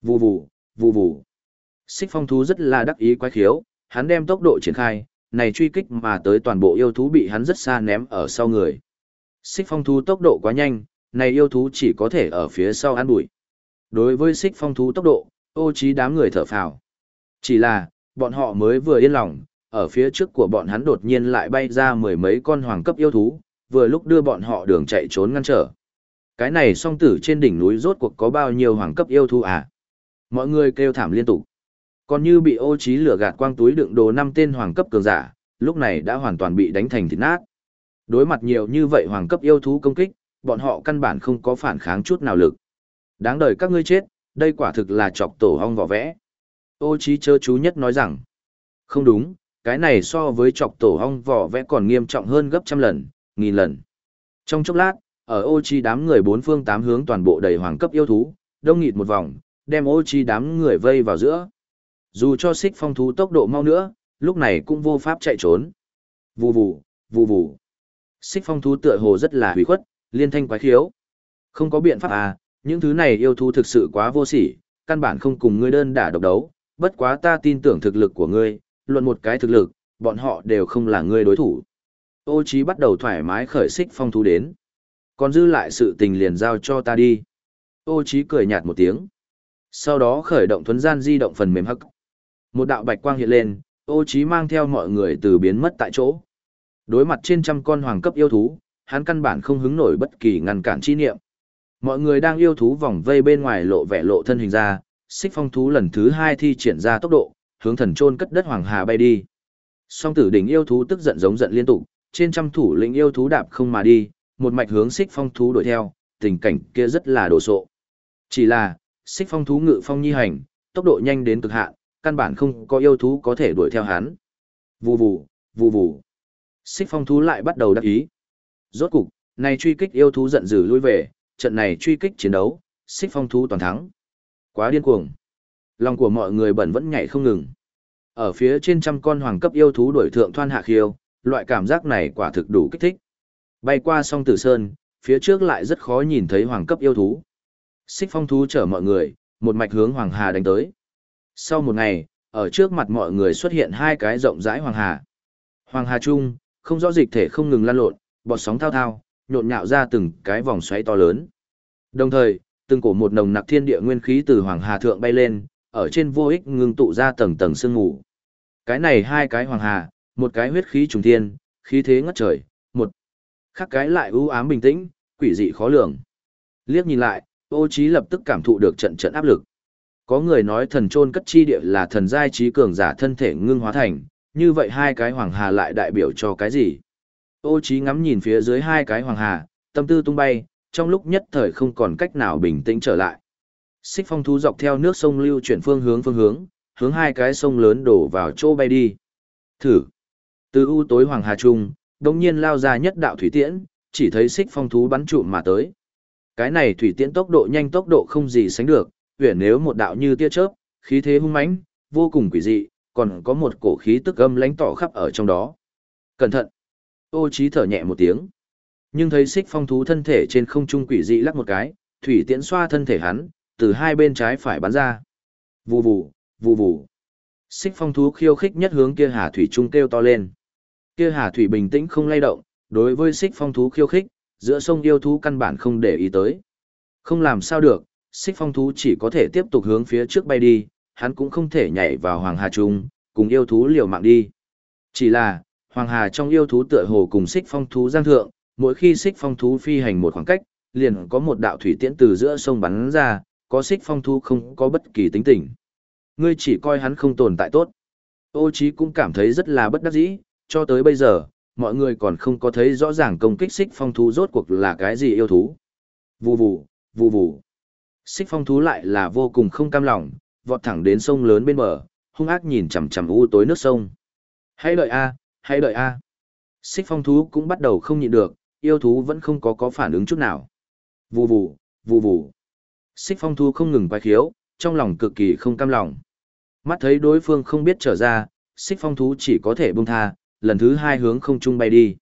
Vù vù, vù vù. Xích phong thú rất là đắc ý quái khiếu, hắn đem tốc độ triển khai, này truy kích mà tới toàn bộ yêu thú bị hắn rất xa ném ở sau người. Xích phong thú tốc độ quá nhanh, này yêu thú chỉ có thể ở phía sau ăn bụi. Đối với xích phong thú tốc độ, ô trí đám người thở phào. Chỉ là, bọn họ mới vừa yên lòng, ở phía trước của bọn hắn đột nhiên lại bay ra mười mấy con hoàng cấp yêu thú, vừa lúc đưa bọn họ đường chạy trốn ngăn trở. Cái này song tử trên đỉnh núi rốt cuộc có bao nhiêu hoàng cấp yêu thú à? Mọi người kêu thảm liên tục. Còn như bị ô trí lửa gạt quang túi đựng đồ năm tên hoàng cấp cường giả, lúc này đã hoàn toàn bị đánh thành thịt nát. Đối mặt nhiều như vậy hoàng cấp yêu thú công kích, bọn họ căn bản không có phản kháng chút nào lực. Đáng đời các ngươi chết, đây quả thực là chọc tổ hong vỏ vẽ. Ô trí chớ chú nhất nói rằng, không đúng, cái này so với chọc tổ hong vỏ vẽ còn nghiêm trọng hơn gấp trăm lần, nghìn lần. Trong chốc lát, ở ô trí đám người bốn phương tám hướng toàn bộ đầy hoàng cấp yêu thú, đông nghịt một vòng, đem ô trí đám người vây vào giữa. Dù cho xích phong thú tốc độ mau nữa, lúc này cũng vô pháp chạy trốn. Vù vù, vù vù. Xích phong thú tựa hồ rất là hủy khuất, liên thanh quái khiếu. Không có biện pháp à, những thứ này yêu thú thực sự quá vô sỉ, căn bản không cùng ngươi đơn đả độc đấu, bất quá ta tin tưởng thực lực của ngươi, luận một cái thực lực, bọn họ đều không là ngươi đối thủ. Ô Chí bắt đầu thoải mái khởi xích phong thú đến. Còn dư lại sự tình liền giao cho ta đi. Ô Chí cười nhạt một tiếng. Sau đó khởi động thuấn gian di động phần mềm hắc. Một đạo bạch quang hiện lên, ô Chí mang theo mọi người từ biến mất tại chỗ. Đối mặt trên trăm con hoàng cấp yêu thú, hắn căn bản không hứng nổi bất kỳ ngăn cản chi niệm. Mọi người đang yêu thú vòng vây bên ngoài lộ vẻ lộ thân hình ra, xích phong thú lần thứ hai thi triển ra tốc độ, hướng thần trôn cất đất hoàng hà bay đi. Song tử đỉnh yêu thú tức giận giống giận liên tục, trên trăm thủ lĩnh yêu thú đạp không mà đi, một mạch hướng xích phong thú đuổi theo, tình cảnh kia rất là đồ sộ. Chỉ là, xích phong thú ngự phong nhi hành, tốc độ nhanh đến cực hạn, căn bản không có yêu thú có thể đuổi theo hắn. Vù vù, vù vù. Xích phong thú lại bắt đầu đắc ý. Rốt cục, này truy kích yêu thú giận dữ lui về, trận này truy kích chiến đấu, xích phong thú toàn thắng. Quá điên cuồng. Lòng của mọi người bẩn vẫn nhảy không ngừng. Ở phía trên trăm con hoàng cấp yêu thú đuổi thượng thoan hạ khiêu, loại cảm giác này quả thực đủ kích thích. Bay qua song tử sơn, phía trước lại rất khó nhìn thấy hoàng cấp yêu thú. Xích phong thú chở mọi người, một mạch hướng hoàng hà đánh tới. Sau một ngày, ở trước mặt mọi người xuất hiện hai cái rộng rãi hoàng hà. Hoàng hà trung, không rõ dịch thể không ngừng lan lộn, bọt sóng thao thao, nhộn nhạo ra từng cái vòng xoáy to lớn. Đồng thời, từng cổ một nồng nặc thiên địa nguyên khí từ hoàng hà thượng bay lên, ở trên vô ích ngưng tụ ra tầng tầng sương mù. Cái này hai cái hoàng hà, một cái huyết khí trùng thiên, khí thế ngất trời, một khác cái lại ưu ám bình tĩnh, quỷ dị khó lường. Liếc nhìn lại, Ô Chí lập tức cảm thụ được trận trận áp lực. Có người nói thần trôn cất chi địa là thần giai trí cường giả thân thể ngưng hóa thành, như vậy hai cái hoàng hà lại đại biểu cho cái gì? Ô Chí ngắm nhìn phía dưới hai cái hoàng hà, tâm tư tung bay, trong lúc nhất thời không còn cách nào bình tĩnh trở lại. Xích phong thú dọc theo nước sông lưu chuyển phương hướng phương hướng, hướng hai cái sông lớn đổ vào chỗ bay đi. Thử. Từ u tối hoàng hà trung, đồng nhiên lao ra nhất đạo thủy tiễn, chỉ thấy xích phong thú bắn trụm mà tới. Cái này thủy tiễn tốc độ nhanh tốc độ không gì sánh được, huyền nếu một đạo như tia chớp, khí thế hung mãnh, vô cùng quỷ dị, còn có một cổ khí tức âm lãnh tỏ khắp ở trong đó. Cẩn thận. Ô Chí thở nhẹ một tiếng. Nhưng thấy xích phong thú thân thể trên không trung quỷ dị lắc một cái, thủy tiễn xoa thân thể hắn, từ hai bên trái phải bắn ra. Vù vù, vù vù. Xích phong thú khiêu khích nhất hướng kia hà thủy trung kêu to lên. Kia hà thủy bình tĩnh không lay động, đối với xích phong thú khiêu khích, giữa sông yêu thú căn bản không để ý tới. Không làm sao được, xích phong thú chỉ có thể tiếp tục hướng phía trước bay đi, hắn cũng không thể nhảy vào hoàng hà trung, cùng yêu thú liều mạng đi. Chỉ là, hoàng hà trong yêu thú tựa hồ cùng xích phong thú giang thượng, mỗi khi xích phong thú phi hành một khoảng cách, liền có một đạo thủy tiễn từ giữa sông bắn ra, có xích phong thú không có bất kỳ tính tình. Ngươi chỉ coi hắn không tồn tại tốt. Ô Chí cũng cảm thấy rất là bất đắc dĩ, cho tới bây giờ, mọi người còn không có thấy rõ ràng công kích xích phong thú rốt cuộc là cái gì yêu thú. Vù vù, vù vù. Xích phong thú lại là vô cùng không cam lòng, vọt thẳng đến sông lớn bên bờ, hung ác nhìn chằm chằm u tối nước sông. Hãy đợi a, hãy đợi a. Xích phong thú cũng bắt đầu không nhịn được, yêu thú vẫn không có có phản ứng chút nào. Vù vù, vù vù. Xích phong thú không ngừng quay khiếu, trong lòng cực kỳ không cam lòng. Mắt thấy đối phương không biết trở ra, xích phong thú chỉ có thể buông tha, lần thứ hai hướng không trung bay đi.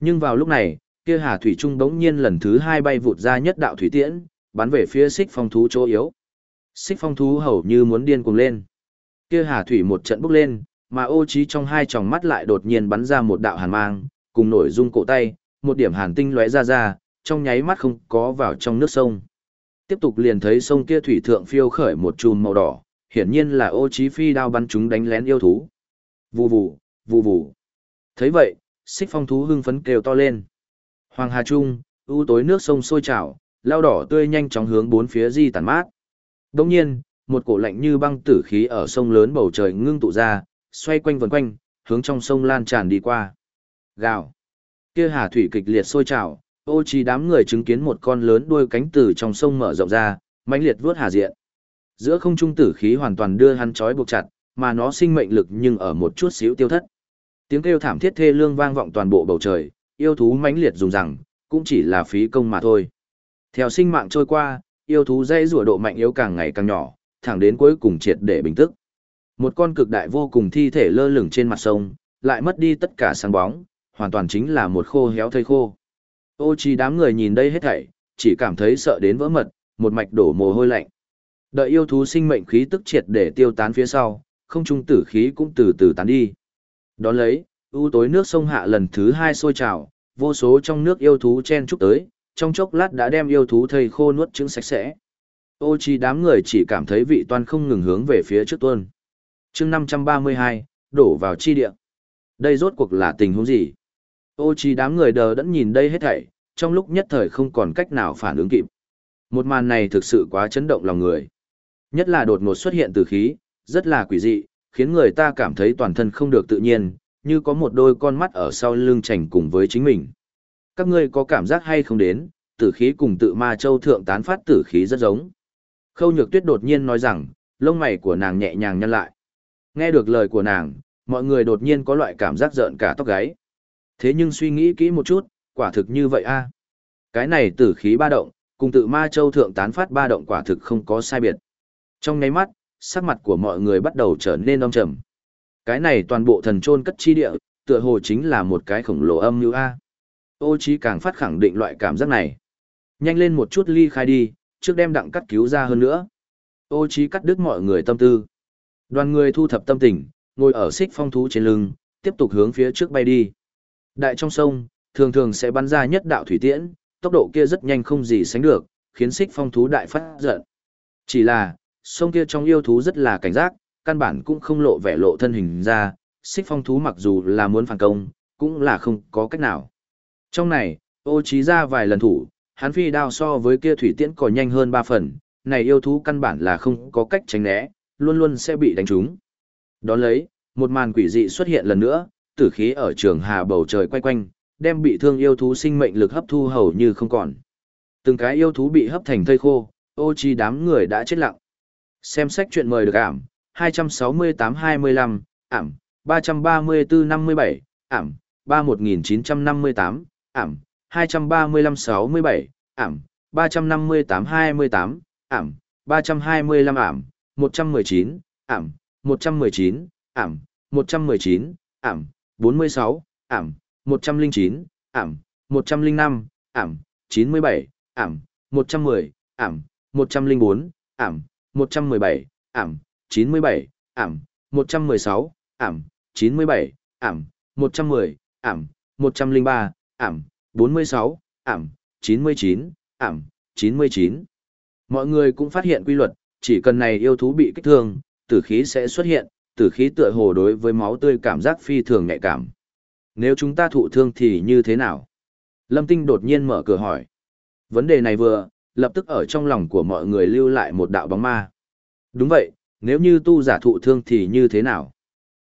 Nhưng vào lúc này, Kia Hà Thủy Trung bỗng nhiên lần thứ hai bay vụt ra nhất đạo thủy tiễn, bắn về phía xích phong thú chỗ yếu. Xích phong thú hầu như muốn điên cuồng lên. Kia Hà Thủy một trận bốc lên, mà ô trí trong hai tròng mắt lại đột nhiên bắn ra một đạo hàn mang, cùng nổi rung cổ tay, một điểm hàn tinh lóe ra ra, trong nháy mắt không có vào trong nước sông. Tiếp tục liền thấy sông kia thủy thượng phiêu khởi một chùm màu đỏ, hiển nhiên là ô chí phi đao bắn chúng đánh lén yêu thú. Vù vù, vù vù. Thấy vậy, xích phong thú hưng phấn kêu to lên. Hoàng Hà Trung, u tối nước sông sôi trào, lao đỏ tươi nhanh chóng hướng bốn phía di tản mát. Đồng nhiên, một cổ lạnh như băng tử khí ở sông lớn bầu trời ngưng tụ ra, xoay quanh vần quanh, hướng trong sông lan tràn đi qua. Gào. Kia hà thủy kịch liệt sôi trào, ô trí đám người chứng kiến một con lớn đuôi cánh từ trong sông mở rộng ra, mãnh liệt vướt hà diện. Giữa không trung tử khí hoàn toàn đưa hắn trói buộc chặt, mà nó sinh mệnh lực nhưng ở một chút xíu tiêu thất. Tiếng kêu thảm thiết thê lương vang vọng toàn bộ bầu trời, yêu thú mãnh liệt dùng rằng, cũng chỉ là phí công mà thôi. Theo sinh mạng trôi qua, yêu thú dây rùa độ mạnh yếu càng ngày càng nhỏ, thẳng đến cuối cùng triệt để bình tức. Một con cực đại vô cùng thi thể lơ lửng trên mặt sông, lại mất đi tất cả sáng bóng, hoàn toàn chính là một khô héo thây khô. Ô chi đám người nhìn đây hết thảy, chỉ cảm thấy sợ đến vỡ mật, một mạch đổ mồ hôi lạnh. Đợi yêu thú sinh mệnh khí tức triệt để tiêu tán phía sau, không trung tử khí cũng từ từ tán đi. Đón lấy, u tối nước sông hạ lần thứ hai sôi trào, vô số trong nước yêu thú chen chúc tới, trong chốc lát đã đem yêu thú thây khô nuốt trứng sạch sẽ. Ô chi đám người chỉ cảm thấy vị toan không ngừng hướng về phía trước tuôn. chương 532, đổ vào chi địa. Đây rốt cuộc là tình huống gì? Ô chi đám người đờ đẫn nhìn đây hết thảy, trong lúc nhất thời không còn cách nào phản ứng kịp. Một màn này thực sự quá chấn động lòng người. Nhất là đột ngột xuất hiện từ khí, rất là quỷ dị, khiến người ta cảm thấy toàn thân không được tự nhiên, như có một đôi con mắt ở sau lưng chành cùng với chính mình. Các ngươi có cảm giác hay không đến, tử khí cùng tự ma châu thượng tán phát tử khí rất giống. Khâu nhược tuyết đột nhiên nói rằng, lông mày của nàng nhẹ nhàng nhăn lại. Nghe được lời của nàng, mọi người đột nhiên có loại cảm giác giận cả tóc gáy. Thế nhưng suy nghĩ kỹ một chút, quả thực như vậy a à? Cái này tử khí ba động, cùng tự ma châu thượng tán phát ba động quả thực không có sai biệt. Trong nháy mắt, sắc mặt của mọi người bắt đầu trở nên âm trầm. Cái này toàn bộ thần trôn cất chi địa, tựa hồ chính là một cái khổng lồ âm như A. Ô chi càng phát khẳng định loại cảm giác này. Nhanh lên một chút ly khai đi, trước đem đặng cắt cứu ra hơn nữa. Ô chi cắt đứt mọi người tâm tư. Đoàn người thu thập tâm tình, ngồi ở xích phong thú trên lưng, tiếp tục hướng phía trước bay đi. Đại trong sông, thường thường sẽ bắn ra nhất đạo thủy tiễn, tốc độ kia rất nhanh không gì sánh được, khiến xích phong thú đại phát giận. Chỉ là, sông kia trong yêu thú rất là cảnh giác, căn bản cũng không lộ vẻ lộ thân hình ra, xích phong thú mặc dù là muốn phản công, cũng là không có cách nào. Trong này, ô trí ra vài lần thủ, hắn phi đao so với kia thủy tiễn còn nhanh hơn ba phần, này yêu thú căn bản là không có cách tránh né, luôn luôn sẽ bị đánh trúng. Đón lấy, một màn quỷ dị xuất hiện lần nữa, tử khí ở trường hà bầu trời quay quanh, đem bị thương yêu thú sinh mệnh lực hấp thu hầu như không còn. Từng cái yêu thú bị hấp thành thây khô, ô chi đám người đã chết lặng. Xem sách chuyện mời được ảm, 268-25, ảm, 334-57, ảm, 31958, ảm, 235-67, ảm, 358-28, ảm, 325 ảm, 119, ảm, 119, ảm, 119, ảm, 46, ảm, 109, ảm, 105, ảm, 97, ảm, 110, ảm, 104, ảm, 117, ảm, 97, ảm, 116, ảm, 97, ảm, 110, ảm, 103, ảm, 46, ảm, 99, ảm, 99. Mọi người cũng phát hiện quy luật, chỉ cần này yêu thú bị kích thương, tử khí sẽ xuất hiện, tử khí tựa hồ đối với máu tươi cảm giác phi thường nhạy cảm. Nếu chúng ta thụ thương thì như thế nào? Lâm Tinh đột nhiên mở cửa hỏi. Vấn đề này vừa, lập tức ở trong lòng của mọi người lưu lại một đạo bóng ma. Đúng vậy, nếu như tu giả thụ thương thì như thế nào?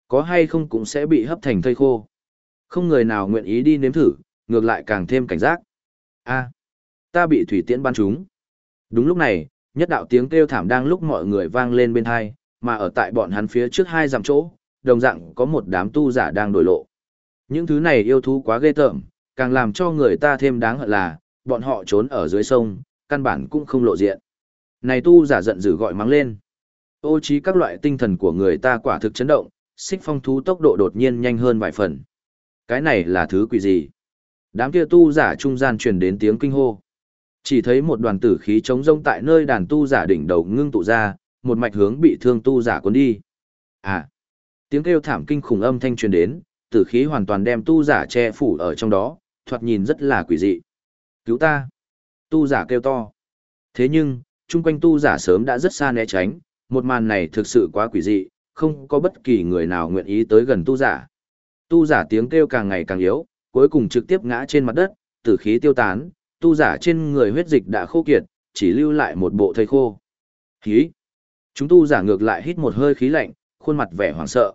Có hay không cũng sẽ bị hấp thành thây khô. Không người nào nguyện ý đi nếm thử, ngược lại càng thêm cảnh giác. a ta bị thủy tiễn ban trúng. Đúng lúc này, nhất đạo tiếng kêu thảm đang lúc mọi người vang lên bên hai, mà ở tại bọn hắn phía trước hai dặm chỗ, đồng dạng có một đám tu giả đang đổi lộ. Những thứ này yêu thú quá ghê tởm, càng làm cho người ta thêm đáng hận là, bọn họ trốn ở dưới sông, căn bản cũng không lộ diện. Này tu giả giận dữ gọi mắng lên. Ô trí các loại tinh thần của người ta quả thực chấn động, xích phong thú tốc độ đột nhiên nhanh hơn vài phần. Cái này là thứ quỷ gì? Đám kia tu giả trung gian truyền đến tiếng kinh hô. Chỉ thấy một đoàn tử khí trống rông tại nơi đàn tu giả đỉnh đầu ngưng tụ ra, một mạch hướng bị thương tu giả cuốn đi. À! Tiếng kêu thảm kinh khủng âm thanh truyền đến, tử khí hoàn toàn đem tu giả che phủ ở trong đó, thoạt nhìn rất là quỷ dị. Cứu ta! Tu giả kêu to. Thế nhưng, chung quanh tu giả sớm đã rất xa né tránh, một màn này thực sự quá quỷ dị, không có bất kỳ người nào nguyện ý tới gần tu giả. Tu giả tiếng kêu càng ngày càng yếu, cuối cùng trực tiếp ngã trên mặt đất, tử khí tiêu tán, tu giả trên người huyết dịch đã khô kiệt, chỉ lưu lại một bộ thây khô. Khí! Chúng tu giả ngược lại hít một hơi khí lạnh, khuôn mặt vẻ hoảng sợ.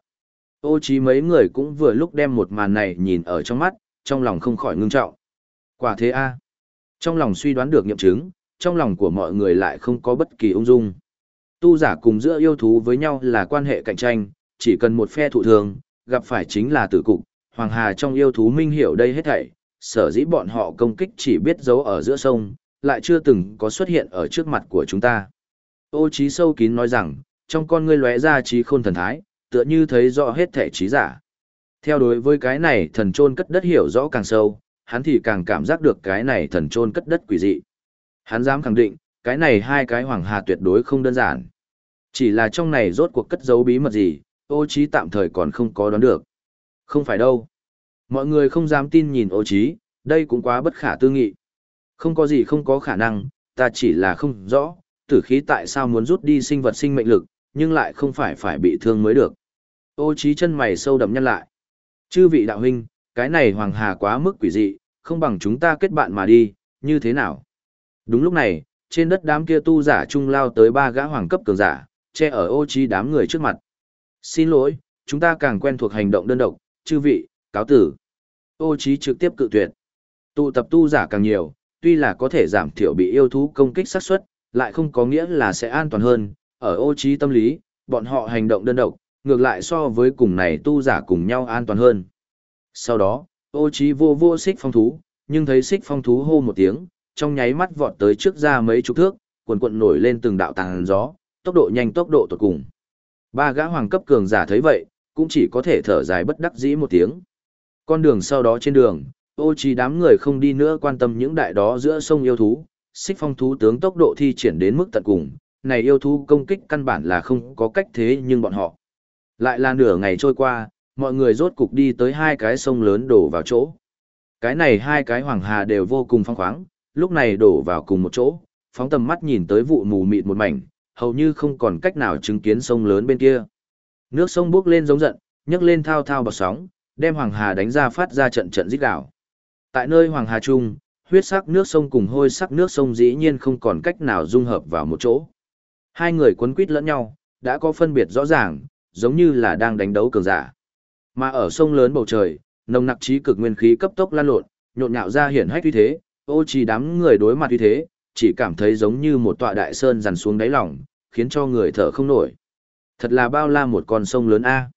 Ô chí mấy người cũng vừa lúc đem một màn này nhìn ở trong mắt, trong lòng không khỏi ngưng trọng. Quả thế a Trong lòng suy đoán được nghiệm chứng, trong lòng của mọi người lại không có bất kỳ ung dung. Tu giả cùng giữa yêu thú với nhau là quan hệ cạnh tranh, chỉ cần một phe thụ thường, gặp phải chính là tử cục. Hoàng Hà trong yêu thú minh hiểu đây hết thảy, sở dĩ bọn họ công kích chỉ biết giấu ở giữa sông, lại chưa từng có xuất hiện ở trước mặt của chúng ta. Ô trí sâu kín nói rằng, trong con ngươi lóe ra trí khôn thần thái, tựa như thấy rõ hết thể trí giả. Theo đối với cái này thần trôn cất đất hiểu rõ càng sâu, hắn thì càng cảm giác được cái này thần trôn cất đất quỷ dị. Hắn dám khẳng định, cái này hai cái hoàng hà tuyệt đối không đơn giản. Chỉ là trong này rốt cuộc cất giấu bí mật gì, ô trí tạm thời còn không có đoán được. Không phải đâu. Mọi người không dám tin nhìn ô trí, đây cũng quá bất khả tư nghị. Không có gì không có khả năng, ta chỉ là không rõ, tử khí tại sao muốn rút đi sinh vật sinh mệnh lực, nhưng lại không phải phải bị thương mới được. Ô trí chân mày sâu đậm nhân lại. Chư vị đạo huynh, cái này hoàng hà quá mức quỷ dị, không bằng chúng ta kết bạn mà đi, như thế nào? Đúng lúc này, trên đất đám kia tu giả trung lao tới ba gã hoàng cấp cường giả, che ở ô trí đám người trước mặt. Xin lỗi, chúng ta càng quen thuộc hành động đơn độc, chư vị, cáo tử. Ô trí trực tiếp cự tuyệt. Tụ tập tu giả càng nhiều, tuy là có thể giảm thiểu bị yêu thú công kích xác suất, lại không có nghĩa là sẽ an toàn hơn. Ở ô trí tâm lý, bọn họ hành động đơn độc, ngược lại so với cùng này tu giả cùng nhau an toàn hơn. Sau đó, ô trí vô vô xích phong thú, nhưng thấy xích phong thú hô một tiếng, trong nháy mắt vọt tới trước ra mấy chục thước, cuộn cuộn nổi lên từng đạo tàng gió, tốc độ nhanh tốc độ tuyệt cùng. Ba gã hoàng cấp cường giả thấy vậy, cũng chỉ có thể thở dài bất đắc dĩ một tiếng. Con đường sau đó trên đường, ô trí đám người không đi nữa quan tâm những đại đó giữa sông yêu thú, xích phong thú tướng tốc độ thi triển đến mức tận cùng, này yêu thú công kích căn bản là không có cách thế nhưng bọn họ. Lại là nửa ngày trôi qua, mọi người rốt cục đi tới hai cái sông lớn đổ vào chỗ. Cái này hai cái hoàng hà đều vô cùng phong khoáng, lúc này đổ vào cùng một chỗ, phóng tầm mắt nhìn tới vụ mù mịt một mảnh, hầu như không còn cách nào chứng kiến sông lớn bên kia. Nước sông bước lên giống giận, nhấc lên thao thao bọt sóng, đem hoàng hà đánh ra phát ra trận trận rít đảo. Tại nơi hoàng hà trung, huyết sắc nước sông cùng hôi sắc nước sông dĩ nhiên không còn cách nào dung hợp vào một chỗ. Hai người quấn quýt lẫn nhau, đã có phân biệt rõ ràng, giống như là đang đánh đấu cường giả. Mà ở sông lớn bầu trời, nồng nặc trí cực nguyên khí cấp tốc lan lộn, nhộn nhạo ra hiển hách uy thế, ô chỉ đám người đối mặt uy thế, chỉ cảm thấy giống như một tọa đại sơn dằn xuống đáy lòng, khiến cho người thở không nổi. Thật là bao la một con sông lớn A.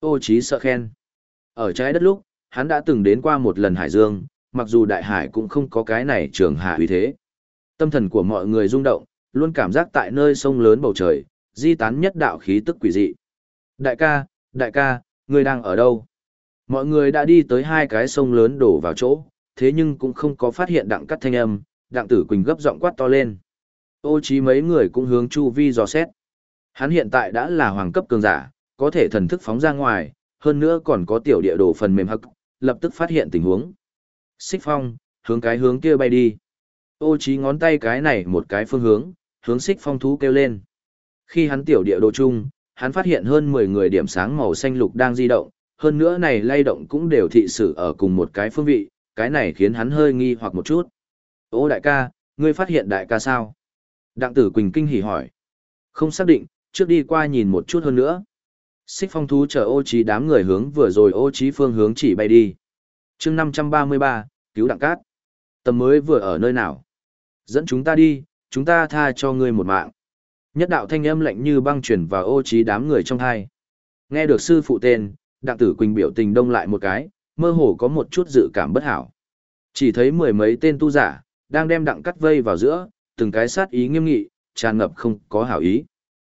Ô trí sợ khen. Ở trái đất lúc, hắn đã từng đến qua một lần hải dương, mặc dù đại hải cũng không có cái này trường hạ uy thế. Tâm thần của mọi người rung động, luôn cảm giác tại nơi sông lớn bầu trời, di tán nhất đạo khí tức quỷ dị. Đại ca, đại ca, ngươi đang ở đâu? Mọi người đã đi tới hai cái sông lớn đổ vào chỗ, thế nhưng cũng không có phát hiện đặng cắt thanh âm, đặng tử quỳnh gấp giọng quát to lên. Ô trí mấy người cũng hướng chu vi dò xét. Hắn hiện tại đã là hoàng cấp cường giả, có thể thần thức phóng ra ngoài, hơn nữa còn có tiểu địa đồ phần mềm hắc, lập tức phát hiện tình huống. Xích phong, hướng cái hướng kia bay đi. Ô trí ngón tay cái này một cái phương hướng, hướng xích phong thú kêu lên. Khi hắn tiểu địa đồ chung, hắn phát hiện hơn 10 người điểm sáng màu xanh lục đang di động, hơn nữa này lay động cũng đều thị sự ở cùng một cái phương vị, cái này khiến hắn hơi nghi hoặc một chút. Ô đại ca, ngươi phát hiện đại ca sao? Đặng tử Quỳnh kinh hỉ hỏi. Không xác định, trước đi qua nhìn một chút hơn nữa. Xích phong thú chở ô trí đám người hướng vừa rồi ô trí phương hướng chỉ bay đi. chương 533, cứu đặng cát. Tầm mới vừa ở nơi nào? Dẫn chúng ta đi, chúng ta tha cho ngươi một mạng. Nhất đạo thanh âm lạnh như băng chuyển vào ô trí đám người trong hai. Nghe được sư phụ tên, đặng tử Quỳnh biểu tình đông lại một cái, mơ hồ có một chút dự cảm bất hảo. Chỉ thấy mười mấy tên tu giả, đang đem đặng cắt vây vào giữa, từng cái sát ý nghiêm nghị, tràn ngập không có hảo ý.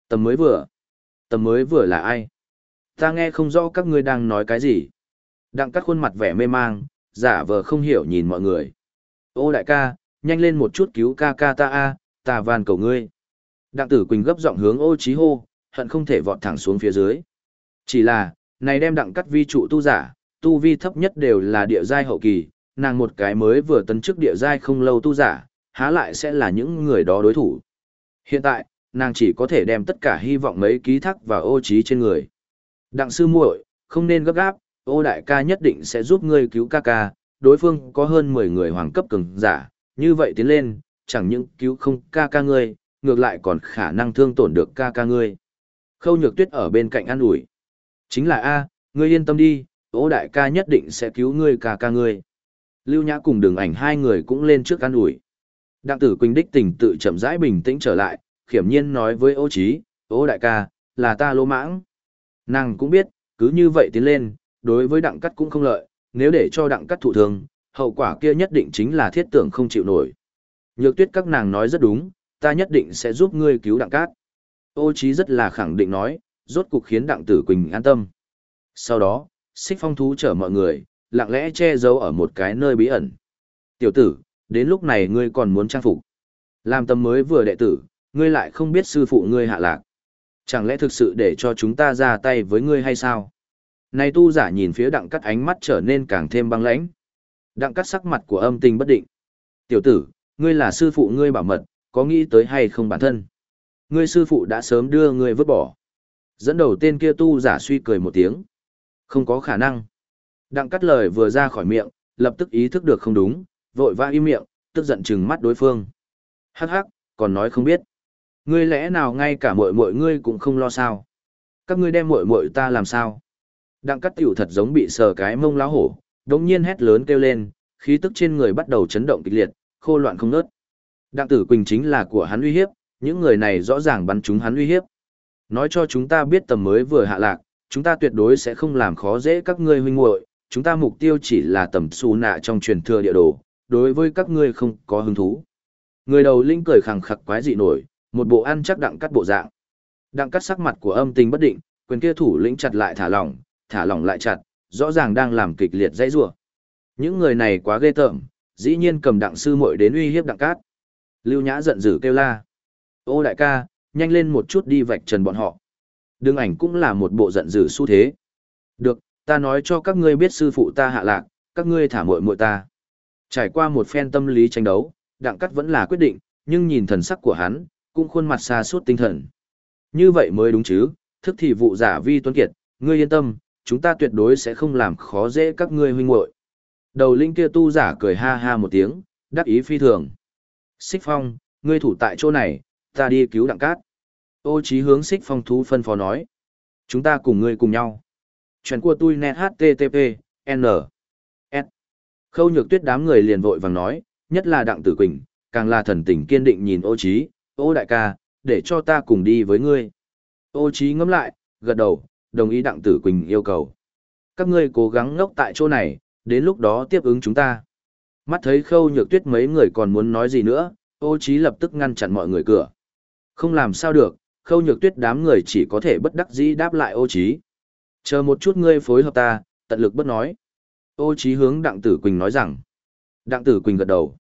Tầm mới vừa. Tầm mới vừa là ai? Ta nghe không rõ các ngươi đang nói cái gì. Đặng cắt khuôn mặt vẻ mê mang, giả vờ không hiểu nhìn mọi người. Ô đại ca, nhanh lên một chút cứu ca ca ta a, ta van cầu ngươi. Đặng tử Quỳnh gấp giọng hướng ô trí hô, hận không thể vọt thẳng xuống phía dưới. Chỉ là, này đem đặng cắt vi trụ tu giả, tu vi thấp nhất đều là địa giai hậu kỳ, nàng một cái mới vừa tấn chức địa giai không lâu tu giả, há lại sẽ là những người đó đối thủ. Hiện tại, nàng chỉ có thể đem tất cả hy vọng mấy ký thác vào ô trí trên người. Đặng sư muội, không nên gấp gáp, ô đại ca nhất định sẽ giúp ngươi cứu ca ca, đối phương có hơn 10 người hoàng cấp cường giả, như vậy tiến lên, chẳng những cứu không ca ca ngươi, ngược lại còn khả năng thương tổn được ca ca ngươi. Khâu nhược tuyết ở bên cạnh an ủi. Chính là A, ngươi yên tâm đi, ô đại ca nhất định sẽ cứu ngươi ca ca ngươi. Lưu Nhã cùng đường ảnh hai người cũng lên trước an ủi. Đặng tử Quỳnh đích tình tự chậm rãi bình tĩnh trở lại, khiểm nhiên nói với ô Chí, ô đại ca, là ta lô mãng. Nàng cũng biết, cứ như vậy tiến lên, đối với đặng cắt cũng không lợi, nếu để cho đặng cắt thụ thương, hậu quả kia nhất định chính là thiết tưởng không chịu nổi. Nhược tuyết các nàng nói rất đúng, ta nhất định sẽ giúp ngươi cứu đặng cát. Ô trí rất là khẳng định nói, rốt cục khiến đặng tử Quỳnh an tâm. Sau đó, xích phong thú chở mọi người, lặng lẽ che giấu ở một cái nơi bí ẩn. Tiểu tử, đến lúc này ngươi còn muốn trang phục. Làm tâm mới vừa đệ tử, ngươi lại không biết sư phụ ngươi hạ lạc. Chẳng lẽ thực sự để cho chúng ta ra tay với ngươi hay sao? Này tu giả nhìn phía đặng cắt ánh mắt trở nên càng thêm băng lãnh. Đặng cắt sắc mặt của âm tình bất định. Tiểu tử, ngươi là sư phụ ngươi bảo mật, có nghĩ tới hay không bản thân? Ngươi sư phụ đã sớm đưa ngươi vứt bỏ. Dẫn đầu tên kia tu giả suy cười một tiếng. Không có khả năng. Đặng cắt lời vừa ra khỏi miệng, lập tức ý thức được không đúng, vội vã im miệng, tức giận chừng mắt đối phương. Hắc hắc, còn nói không biết. Ngươi lẽ nào ngay cả muội muội ngươi cũng không lo sao? Các ngươi đem muội muội ta làm sao? Đặng cắt tiểu thật giống bị sờ cái mông lá hổ, đống nhiên hét lớn kêu lên, khí tức trên người bắt đầu chấn động kịch liệt, khô loạn không nớt. Đặng tử Quỳnh chính là của hắn uy hiếp, những người này rõ ràng bắn chúng hắn uy hiếp. Nói cho chúng ta biết tầm mới vừa hạ lạc, chúng ta tuyệt đối sẽ không làm khó dễ các ngươi huynh muội, chúng ta mục tiêu chỉ là tầm xù nạ trong truyền thừa địa đồ, đối với các ngươi không có hứng thú. Người đầu linh cười khẳng khặc quái dị nổi, một bộ ăn chắc đặng cắt bộ dạng. Đặng cắt sắc mặt của âm tình bất định, quyền kia thủ lĩnh chặt lại thả lỏng, thả lỏng lại chặt, rõ ràng đang làm kịch liệt dãy rủa. Những người này quá ghê tởm, dĩ nhiên cầm đặng sư muội đến uy hiếp đặng cát. Lưu Nhã giận dữ kêu la. Ô đại ca, nhanh lên một chút đi vạch trần bọn họ. Đường ảnh cũng là một bộ giận dữ xu thế. Được, ta nói cho các ngươi biết sư phụ ta hạ lạc, các ngươi thả muội muội ta. Trải qua một phen tâm lý tranh đấu, đặng cát vẫn là quyết định, nhưng nhìn thần sắc của hắn, cũng khuôn mặt xa suốt tinh thần. Như vậy mới đúng chứ, thức thì vụ giả vi tuấn kiệt, ngươi yên tâm, chúng ta tuyệt đối sẽ không làm khó dễ các ngươi huynh muội. Đầu linh kia tu giả cười ha ha một tiếng, đắc ý phi thường. Xích phong, ngươi thủ tại chỗ này, ta đi cứu đặng cát. Ô trí hướng xích phong thú phân phó nói. Chúng ta cùng ngươi cùng nhau. Chuyện của tôi net http, n. S. Khâu nhược tuyết đám người liền vội vàng nói, nhất là đặng tử quỳnh, càng là thần tình kiên định nhìn ô trí, ô đại ca, để cho ta cùng đi với ngươi. Ô trí ngẫm lại, gật đầu, đồng ý đặng tử quỳnh yêu cầu. Các ngươi cố gắng ngốc tại chỗ này, đến lúc đó tiếp ứng chúng ta. Mắt thấy khâu nhược tuyết mấy người còn muốn nói gì nữa, ô trí lập tức ngăn chặn mọi người cửa. Không làm sao được, khâu nhược tuyết đám người chỉ có thể bất đắc dĩ đáp lại ô trí. Chờ một chút ngươi phối hợp ta, tận lực bất nói. Ô trí hướng đặng tử quỳnh nói rằng. Đặng tử quỳnh gật đầu.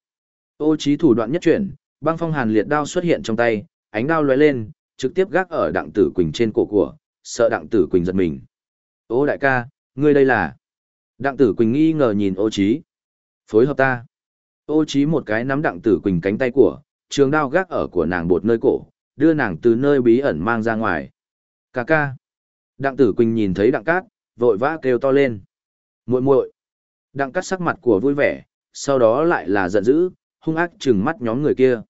Ô trí thủ đoạn nhất chuyển, băng phong hàn liệt đao xuất hiện trong tay, ánh đao lóe lên, trực tiếp gác ở đặng tử quỳnh trên cổ của, sợ đặng tử quỳnh giật mình. Ô đại ca, ngươi đây là... Đặng tử quỳnh nghi ngờ nhìn ô trí. Phối hợp ta. Ô trí một cái nắm đặng tử quỳnh cánh tay của, trường đao gác ở của nàng bột nơi cổ, đưa nàng từ nơi bí ẩn mang ra ngoài. ca ca. Đặng tử quỳnh nhìn thấy đặng cát, vội vã kêu to lên. muội muội. Đặng cát sắc mặt của vui vẻ, sau đó lại là giận dữ, hung ác chừng mắt nhóm người kia.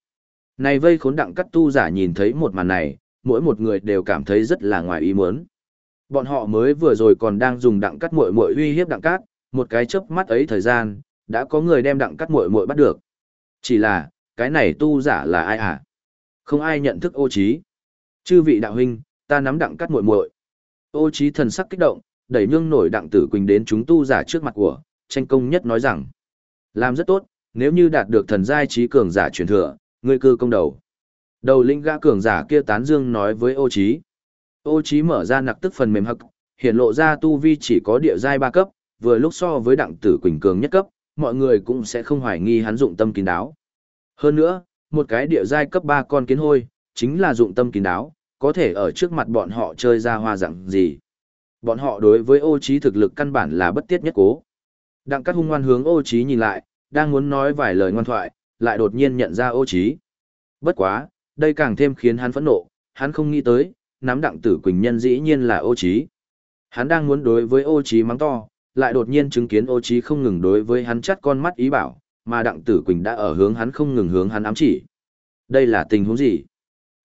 Này vây khốn đặng cát tu giả nhìn thấy một màn này, mỗi một người đều cảm thấy rất là ngoài ý muốn. Bọn họ mới vừa rồi còn đang dùng đặng cắt muội muội uy hiếp đặng cát, một cái chớp mắt ấy thời gian, đã có người đem đặng cắt muội muội bắt được. Chỉ là, cái này tu giả là ai à? Không ai nhận thức ô trí. Chư vị đạo huynh, ta nắm đặng cắt muội muội. Ô trí thần sắc kích động, đẩy nhương nổi đặng tử quỳnh đến chúng tu giả trước mặt của, tranh công nhất nói rằng. Làm rất tốt, nếu như đạt được thần giai trí cường giả truyền thừa, ngươi cư công đầu. Đầu linh gã cường giả kia tán dương nói với ô trí. Ô trí mở ra nặc tức phần mềm hậc, hiện lộ ra tu vi chỉ có địa giai ba cấp, vừa lúc so với đặng tử quỳnh cường nhất cấp, mọi người cũng sẽ không hoài nghi hắn dụng tâm kín đáo. Hơn nữa, một cái địa giai cấp ba con kiến hôi, chính là dụng tâm kín đáo, có thể ở trước mặt bọn họ chơi ra hoa dạng gì. Bọn họ đối với ô trí thực lực căn bản là bất tiết nhất cố. Đặng cắt hung ngoan hướng ô trí nhìn lại, đang muốn nói vài lời ngoan thoại, lại đột nhiên nhận ra ô trí. Bất quá, đây càng thêm khiến hắn phẫn nộ, hắn không nghĩ tới, nắm đặng tử quỳnh nhân dĩ nhiên là ô trí. Hắn đang muốn đối với ô trí mắng to, lại đột nhiên chứng kiến ô trí không ngừng đối với hắn chắt con mắt ý bảo, mà đặng tử quỳnh đã ở hướng hắn không ngừng hướng hắn ám chỉ. Đây là tình huống gì?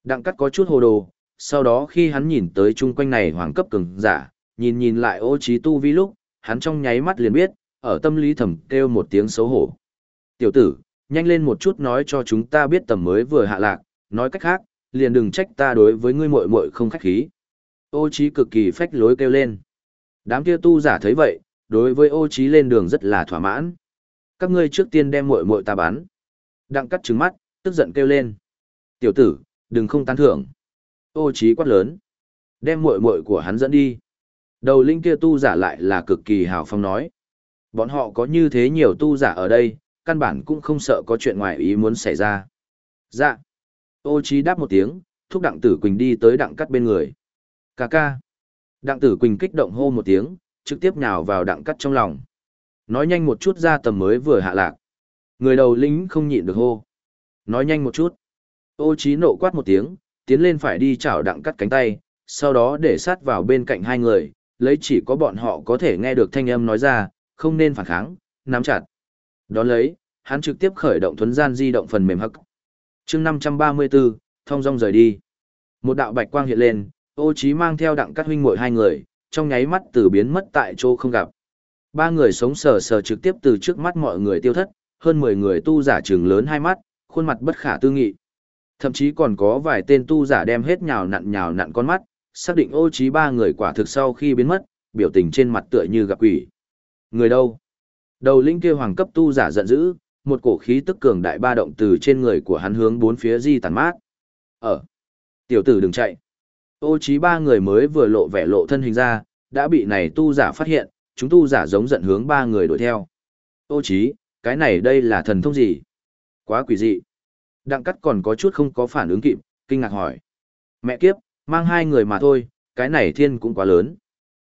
Đặng cắt có chút hồ đồ, sau đó khi hắn nhìn tới chung quanh này hoàng cấp cường giả, nhìn nhìn lại ô trí tu vi lúc, hắn trong nháy mắt liền biết, ở tâm lý thầm kêu một tiếng xấu hổ. Tiểu tử, nhanh lên một chút nói cho chúng ta biết tầm mới vừa hạ lạc, nói cách khác, liền đừng trách ta đối với ngươi muội muội không khách khí. Ô trí cực kỳ phách lối kêu lên. Đám kia tu giả thấy vậy, đối với ô trí lên đường rất là thỏa mãn. Các ngươi trước tiên đem muội muội ta bán. Đặng cắt trừng mắt, tức giận kêu lên. Tiểu tử, đừng không tán thưởng. Ô trí quát lớn. Đem muội muội của hắn dẫn đi. Đầu linh kia tu giả lại là cực kỳ hào phong nói. Bọn họ có như thế nhiều tu giả ở đây, căn bản cũng không sợ có chuyện ngoài ý muốn xảy ra. Dạ. Ô Chí đáp một tiếng, thúc đặng tử quỳnh đi tới đặng cắt bên người. Cà ca. Đặng tử quỳnh kích động hô một tiếng, trực tiếp nhào vào đặng cắt trong lòng. Nói nhanh một chút ra tầm mới vừa hạ lạc. Người đầu lính không nhịn được hô. Nói nhanh một chút. Ô Chí nộ quát một tiếng, tiến lên phải đi chảo đặng cắt cánh tay, sau đó để sát vào bên cạnh hai người, lấy chỉ có bọn họ có thể nghe được thanh âm nói ra, không nên phản kháng, nắm chặt. Đón lấy, hắn trực tiếp khởi động thuấn gian di động phần mềm hắc chương 534, thông dong rời đi. Một đạo bạch quang hiện lên, ô trí mang theo đặng cắt huynh muội hai người, trong nháy mắt từ biến mất tại chỗ không gặp. Ba người sống sờ sờ trực tiếp từ trước mắt mọi người tiêu thất, hơn 10 người tu giả trường lớn hai mắt, khuôn mặt bất khả tư nghị. Thậm chí còn có vài tên tu giả đem hết nhào nặn nhào nặn con mắt, xác định ô trí ba người quả thực sau khi biến mất, biểu tình trên mặt tựa như gặp quỷ. Người đâu? Đầu linh kia hoàng cấp tu giả giận dữ, một cổ khí tức cường đại ba động từ trên người của hắn hướng bốn phía di tàn mát. Ở. Tiểu tử đừng chạy. Ô trí ba người mới vừa lộ vẻ lộ thân hình ra, đã bị này tu giả phát hiện, chúng tu giả giống giận hướng ba người đuổi theo. Ô trí, cái này đây là thần thông gì? Quá quỷ dị. Đặng cắt còn có chút không có phản ứng kịp, kinh ngạc hỏi. Mẹ kiếp, mang hai người mà thôi, cái này thiên cũng quá lớn.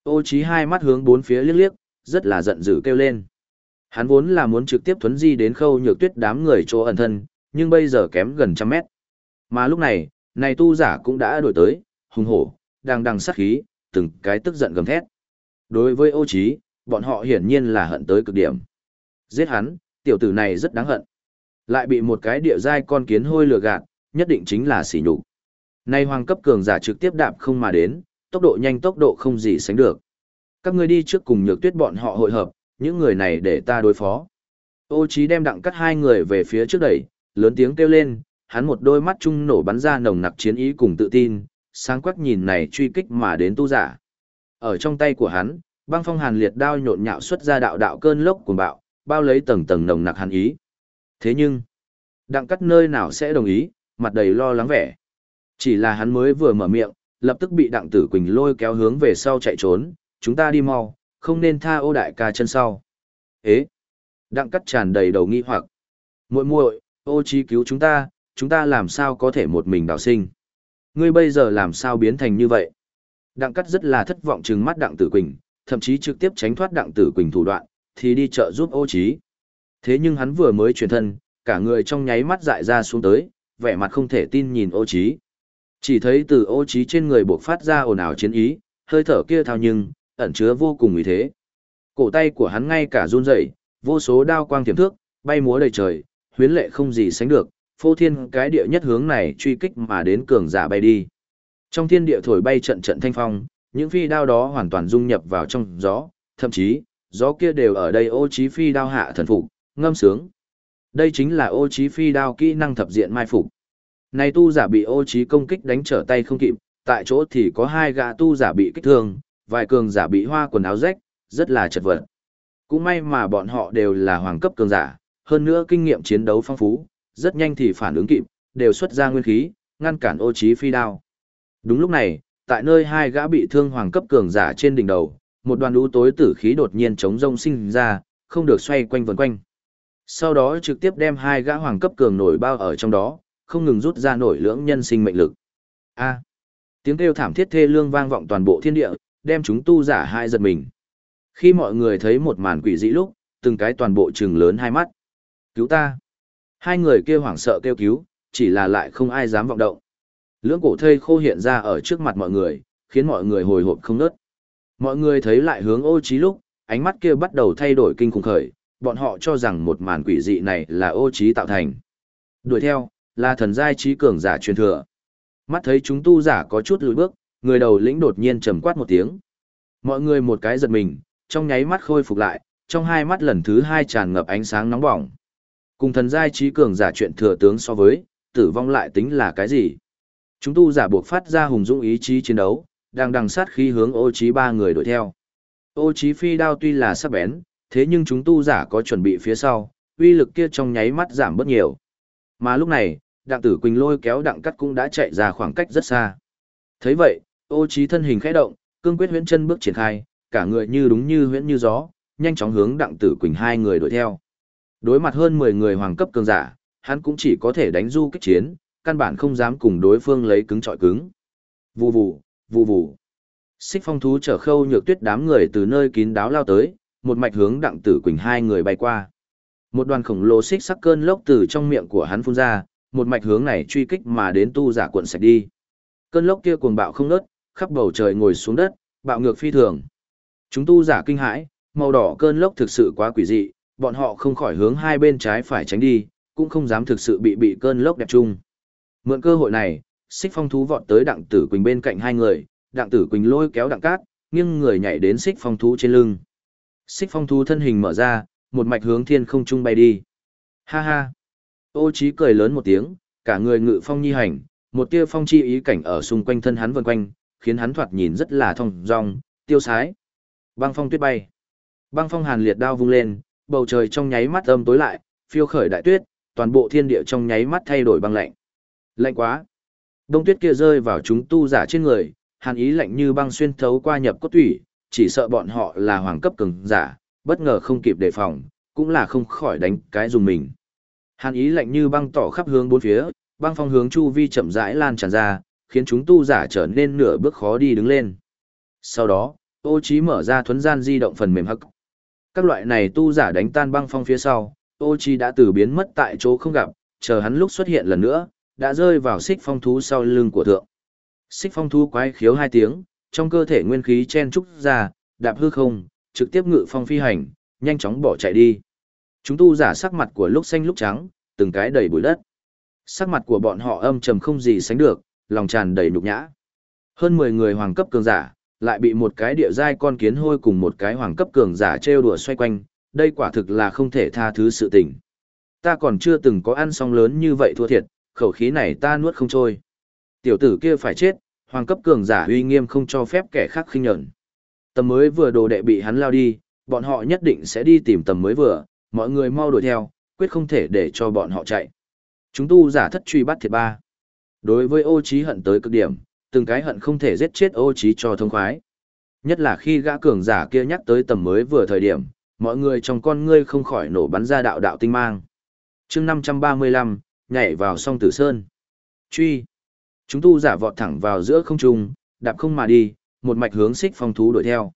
Ô trí hai mắt hướng bốn phía liếc liếc, rất là giận dữ kêu lên. Hắn vốn là muốn trực tiếp thuấn di đến khâu nhược tuyết đám người chỗ ẩn thân, nhưng bây giờ kém gần trăm mét. Mà lúc này, này tu giả cũng đã đổi tới, hùng hổ, đang đằng sát khí, từng cái tức giận gầm thét. Đối với ô trí, bọn họ hiển nhiên là hận tới cực điểm. Giết hắn, tiểu tử này rất đáng hận. Lại bị một cái địa giai con kiến hôi lừa gạt, nhất định chính là sỉ nhục. Nay hoàng cấp cường giả trực tiếp đạp không mà đến, tốc độ nhanh tốc độ không gì sánh được. Các ngươi đi trước cùng nhược tuyết bọn họ hội hợp, những người này để ta đối phó. Ô Chí đem đặng cắt hai người về phía trước đẩy, lớn tiếng kêu lên, hắn một đôi mắt trung nổ bắn ra nồng nặc chiến ý cùng tự tin, sáng quắc nhìn này truy kích mà đến tu giả. Ở trong tay của hắn, băng phong hàn liệt đao nhộn nhạo xuất ra đạo đạo cơn lốc cuồng bạo, bao lấy tầng tầng nồng nặc hàn ý. Thế nhưng, đặng cắt nơi nào sẽ đồng ý, mặt đầy lo lắng vẻ. Chỉ là hắn mới vừa mở miệng, lập tức bị đặng tử quỳnh lôi kéo hướng về sau chạy trốn, chúng ta đi mau, không nên tha ô đại ca chân sau. Ế! Đặng cắt tràn đầy đầu nghi hoặc. muội muội ô trí cứu chúng ta, chúng ta làm sao có thể một mình đào sinh. Ngươi bây giờ làm sao biến thành như vậy? Đặng cắt rất là thất vọng trừng mắt đặng tử quỳnh, thậm chí trực tiếp tránh thoát đặng tử quỳnh thủ đoạn, thì đi chợ giúp ô trí. Thế nhưng hắn vừa mới chuyển thân, cả người trong nháy mắt dại ra xuống tới, vẻ mặt không thể tin nhìn ô trí. Chỉ thấy từ ô trí trên người buộc phát ra ồn ào chiến ý, hơi thở kia thao nhưng, ẩn chứa vô cùng uy thế. Cổ tay của hắn ngay cả run rẩy, vô số đao quang tiềm thước, bay múa đầy trời, huyến lệ không gì sánh được, phô thiên cái địa nhất hướng này truy kích mà đến cường giả bay đi. Trong thiên địa thổi bay trận trận thanh phong, những phi đao đó hoàn toàn dung nhập vào trong gió, thậm chí, gió kia đều ở đây ô trí phi đao hạ thần phục, ngâm sướng. Đây chính là ô trí phi đao kỹ năng thập diện mai phục. Này tu giả bị ô trí công kích đánh trở tay không kịp, tại chỗ thì có hai gã tu giả bị kích thương, vài cường giả bị hoa quần áo rách, rất là chật vật. Cũng may mà bọn họ đều là hoàng cấp cường giả, hơn nữa kinh nghiệm chiến đấu phong phú, rất nhanh thì phản ứng kịp, đều xuất ra nguyên khí, ngăn cản ô trí phi đao. Đúng lúc này, tại nơi hai gã bị thương hoàng cấp cường giả trên đỉnh đầu, một đoàn lũ tối tử khí đột nhiên chống rông sinh ra, không được xoay quanh vần quanh. Sau đó trực tiếp đem hai gã hoàng cấp cường nổi bao ở trong đó, không ngừng rút ra nổi lưỡng nhân sinh mệnh lực. A. tiếng kêu thảm thiết thê lương vang vọng toàn bộ thiên địa, đem chúng tu giả hai giật mình. Khi mọi người thấy một màn quỷ dị lúc, từng cái toàn bộ trừng lớn hai mắt. Cứu ta! Hai người kia hoảng sợ kêu cứu, chỉ là lại không ai dám vọng động. Lưỡng cổ thây khô hiện ra ở trước mặt mọi người, khiến mọi người hồi hộp không nớt. Mọi người thấy lại hướng ô trí lúc, ánh mắt kia bắt đầu thay đổi kinh khủng khởi, bọn họ cho rằng một màn quỷ dị này là ô trí tạo thành. Đuổi theo, là thần giai trí cường giả truyền thừa. Mắt thấy chúng tu giả có chút lùi bước, người đầu lĩnh đột nhiên trầm quát một tiếng. Mọi người một cái giật mình, trong nháy mắt khôi phục lại, trong hai mắt lần thứ hai tràn ngập ánh sáng nóng bỏng. Cùng thần giai trí cường giả chuyện thừa tướng so với, tử vong lại tính là cái gì? Chúng tu giả buộc phát ra hùng dũng ý chí chiến đấu, đang đằng sát khí hướng ô trí ba người đuổi theo. Ô trí phi đao tuy là sắc bén, thế nhưng chúng tu giả có chuẩn bị phía sau, uy lực kia trong nháy mắt giảm bớt nhiều. Mà lúc này, đặng tử quỳnh lôi kéo đặng cắt cũng đã chạy ra khoảng cách rất xa. thấy vậy, ô trí thân hình khẽ động, cương quyết huyễn chân bước triển khai, cả người như đúng như huyễn như gió, nhanh chóng hướng đặng tử quỳnh hai người đuổi theo. Đối mặt hơn 10 người hoàng cấp cường giả, hắn cũng chỉ có thể đánh du kích chiến, căn bản không dám cùng đối phương lấy cứng trọi cứng. Vù vù, vù vù. Xích phong thú chở khâu nhược tuyết đám người từ nơi kín đáo lao tới, một mạch hướng đặng tử quỳnh hai người bay qua. Một đoàn khổng lồ xích sắc cơn lốc từ trong miệng của hắn phun ra, một mạch hướng này truy kích mà đến tu giả cuộn sạch đi. Cơn lốc kia cuồng bạo không ngớt, khắp bầu trời ngồi xuống đất, bạo ngược phi thường. Chúng tu giả kinh hãi, màu đỏ cơn lốc thực sự quá quỷ dị, bọn họ không khỏi hướng hai bên trái phải tránh đi, cũng không dám thực sự bị bị cơn lốc đẹp chung. Mượn cơ hội này, xích phong thú vọt tới đặng tử quỳnh bên cạnh hai người, đặng tử quỳnh lôi kéo đặng cát, nghiêng người nhảy đến xích phong thú trên lưng. Xích phong thú thân hình mở ra, một mạch hướng thiên không trung bay đi. Ha ha! Ô trí cười lớn một tiếng, cả người ngự phong nhi hành, một tia phong chi ý cảnh ở xung quanh thân hắn vần quanh, khiến hắn thoạt nhìn rất là thông dong, tiêu sái. Băng phong tuyết bay. Băng phong hàn liệt đao vung lên, bầu trời trong nháy mắt âm tối lại, phiêu khởi đại tuyết, toàn bộ thiên địa trong nháy mắt thay đổi băng lạnh. Lạnh quá. Đông tuyết kia rơi vào chúng tu giả trên người, hàn ý lạnh như băng xuyên thấu qua nhập cốt thủy, chỉ sợ bọn họ là hoàng cấp cường giả, bất ngờ không kịp đề phòng, cũng là không khỏi đánh cái dùng mình. Hàn ý lạnh như băng tỏ khắp hướng bốn phía, băng phong hướng chu vi chậm rãi lan tràn ra, khiến chúng tu giả trở nên nửa bước khó đi đứng lên. Sau đó, ô trí mở ra thuấn gian di động phần mềm hắc. Các loại này tu giả đánh tan băng phong phía sau, ô trí đã từ biến mất tại chỗ không gặp, chờ hắn lúc xuất hiện lần nữa, đã rơi vào xích phong thú sau lưng của thượng. Xích phong thú quái khiếu hai tiếng, trong cơ thể nguyên khí chen trúc ra, đạp hư không, trực tiếp ngự phong phi hành, nhanh chóng bỏ chạy đi. Chúng tu giả sắc mặt của lúc xanh lúc trắng, từng cái đầy bụi đất. Sắc mặt của bọn họ âm trầm không gì sánh được, lòng tràn đầy nhục nhã. Hơn 10 người hoàng cấp cường giả, lại bị một cái địa giai con kiến hôi cùng một cái hoàng cấp cường giả trêu đùa xoay quanh, đây quả thực là không thể tha thứ sự tình. Ta còn chưa từng có ăn xong lớn như vậy thua thiệt, khẩu khí này ta nuốt không trôi. Tiểu tử kia phải chết, hoàng cấp cường giả uy nghiêm không cho phép kẻ khác khinh nhẫn. Tầm mới vừa đồ đệ bị hắn lao đi, bọn họ nhất định sẽ đi tìm tầm mới vừa, mọi người mau đuổi theo, quyết không thể để cho bọn họ chạy. Chúng tu giả thất truy bắt thiệt ba. Đối với ô trí hận tới cực điểm, từng cái hận không thể giết chết ô trí cho thông khoái. Nhất là khi gã cường giả kia nhắc tới tầm mới vừa thời điểm, mọi người trong con ngươi không khỏi nổ bắn ra đạo đạo tinh mang. Chương 535, nhảy vào song tử sơn. Truy. Chúng tu giả vọt thẳng vào giữa không trung, đạp không mà đi, một mạch hướng xích phong thú đuổi theo.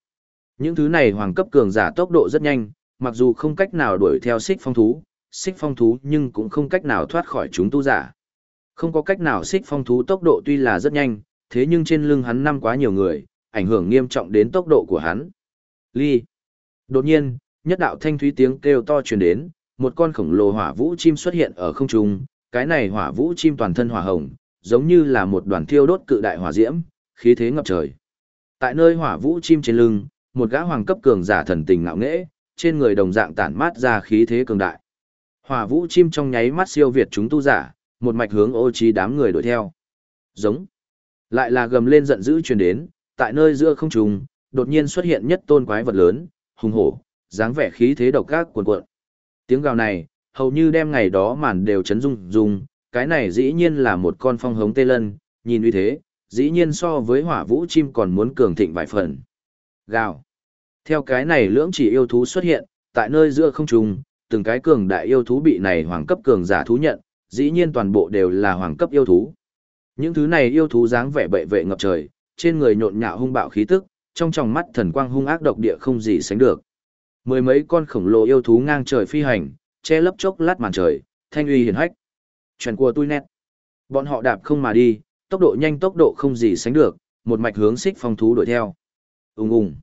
Những thứ này hoàng cấp cường giả tốc độ rất nhanh, mặc dù không cách nào đuổi theo xích phong thú, xích phong thú nhưng cũng không cách nào thoát khỏi chúng tu giả. Không có cách nào xích phong thú tốc độ tuy là rất nhanh, thế nhưng trên lưng hắn năm quá nhiều người, ảnh hưởng nghiêm trọng đến tốc độ của hắn. Ly. Đột nhiên, nhất đạo thanh thúy tiếng kêu to truyền đến, một con khổng lồ hỏa vũ chim xuất hiện ở không trung, cái này hỏa vũ chim toàn thân hỏa hồng, giống như là một đoàn thiêu đốt cự đại hỏa diễm, khí thế ngập trời. Tại nơi hỏa vũ chim trên lưng, một gã hoàng cấp cường giả thần tình ngạo nghễ, trên người đồng dạng tản mát ra khí thế cường đại. Hỏa vũ chim trong nháy mắt siêu việt chúng tu giả, một mạch hướng ô trí đám người đuổi theo. Giống. Lại là gầm lên giận dữ truyền đến, tại nơi giữa không trung, đột nhiên xuất hiện nhất tôn quái vật lớn, hùng hổ, dáng vẻ khí thế độc ác cuồn cuộn. Tiếng gào này, hầu như đem ngày đó màn đều chấn rung rung, cái này dĩ nhiên là một con phong hống tê lân, nhìn uy thế, dĩ nhiên so với hỏa vũ chim còn muốn cường thịnh vài phần. Gào. Theo cái này lưỡng chỉ yêu thú xuất hiện, tại nơi giữa không trung, từng cái cường đại yêu thú bị này hoàng cấp cường giả thú nhận, dĩ nhiên toàn bộ đều là hoàng cấp yêu thú. Những thứ này yêu thú dáng vẻ bệ vệ ngập trời, trên người nhộn nhạo hung bạo khí tức, trong tròng mắt thần quang hung ác độc địa không gì sánh được. Mười mấy con khổng lồ yêu thú ngang trời phi hành, che lấp chốc lát màn trời, thanh uy hiển hách. Chuyện của tôi nét. Bọn họ đạp không mà đi, tốc độ nhanh tốc độ không gì sánh được, một mạch hướng xích phong thú đuổi theo. Ùng ùng.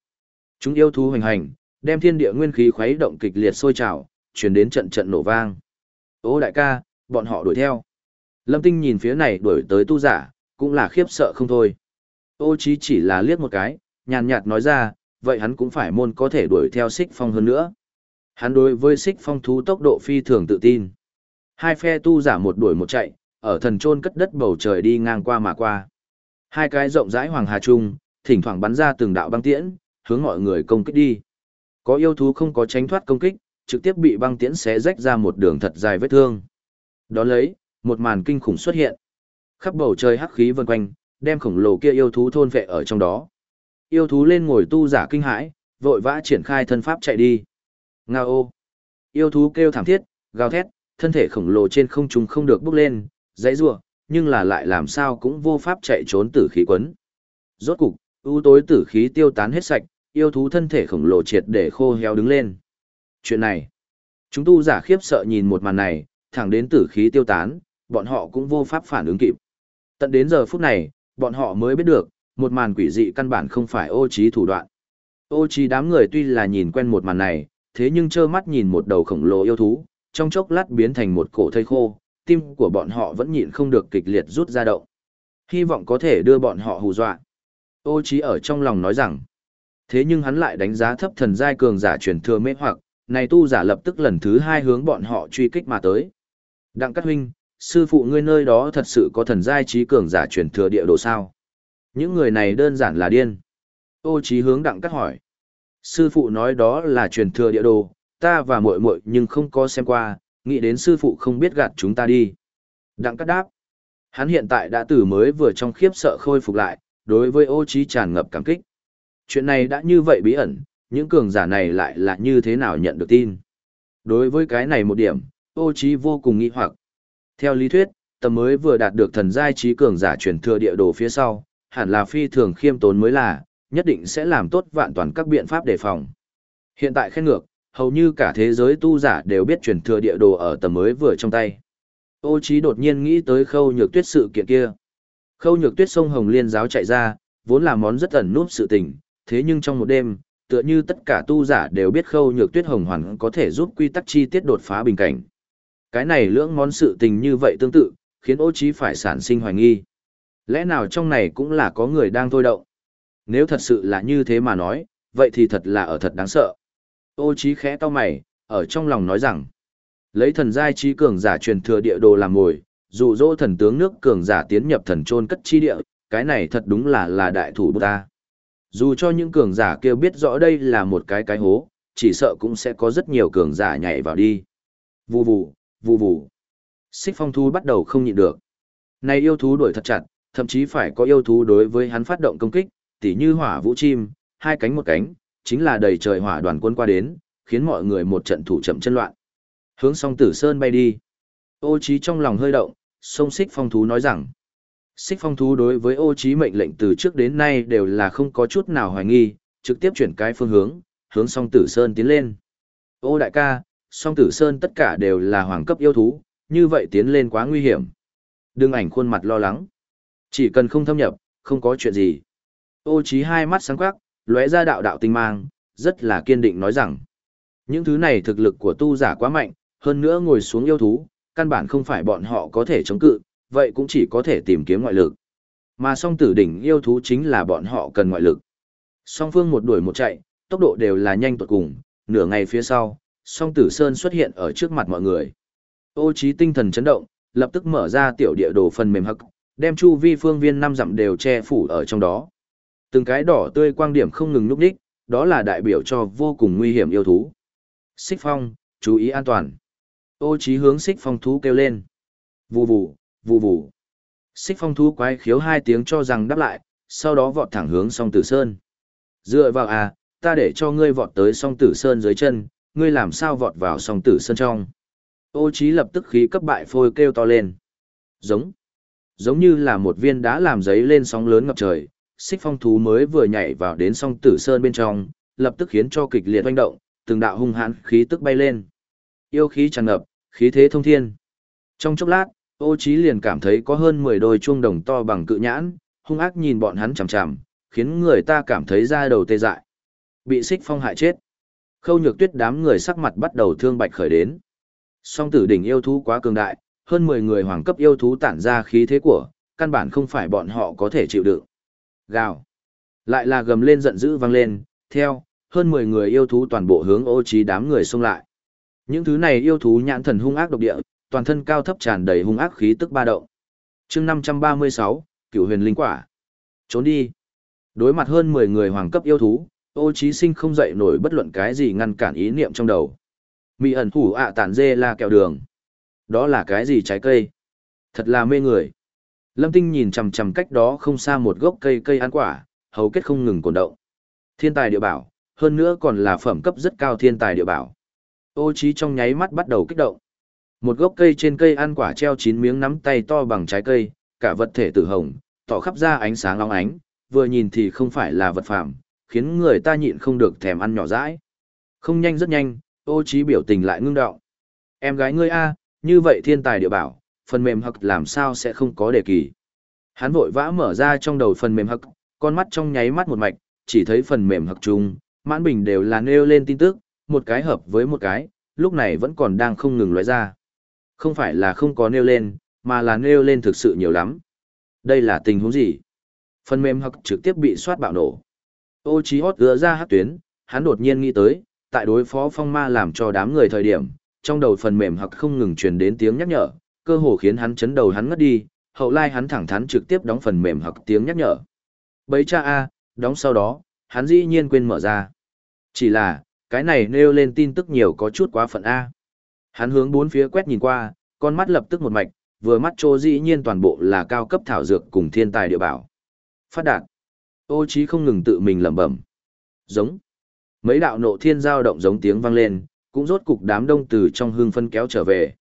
Chúng yêu thú hoành hành, đem thiên địa nguyên khí khuấy động kịch liệt sôi trào, truyền đến trận trận nổ vang. Ô đại ca, bọn họ đuổi theo. Lâm Tinh nhìn phía này đuổi tới tu giả, cũng là khiếp sợ không thôi. Ô chí chỉ là liếc một cái, nhàn nhạt nói ra, vậy hắn cũng phải môn có thể đuổi theo xích phong hơn nữa. Hắn đối với xích phong thú tốc độ phi thường tự tin. Hai phe tu giả một đuổi một chạy, ở thần trôn cất đất bầu trời đi ngang qua mà qua. Hai cái rộng rãi hoàng hà trung, thỉnh thoảng bắn ra từng đạo băng tiễn, hướng mọi người công kích đi. Có yêu thú không có tránh thoát công kích, trực tiếp bị băng tiễn xé rách ra một đường thật dài vết thương. Đó lấy, một màn kinh khủng xuất hiện. Khắp bầu trời hắc khí vần quanh, đem khổng lồ kia yêu thú thôn vệ ở trong đó. Yêu thú lên ngồi tu giả kinh hãi, vội vã triển khai thân pháp chạy đi. Nga ô! Yêu thú kêu thảm thiết, gào thét, thân thể khổng lồ trên không trung không được bước lên, dãy rủa, nhưng là lại làm sao cũng vô pháp chạy trốn tử khí quấn. Rốt cục, ưu tối tử khí tiêu tán hết sạch, yêu thú thân thể khổng lồ triệt để khô héo đứng lên. Chuyện này, chúng tu giả khiếp sợ nhìn một màn này, thẳng đến tử khí tiêu tán, bọn họ cũng vô pháp phản ứng kịp. Tận đến giờ phút này, bọn họ mới biết được, một màn quỷ dị căn bản không phải ô trí thủ đoạn. Ô trí đám người tuy là nhìn quen một màn này, thế nhưng trơ mắt nhìn một đầu khổng lồ yêu thú, trong chốc lát biến thành một cổ thây khô, tim của bọn họ vẫn nhịn không được kịch liệt rút ra động. Hy vọng có thể đưa bọn họ hù dọa. Ô trí ở trong lòng nói rằng, thế nhưng hắn lại đánh giá thấp thần giai cường giả truyền thừa mê hoặc, này tu giả lập tức lần thứ hai hướng bọn họ truy kích mà tới. Đặng Cát Huynh, sư phụ ngươi nơi đó thật sự có thần giai trí cường giả truyền thừa địa đồ sao? Những người này đơn giản là điên. Ô trí hướng Đặng Cát hỏi. Sư phụ nói đó là truyền thừa địa đồ, ta và muội muội nhưng không có xem qua, nghĩ đến sư phụ không biết gạt chúng ta đi. Đặng Cát đáp. Hắn hiện tại đã từ mới vừa trong khiếp sợ khôi phục lại, đối với ô trí tràn ngập cảm kích. Chuyện này đã như vậy bí ẩn, những cường giả này lại là như thế nào nhận được tin. Đối với cái này một điểm, ô trí vô cùng nghi hoặc. Theo lý thuyết, tầm mới vừa đạt được thần giai trí cường giả truyền thừa địa đồ phía sau, hẳn là phi thường khiêm tốn mới là, nhất định sẽ làm tốt vạn toàn các biện pháp đề phòng. Hiện tại khen ngược, hầu như cả thế giới tu giả đều biết truyền thừa địa đồ ở tầm mới vừa trong tay. Ô trí đột nhiên nghĩ tới khâu nhược tuyết sự kiện kia. Khâu nhược tuyết sông Hồng Liên giáo chạy ra, vốn là món rất ẩn núp sự tình, thế nhưng trong một đêm, tựa như tất cả tu giả đều biết khâu nhược tuyết hồng hoàn có thể giúp quy tắc chi tiết đột phá bình cảnh. Cái này lưỡng món sự tình như vậy tương tự, khiến ô trí phải sản sinh hoài nghi. Lẽ nào trong này cũng là có người đang thôi động? Nếu thật sự là như thế mà nói, vậy thì thật là ở thật đáng sợ. Ô trí khẽ to mày, ở trong lòng nói rằng, lấy thần giai trí cường giả truyền thừa địa đồ làm mồi, dụ dỗ thần tướng nước cường giả tiến nhập thần trôn cất chi địa, cái này thật đúng là là đại thủ bút ta. Dù cho những cường giả kia biết rõ đây là một cái cái hố, chỉ sợ cũng sẽ có rất nhiều cường giả nhảy vào đi. Vù vù, vù vù. Xích phong thú bắt đầu không nhịn được. Này yêu thú đuổi thật chặt, thậm chí phải có yêu thú đối với hắn phát động công kích, tỉ như hỏa vũ chim, hai cánh một cánh, chính là đầy trời hỏa đoàn quân qua đến, khiến mọi người một trận thủ chậm chân loạn. Hướng song tử sơn bay đi. Ô trí trong lòng hơi động, sông xích phong thú nói rằng, xích phong thú đối với ô trí mệnh lệnh từ trước đến nay đều là không có chút nào hoài nghi, trực tiếp chuyển cái phương hướng, hướng song tử sơn tiến lên. Ô đại ca, song tử sơn tất cả đều là hoàng cấp yêu thú, như vậy tiến lên quá nguy hiểm. Đương ảnh khuôn mặt lo lắng. Chỉ cần không thâm nhập, không có chuyện gì. Ô trí hai mắt sáng quắc, lóe ra đạo đạo tinh mang, rất là kiên định nói rằng. Những thứ này thực lực của tu giả quá mạnh, hơn nữa ngồi xuống yêu thú, căn bản không phải bọn họ có thể chống cự, vậy cũng chỉ có thể tìm kiếm ngoại lực. Mà song tử đỉnh yêu thú chính là bọn họ cần ngoại lực. Song phương một đuổi một chạy, tốc độ đều là nhanh tuột cùng, nửa ngày phía sau, song tử sơn xuất hiện ở trước mặt mọi người. Ô trí tinh thần chấn động, lập tức mở ra tiểu địa đồ phần mềm hắc, đem chu vi phương viên năm dặm đều che phủ ở trong đó. Từng cái đỏ tươi quang điểm không ngừng núp đích, đó là đại biểu cho vô cùng nguy hiểm yêu thú. Xích phong, chú ý an toàn. Ô trí hướng xích phong thú kêu lên. Vù vù, vù vù. Xích phong thú quái khiếu hai tiếng cho rằng đáp lại, sau đó vọt thẳng hướng song tử sơn. Dựa vào à, ta để cho ngươi vọt tới song tử sơn dưới chân, ngươi làm sao vọt vào song tử sơn trong. Ô trí lập tức khí cấp bại phôi kêu to lên. Giống. Giống như là một viên đá làm giấy lên sóng lớn ngập trời, xích phong thú mới vừa nhảy vào đến song tử sơn bên trong, lập tức khiến cho kịch liệt oanh động, từng đạo hung hãn khí tức bay lên. Yêu khí tràn ngập, khí thế thông thiên. Trong chốc lát, ô trí liền cảm thấy có hơn 10 đôi chuông đồng to bằng cự nhãn, hung ác nhìn bọn hắn chằm chằm, khiến người ta cảm thấy da đầu tê dại. Bị xích phong hại chết. Khâu nhược tuyết đám người sắc mặt bắt đầu thương bạch khởi đến. Song tử đỉnh yêu thú quá cường đại, hơn 10 người hoàng cấp yêu thú tản ra khí thế của, căn bản không phải bọn họ có thể chịu đựng. Gào. Lại là gầm lên giận dữ vang lên, theo, hơn 10 người yêu thú toàn bộ hướng ô trí đám người xông lại. Những thứ này yêu thú nhãn thần hung ác độc địa, toàn thân cao thấp tràn đầy hung ác khí tức ba động. Chương 536, Cửu Huyền Linh Quả. Trốn đi. Đối mặt hơn 10 người hoàng cấp yêu thú, Ô Chí Sinh không dậy nổi bất luận cái gì ngăn cản ý niệm trong đầu. Mị ẩn thủ ạ tản dê là kẹo đường. Đó là cái gì trái cây? Thật là mê người. Lâm Tinh nhìn chằm chằm cách đó không xa một gốc cây cây ăn quả, hầu kết không ngừng cồn động. Thiên tài địa bảo, hơn nữa còn là phẩm cấp rất cao thiên tài địa bảo. Ô Chí trong nháy mắt bắt đầu kích động. Một gốc cây trên cây ăn quả treo chín miếng nắm tay to bằng trái cây, cả vật thể tử hồng, tỏ khắp ra ánh sáng long ánh, vừa nhìn thì không phải là vật phẩm, khiến người ta nhịn không được thèm ăn nhỏ dãi. Không nhanh rất nhanh, ô trí biểu tình lại ngưng đọng. Em gái ngươi a, như vậy thiên tài địa bảo, phần mềm hậc làm sao sẽ không có đề kỳ. Hắn vội vã mở ra trong đầu phần mềm hậc, con mắt trong nháy mắt một mạch, chỉ thấy phần mềm hậc chung, mãn bình đều là nêu lên tin tức, một cái hợp với một cái, lúc này vẫn còn đang không ngừng lóe ra. Không phải là không có nêu lên, mà là nêu lên thực sự nhiều lắm. Đây là tình huống gì? Phần mềm hậc trực tiếp bị soát bạo nổ. Ô Chí hót đưa ra hát tuyến, hắn đột nhiên nghĩ tới, tại đối phó phong ma làm cho đám người thời điểm, trong đầu phần mềm hoặc không ngừng truyền đến tiếng nhắc nhở, cơ hồ khiến hắn chấn đầu hắn ngất đi, hậu lai hắn thẳng thắn trực tiếp đóng phần mềm hoặc tiếng nhắc nhở. Bấy cha A, đóng sau đó, hắn dĩ nhiên quên mở ra. Chỉ là, cái này nêu lên tin tức nhiều có chút quá phận A. Hắn hướng bốn phía quét nhìn qua, con mắt lập tức một mạch, vừa mắt trô dĩ nhiên toàn bộ là cao cấp thảo dược cùng thiên tài địa bảo. Phát đạt. Ô trí không ngừng tự mình lẩm bẩm. Giống. Mấy đạo nộ thiên giao động giống tiếng vang lên, cũng rốt cục đám đông từ trong hương phân kéo trở về.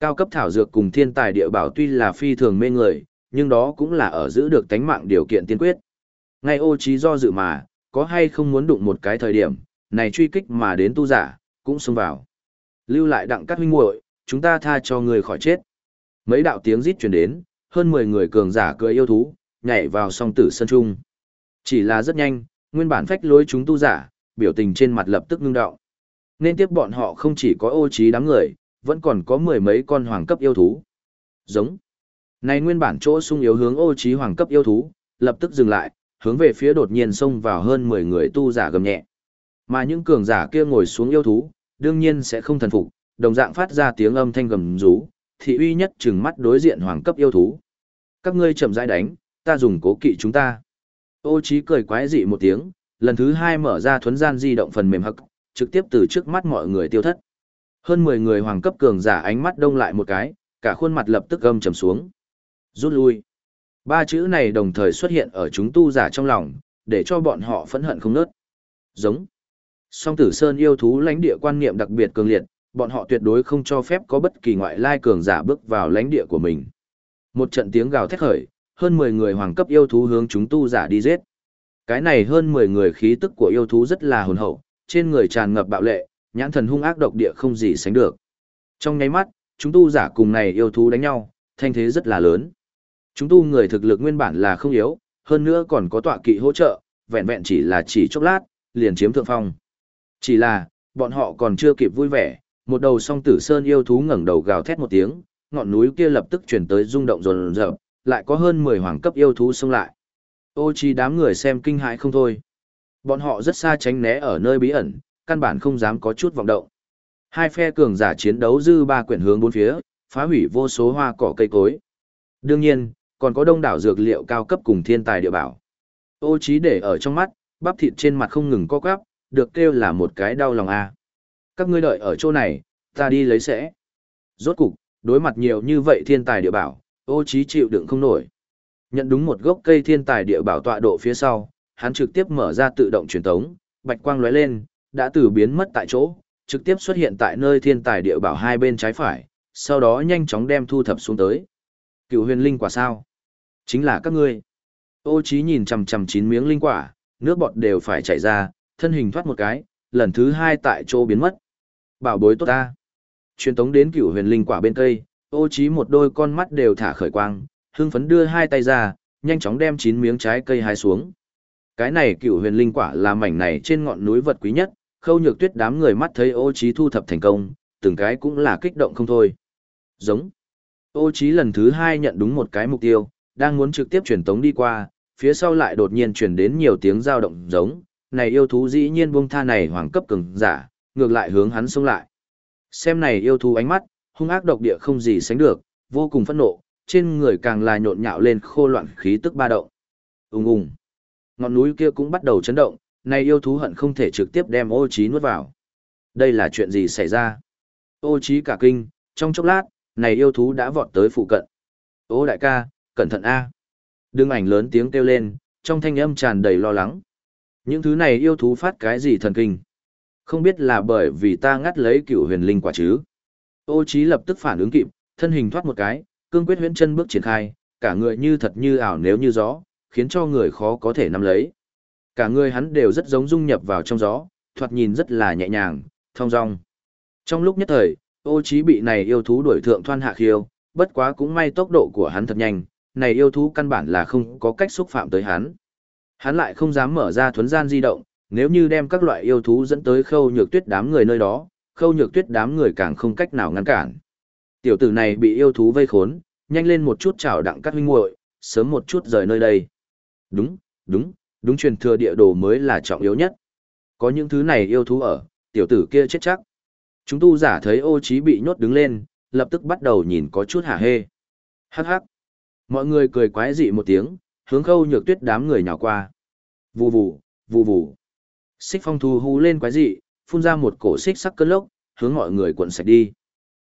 Cao cấp thảo dược cùng thiên tài địa bảo tuy là phi thường mê người, nhưng đó cũng là ở giữ được tánh mạng điều kiện tiên quyết. Ngay ô trí do dự mà, có hay không muốn đụng một cái thời điểm, này truy kích mà đến tu giả, cũng xông vào. Lưu lại đặng các huynh muội, chúng ta tha cho người khỏi chết. Mấy đạo tiếng rít truyền đến, hơn 10 người cường giả cười yêu thú, nhảy vào song tử sân trung. Chỉ là rất nhanh, nguyên bản phách lối chúng tu giả, biểu tình trên mặt lập tức ngưng đọng. Nên tiếp bọn họ không chỉ có ô trí đám người, vẫn còn có mười mấy con hoàng cấp yêu thú. Giống. Này nguyên bản chỗ sung yếu hướng ô trí hoàng cấp yêu thú, lập tức dừng lại, hướng về phía đột nhiên xông vào hơn 10 người tu giả gầm nhẹ. Mà những cường giả kia ngồi xuống yêu thú, đương nhiên sẽ không thần phục, đồng dạng phát ra tiếng âm thanh gầm rú, thị uy nhất trừng mắt đối diện hoàng cấp yêu thú. Các ngươi chậm rãi đánh, ta dùng cố kỵ chúng ta. Ô Chí cười quái dị một tiếng, lần thứ hai mở ra thuấn gian di động phần mềm hậc, trực tiếp từ trước mắt mọi người tiêu thất. Hơn 10 người hoàng cấp cường giả ánh mắt đông lại một cái, cả khuôn mặt lập tức gầm trầm xuống. Rút lui. Ba chữ này đồng thời xuất hiện ở chúng tu giả trong lòng, để cho bọn họ phẫn hận không nớt. Giống. Song tử sơn yêu thú lãnh địa quan niệm đặc biệt cường liệt, bọn họ tuyệt đối không cho phép có bất kỳ ngoại lai cường giả bước vào lãnh địa của mình. Một trận tiếng gào thét khởi, hơn 10 người hoàng cấp yêu thú hướng chúng tu giả đi giết. Cái này hơn 10 người khí tức của yêu thú rất là hồn hậu, trên người tràn ngập bạo lệ, nhãn thần hung ác độc địa không gì sánh được. Trong nháy mắt, chúng tu giả cùng này yêu thú đánh nhau, thanh thế rất là lớn. Chúng tu người thực lực nguyên bản là không yếu, hơn nữa còn có tọa kỵ hỗ trợ, vẹn vẹn chỉ là chỉ chốc lát, liền chiếm thượng phong. Chỉ là, bọn họ còn chưa kịp vui vẻ, một đầu song tử sơn yêu thú ngẩng đầu gào thét một tiếng, ngọn núi kia lập tức chuyển tới rung động rồn rợp, lại có hơn 10 hoàng cấp yêu thú xông lại. Ô chi đám người xem kinh hãi không thôi. Bọn họ rất xa tránh né ở nơi bí ẩn, căn bản không dám có chút vọng động. Hai phe cường giả chiến đấu dư ba quyển hướng bốn phía, phá hủy vô số hoa cỏ cây cối. Đương nhiên, còn có đông đảo dược liệu cao cấp cùng thiên tài địa bảo. Ô chi để ở trong mắt, bắp thịt trên mặt không ngừng co quắp, được kêu là một cái đau lòng a. À. Các ngươi đợi ở chỗ này, ta đi lấy sẽ. Rốt cục, đối mặt nhiều như vậy thiên tài địa bảo, ô trí chịu đựng không nổi. Nhận đúng một gốc cây thiên tài địa bảo tọa độ phía sau, hắn trực tiếp mở ra tự động truyền tống, bạch quang lóe lên, đã từ biến mất tại chỗ, trực tiếp xuất hiện tại nơi thiên tài địa bảo hai bên trái phải, sau đó nhanh chóng đem thu thập xuống tới. Cựu huyền linh quả sao? Chính là các ngươi. Ô Chí nhìn chằm chằm chín miếng linh quả, nước bọt đều phải chảy ra, thân hình thoát một cái, lần thứ hai tại chỗ biến mất. Bảo bối tốt ta. Truyền tống đến cựu huyền linh quả bên cây, ô Chí một đôi con mắt đều thả khởi quang, hưng phấn đưa hai tay ra, nhanh chóng đem chín miếng trái cây hái xuống. Cái này cựu huyền linh quả là mảnh này trên ngọn núi vật quý nhất, khâu nhược tuyết đám người mắt thấy ô Chí thu thập thành công, từng cái cũng là kích động không thôi. Giống. Ô Chí lần thứ hai nhận đúng một cái mục tiêu, đang muốn trực tiếp truyền tống đi qua, phía sau lại đột nhiên truyền đến nhiều tiếng dao động giống, này yêu thú dĩ nhiên buông tha này hoàng cấp cường giả, ngược lại hướng hắn xông lại. Xem này yêu thú ánh mắt, hung ác độc địa không gì sánh được, vô cùng phẫn nộ, trên người càng là nhộn nhạo lên khô loạn khí tức ba động. Ùng ùng. Ngọn núi kia cũng bắt đầu chấn động, này yêu thú hận không thể trực tiếp đem Ô Chí nuốt vào. Đây là chuyện gì xảy ra? Ô Chí cả kinh, trong chốc lát, này yêu thú đã vọt tới phụ cận. Ô đại ca, cẩn thận a. Đương ảnh lớn tiếng kêu lên, trong thanh âm tràn đầy lo lắng. Những thứ này yêu thú phát cái gì thần kinh? Không biết là bởi vì ta ngắt lấy cựu huyền linh quả chứ? Ô Chí lập tức phản ứng kịp, thân hình thoát một cái, cương quyết huyễn chân bước triển khai, cả người như thật như ảo nếu như gió, khiến cho người khó có thể nắm lấy. Cả người hắn đều rất giống dung nhập vào trong gió, thoạt nhìn rất là nhẹ nhàng, thong dong. Trong lúc nhất thời, ô Chí bị này yêu thú đuổi thượng thoan hạ khiêu, bất quá cũng may tốc độ của hắn thật nhanh, này yêu thú căn bản là không có cách xúc phạm tới hắn. Hắn lại không dám mở ra thuấn gian di động, nếu như đem các loại yêu thú dẫn tới khâu nhược tuyết đám người nơi đó, khâu nhược tuyết đám người càng không cách nào ngăn cản. Tiểu tử này bị yêu thú vây khốn, nhanh lên một chút chào đặng các huynh muội, sớm một chút rời nơi đây. Đúng, đúng, đúng truyền thừa địa đồ mới là trọng yếu nhất. Có những thứ này yêu thú ở, tiểu tử kia chết chắc. Chúng tu giả thấy ô trí bị nhốt đứng lên, lập tức bắt đầu nhìn có chút hả hê. Hắc hắc. Mọi người cười quái dị một tiếng, hướng khâu nhược tuyết đám người nhào qua. Vù vù, vù vù. Xích phong thu hú lên quái dị, phun ra một cổ xích sắc cơn lốc, hướng mọi người cuộn sạch đi.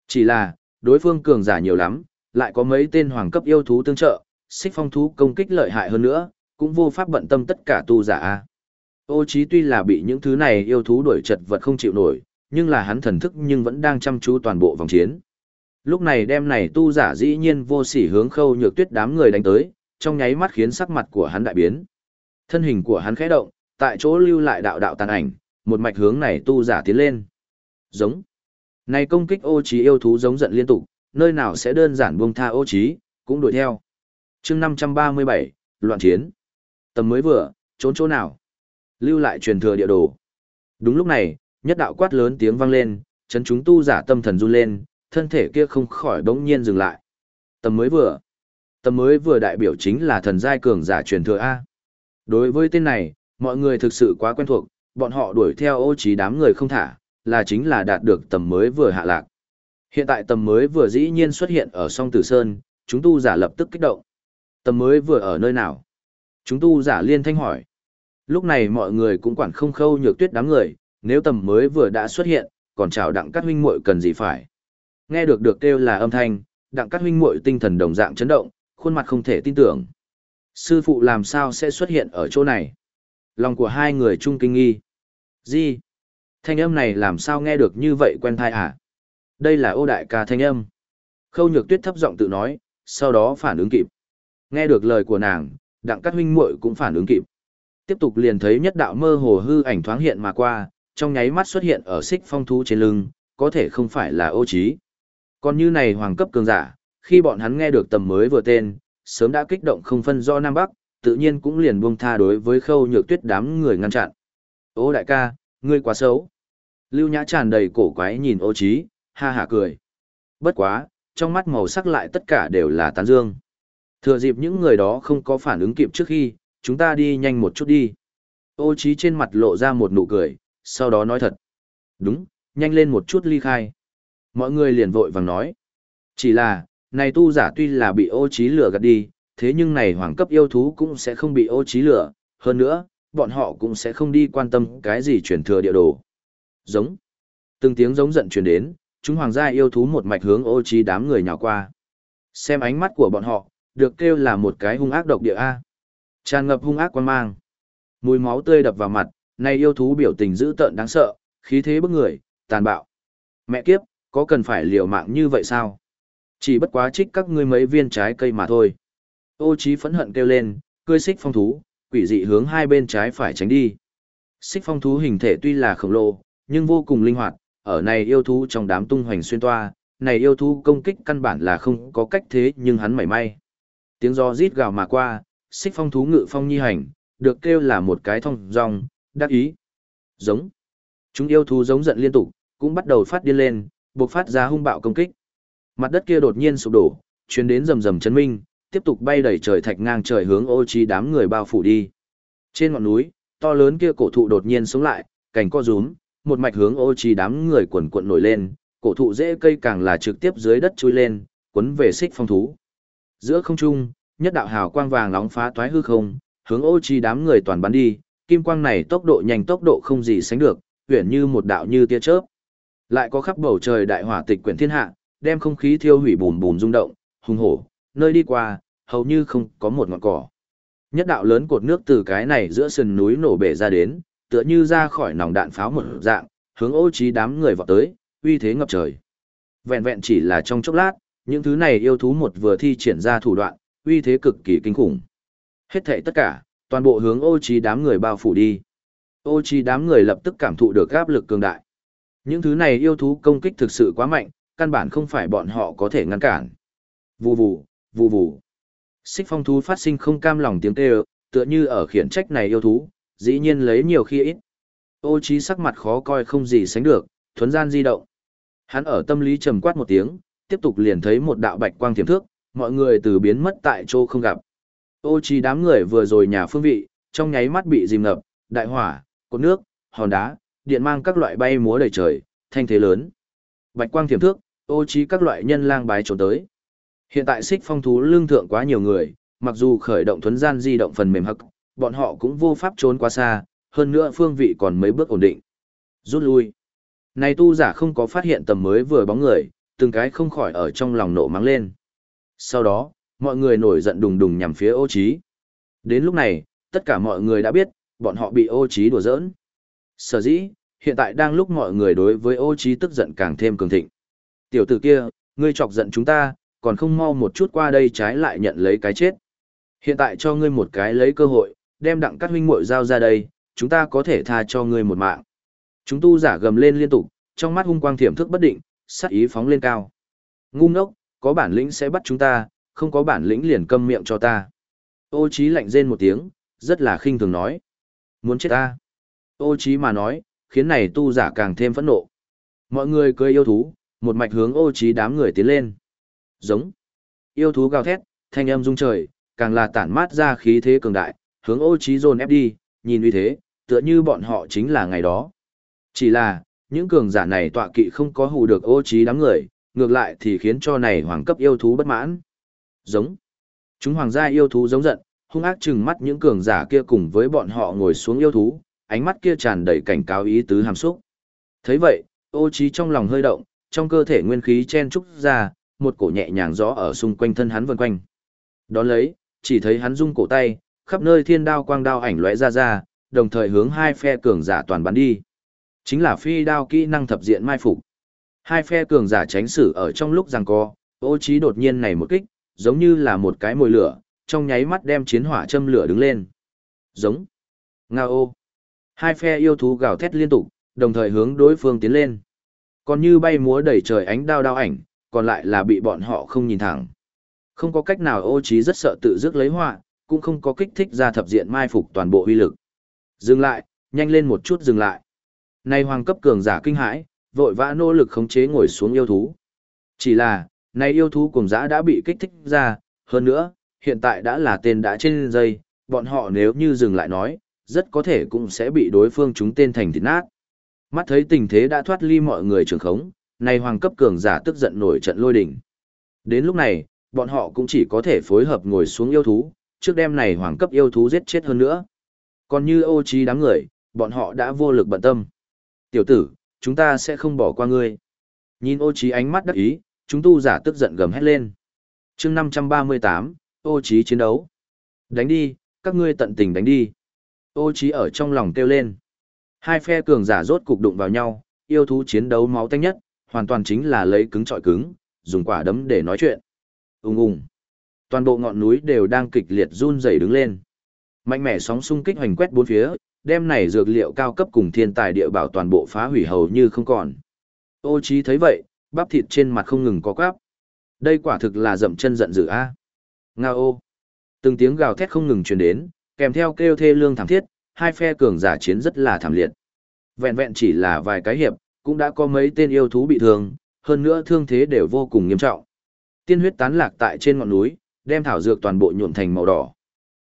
Chỉ là, đối phương cường giả nhiều lắm, lại có mấy tên hoàng cấp yêu thú tương trợ, xích phong thú công kích lợi hại hơn nữa, cũng vô pháp bận tâm tất cả tu giả. Ô chí tuy là bị những thứ này yêu thú đuổi chật vật không chịu nổi, nhưng là hắn thần thức nhưng vẫn đang chăm chú toàn bộ vòng chiến. Lúc này đem này tu giả dĩ nhiên vô sỉ hướng khâu nhược tuyết đám người đánh tới, trong nháy mắt khiến sắc mặt của hắn đại biến. Thân hình của hắn khẽ động, tại chỗ lưu lại đạo đạo tàn ảnh, một mạch hướng này tu giả tiến lên. Giống. Này công kích ô trí yêu thú giống giận liên tục, nơi nào sẽ đơn giản buông tha ô trí, cũng đuổi theo. Chương 537, loạn chiến. Tầm mới vừa, trốn chỗ nào? Lưu lại truyền thừa địa đồ. Đúng lúc này, nhất đạo quát lớn tiếng vang lên, chấn chúng tu giả tâm thần run lên, thân thể kia không khỏi đống nhiên dừng lại. Tầm mới vừa. Tầm mới vừa đại biểu chính là thần giai cường giả truyền thừa A. Đối với tên này, mọi người thực sự quá quen thuộc, bọn họ đuổi theo ô trí đám người không thả, là chính là đạt được tầm mới vừa hạ lạc. Hiện tại tầm mới vừa dĩ nhiên xuất hiện ở song tử sơn, chúng tu giả lập tức kích động. Tầm mới vừa ở nơi nào? Chúng tu giả liên thanh hỏi. Lúc này mọi người cũng quản không khâu nhược tuyết đám người, nếu tầm mới vừa đã xuất hiện, còn chào đặng các huynh muội cần gì phải. Nghe được được kêu là âm thanh, đặng các huynh muội tinh thần đồng dạng chấn động, khuôn mặt không thể tin tưởng. Sư phụ làm sao sẽ xuất hiện ở chỗ này? Lòng của hai người chung kinh nghi. Gì? Thanh âm này làm sao nghe được như vậy quen thai à? Đây là ô đại ca thanh âm. Khâu nhược tuyết thấp giọng tự nói, sau đó phản ứng kịp. Nghe được lời của nàng, đặng cắt huynh muội cũng phản ứng kịp. Tiếp tục liền thấy nhất đạo mơ hồ hư ảnh thoáng hiện mà qua, trong nháy mắt xuất hiện ở xích phong thú trên lưng, có thể không phải là ô trí. Còn như này hoàng cấp cường giả, khi bọn hắn nghe được tầm mới vừa tên, sớm đã kích động không phân do Nam Bắc, tự nhiên cũng liền buông tha đối với khâu nhược tuyết đám người ngăn chặn. Ô đại ca, ngươi quá xấu. Lưu Nhã tràn đầy cổ quái nhìn ô trí, ha ha cười. Bất quá, trong mắt màu sắc lại tất cả đều là tán dương. Thừa dịp những người đó không có phản ứng kịp trước khi, chúng ta đi nhanh một chút đi. Ô trí trên mặt lộ ra một nụ cười, sau đó nói thật. Đúng, nhanh lên một chút ly khai. Mọi người liền vội vàng nói. Chỉ là, này tu giả tuy là bị ô trí lừa gạt đi, thế nhưng này hoàng cấp yêu thú cũng sẽ không bị ô trí lửa, hơn nữa, bọn họ cũng sẽ không đi quan tâm cái gì truyền thừa địa đồ. Giống. Từng tiếng giống giận truyền đến, chúng hoàng gia yêu thú một mạch hướng ô trí đám người nhào qua. Xem ánh mắt của bọn họ, được kêu là một cái hung ác độc địa A. Tràn ngập hung ác quan mang. Mùi máu tươi đập vào mặt, Này yêu thú biểu tình dữ tợn đáng sợ, khí thế bức người, tàn bạo. Mẹ kiếp, có cần phải liều mạng như vậy sao? Chỉ bất quá trích các ngươi mấy viên trái cây mà thôi. Ô Chí phẫn hận kêu lên, cưỡi xích phong thú, quỷ dị hướng hai bên trái phải tránh đi. Xích phong thú hình thể tuy là khổng lồ, nhưng vô cùng linh hoạt, ở này yêu thú trong đám tung hoành xuyên toa, này yêu thú công kích căn bản là không có cách thế nhưng hắn mảy may. Tiếng gió rít gào mà qua, xích phong thú ngự phong nhi hành, được kêu là một cái thông dong, đắc ý. Giống. Chúng yêu thú giống giận liên tục, cũng bắt đầu phát điên lên, buộc phát ra hung bạo công kích. Mặt đất kia đột nhiên sụp đổ, chuyến đến rầm rầm chấn minh, tiếp tục bay đẩy trời thạch ngang trời hướng ô trí đám người bao phủ đi. Trên ngọn núi, to lớn kia cổ thụ đột nhiên sống lại, cành co rúm, một mạch hướng ô trí đám người quần cuộn nổi lên, cổ thụ dễ cây càng là trực tiếp dưới đất chui lên, cuốn về xích phong thú. Giữa không trung, nhất đạo hào quang vàng nóng phá toái hư không, hướng ô trí đám người toàn bắn đi, kim quang này tốc độ nhanh tốc độ không gì sánh được, huyền như một đạo như tia chớp. Lại có khắp bầu trời đại hỏa tịch quyển thiên hạ, đem không khí thiêu hủy bùm bùm rung động, hùng hổ, nơi đi qua, hầu như không có một ngọn cỏ. Nhất đạo lớn cột nước từ cái này giữa sườn núi nổ bể ra đến, tựa như ra khỏi nòng đạn pháo một dạng, hướng ô trí đám người vọt tới, uy thế ngập trời. Vẹn vẹn chỉ là trong chốc lát, những thứ này yêu thú một vừa thi triển ra thủ đoạn, uy thế cực kỳ kinh khủng. Hết thảy tất cả, toàn bộ hướng ô trí đám người bao phủ đi. Ô trí đám người lập tức cảm thụ được áp lực cường đại. Những thứ này yêu thú công kích thực sự quá mạnh, căn bản không phải bọn họ có thể ngăn cản. Vù vù, vù vù. Xích phong thú phát sinh không cam lòng tiếng kêu, tựa như ở khiển trách này yêu thú, dĩ nhiên lấy nhiều khi ít. Ô trí sắc mặt khó coi không gì sánh được, thuấn gian di động. Hắn ở tâm lý trầm quát một tiếng, tiếp tục liền thấy một đạo bạch quang thiểm thước, mọi người từ biến mất tại chỗ không gặp. Ô trí đám người vừa rồi nhà phương vị, trong nháy mắt bị dìm ngập, đại hỏa, cột nước, hòn đá, điện mang các loại bay múa đầy trời, thanh thế lớn. Bạch quang thiểm thước, ô trí các loại nhân lang bái trốn tới. Hiện tại xích phong thú lương thượng quá nhiều người, mặc dù khởi động thuấn gian di động phần mềm hậc, bọn họ cũng vô pháp trốn quá xa, hơn nữa phương vị còn mấy bước ổn định. Rút lui. Này tu giả không có phát hiện tầm mới vừa bóng người, từng cái không khỏi ở trong lòng nộ mắng lên. Sau đó, mọi người nổi giận đùng đùng nhằm phía ô trí. Đến lúc này, tất cả mọi người đã biết, bọn họ bị ô trí đùa giỡn. Sở dĩ, hiện tại đang lúc mọi người đối với ô trí tức giận càng thêm cường thịnh. Tiểu tử kia, ngươi chọc giận chúng ta, còn không mau một chút qua đây trái lại nhận lấy cái chết. Hiện tại cho ngươi một cái lấy cơ hội, đem đặng cắt huynh muội giao ra đây, chúng ta có thể tha cho ngươi một mạng. Chúng tu giả gầm lên liên tục, trong mắt hung quang thiểm thức bất định, sát ý phóng lên cao. Ngu ngốc, có bản lĩnh sẽ bắt chúng ta, không có bản lĩnh liền câm miệng cho ta. Ô Chí lạnh rên một tiếng, rất là khinh thường nói. Muốn chết ta. Ô Chí mà nói, khiến này tu giả càng thêm phẫn nộ. Mọi người cười yêu thú, một mạch hướng ô Chí đám người tiến lên. Giống. Yêu thú gào thét, thanh âm rung trời, càng là tản mát ra khí thế cường đại, hướng ô trí dồn ép đi, nhìn uy thế, tựa như bọn họ chính là ngày đó. Chỉ là, những cường giả này tọa kỵ không có hù được ô trí đám người, ngược lại thì khiến cho này hoàng cấp yêu thú bất mãn. Giống. Chúng hoàng gia yêu thú giống giận, hung ác chừng mắt những cường giả kia cùng với bọn họ ngồi xuống yêu thú, ánh mắt kia tràn đầy cảnh cáo ý tứ hàm xúc. thấy vậy, ô trí trong lòng hơi động, trong cơ thể nguyên khí chen trúc ra, một cổ nhẹ nhàng gió ở xung quanh thân hắn vần quanh. Đón lấy, chỉ thấy hắn rung cổ tay, khắp nơi thiên đao quang đao ảnh lóe ra ra, đồng thời hướng hai phe cường giả toàn bắn đi. Chính là phi đao kỹ năng thập diện mai phục. Hai phe cường giả tránh xử ở trong lúc giằng co, ô trí đột nhiên này một kích, giống như là một cái mồi lửa, trong nháy mắt đem chiến hỏa châm lửa đứng lên. Giống. Nga ô. Hai phe yêu thú gào thét liên tục, đồng thời hướng đối phương tiến lên. Còn như bay múa đầy trời ánh đao đao ảnh, còn lại là bị bọn họ không nhìn thẳng. Không có cách nào ô trí rất sợ tự dứt lấy họa, cũng không có kích thích ra thập diện mai phục toàn bộ uy lực. Dừng lại, nhanh lên một chút dừng lại. Này hoàng cấp cường giả kinh hãi, vội vã nỗ lực khống chế ngồi xuống yêu thú. Chỉ là, này yêu thú cùng giả đã bị kích thích ra, hơn nữa, hiện tại đã là tên đã trên dây, bọn họ nếu như dừng lại nói, rất có thể cũng sẽ bị đối phương chúng tên thành thịt nát. Mắt thấy tình thế đã thoát ly mọi người trường khống, nay hoàng cấp cường giả tức giận nổi trận lôi đỉnh. Đến lúc này, bọn họ cũng chỉ có thể phối hợp ngồi xuống yêu thú, trước đêm này hoàng cấp yêu thú giết chết hơn nữa. Còn như ô trí đám người, bọn họ đã vô lực bận tâm. Tiểu tử, chúng ta sẽ không bỏ qua ngươi. Nhìn ô trí ánh mắt đắc ý, chúng tu giả tức giận gầm hét lên. Chương 538, ô trí chiến đấu. Đánh đi, các ngươi tận tình đánh đi. Ô trí ở trong lòng kêu lên. Hai phe cường giả rốt cục đụng vào nhau, yêu thú chiến đấu máu tanh nhất, hoàn toàn chính là lấy cứng trọi cứng, dùng quả đấm để nói chuyện. Ùng ùng. Toàn bộ ngọn núi đều đang kịch liệt run rẩy đứng lên. Mạnh mẽ sóng xung kích hoành quét bốn phía, đem này dược liệu cao cấp cùng thiên tài địa bảo toàn bộ phá hủy hầu như không còn. Ô Chí thấy vậy, bắp thịt trên mặt không ngừng có quắp. Đây quả thực là dậm chân giận dữ a. Ngao ô. Từng tiếng gào thét không ngừng truyền đến, kèm theo kêu thê lương thảm thiết, hai phe cường giả chiến rất là thảm liệt. Vẹn vẹn chỉ là vài cái hiệp, cũng đã có mấy tên yêu thú bị thương, hơn nữa thương thế đều vô cùng nghiêm trọng. Tiên huyết tán lạc tại trên ngọn núi, đem thảo dược toàn bộ nhuộm thành màu đỏ.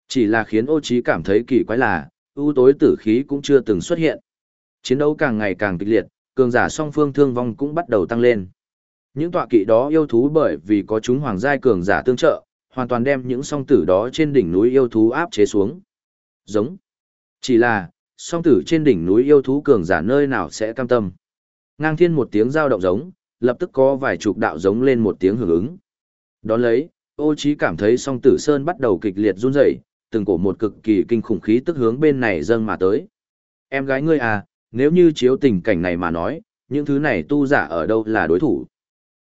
Chỉ là khiến ô Chí cảm thấy kỳ quái là, ưu tối tử khí cũng chưa từng xuất hiện. Chiến đấu càng ngày càng kịch liệt, cường giả song phương thương vong cũng bắt đầu tăng lên. Những tọa kỵ đó yêu thú bởi vì có chúng hoàng giai cường giả tương trợ, hoàn toàn đem những song tử đó trên đỉnh núi yêu thú áp chế xuống. Giống. Chỉ là, song tử trên đỉnh núi yêu thú cường giả nơi nào sẽ cam tâm. Ngang thiên một tiếng giao động giống, lập tức có vài chục đạo giống lên một tiếng hưởng ứng. Đón lấy, ô trí cảm thấy song tử sơn bắt đầu kịch liệt run rẩy, từng cổ một cực kỳ kinh khủng khí tức hướng bên này dâng mà tới. Em gái ngươi à, nếu như chiếu tình cảnh này mà nói, những thứ này tu giả ở đâu là đối thủ.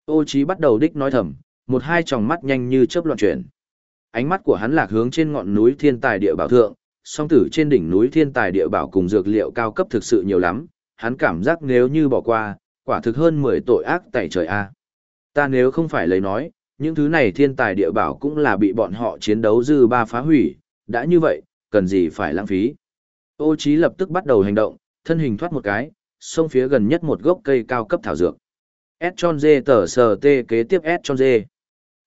Ô trí bắt đầu đích nói thầm, một hai tròng mắt nhanh như chớp loạn chuyển. Ánh mắt của hắn lạc hướng trên ngọn núi thiên tài địa bảo thượng, song tử trên đỉnh núi thiên tài địa bảo cùng dược liệu cao cấp thực sự nhiều lắm, hắn cảm giác nếu như bỏ qua, quả thực hơn 10 tội ác tại trời A. Ta nếu không phải lấy nói, những thứ này thiên tài địa bảo cũng là bị bọn họ chiến đấu dư ba phá hủy, đã như vậy, cần gì phải lãng phí. Ô Chí lập tức bắt đầu hành động, thân hình thoát một cái, xông phía gần nhất một gốc cây cao cấp thảo dược. S tròn dê tờ sờ tê kế tiếp S tròn dê.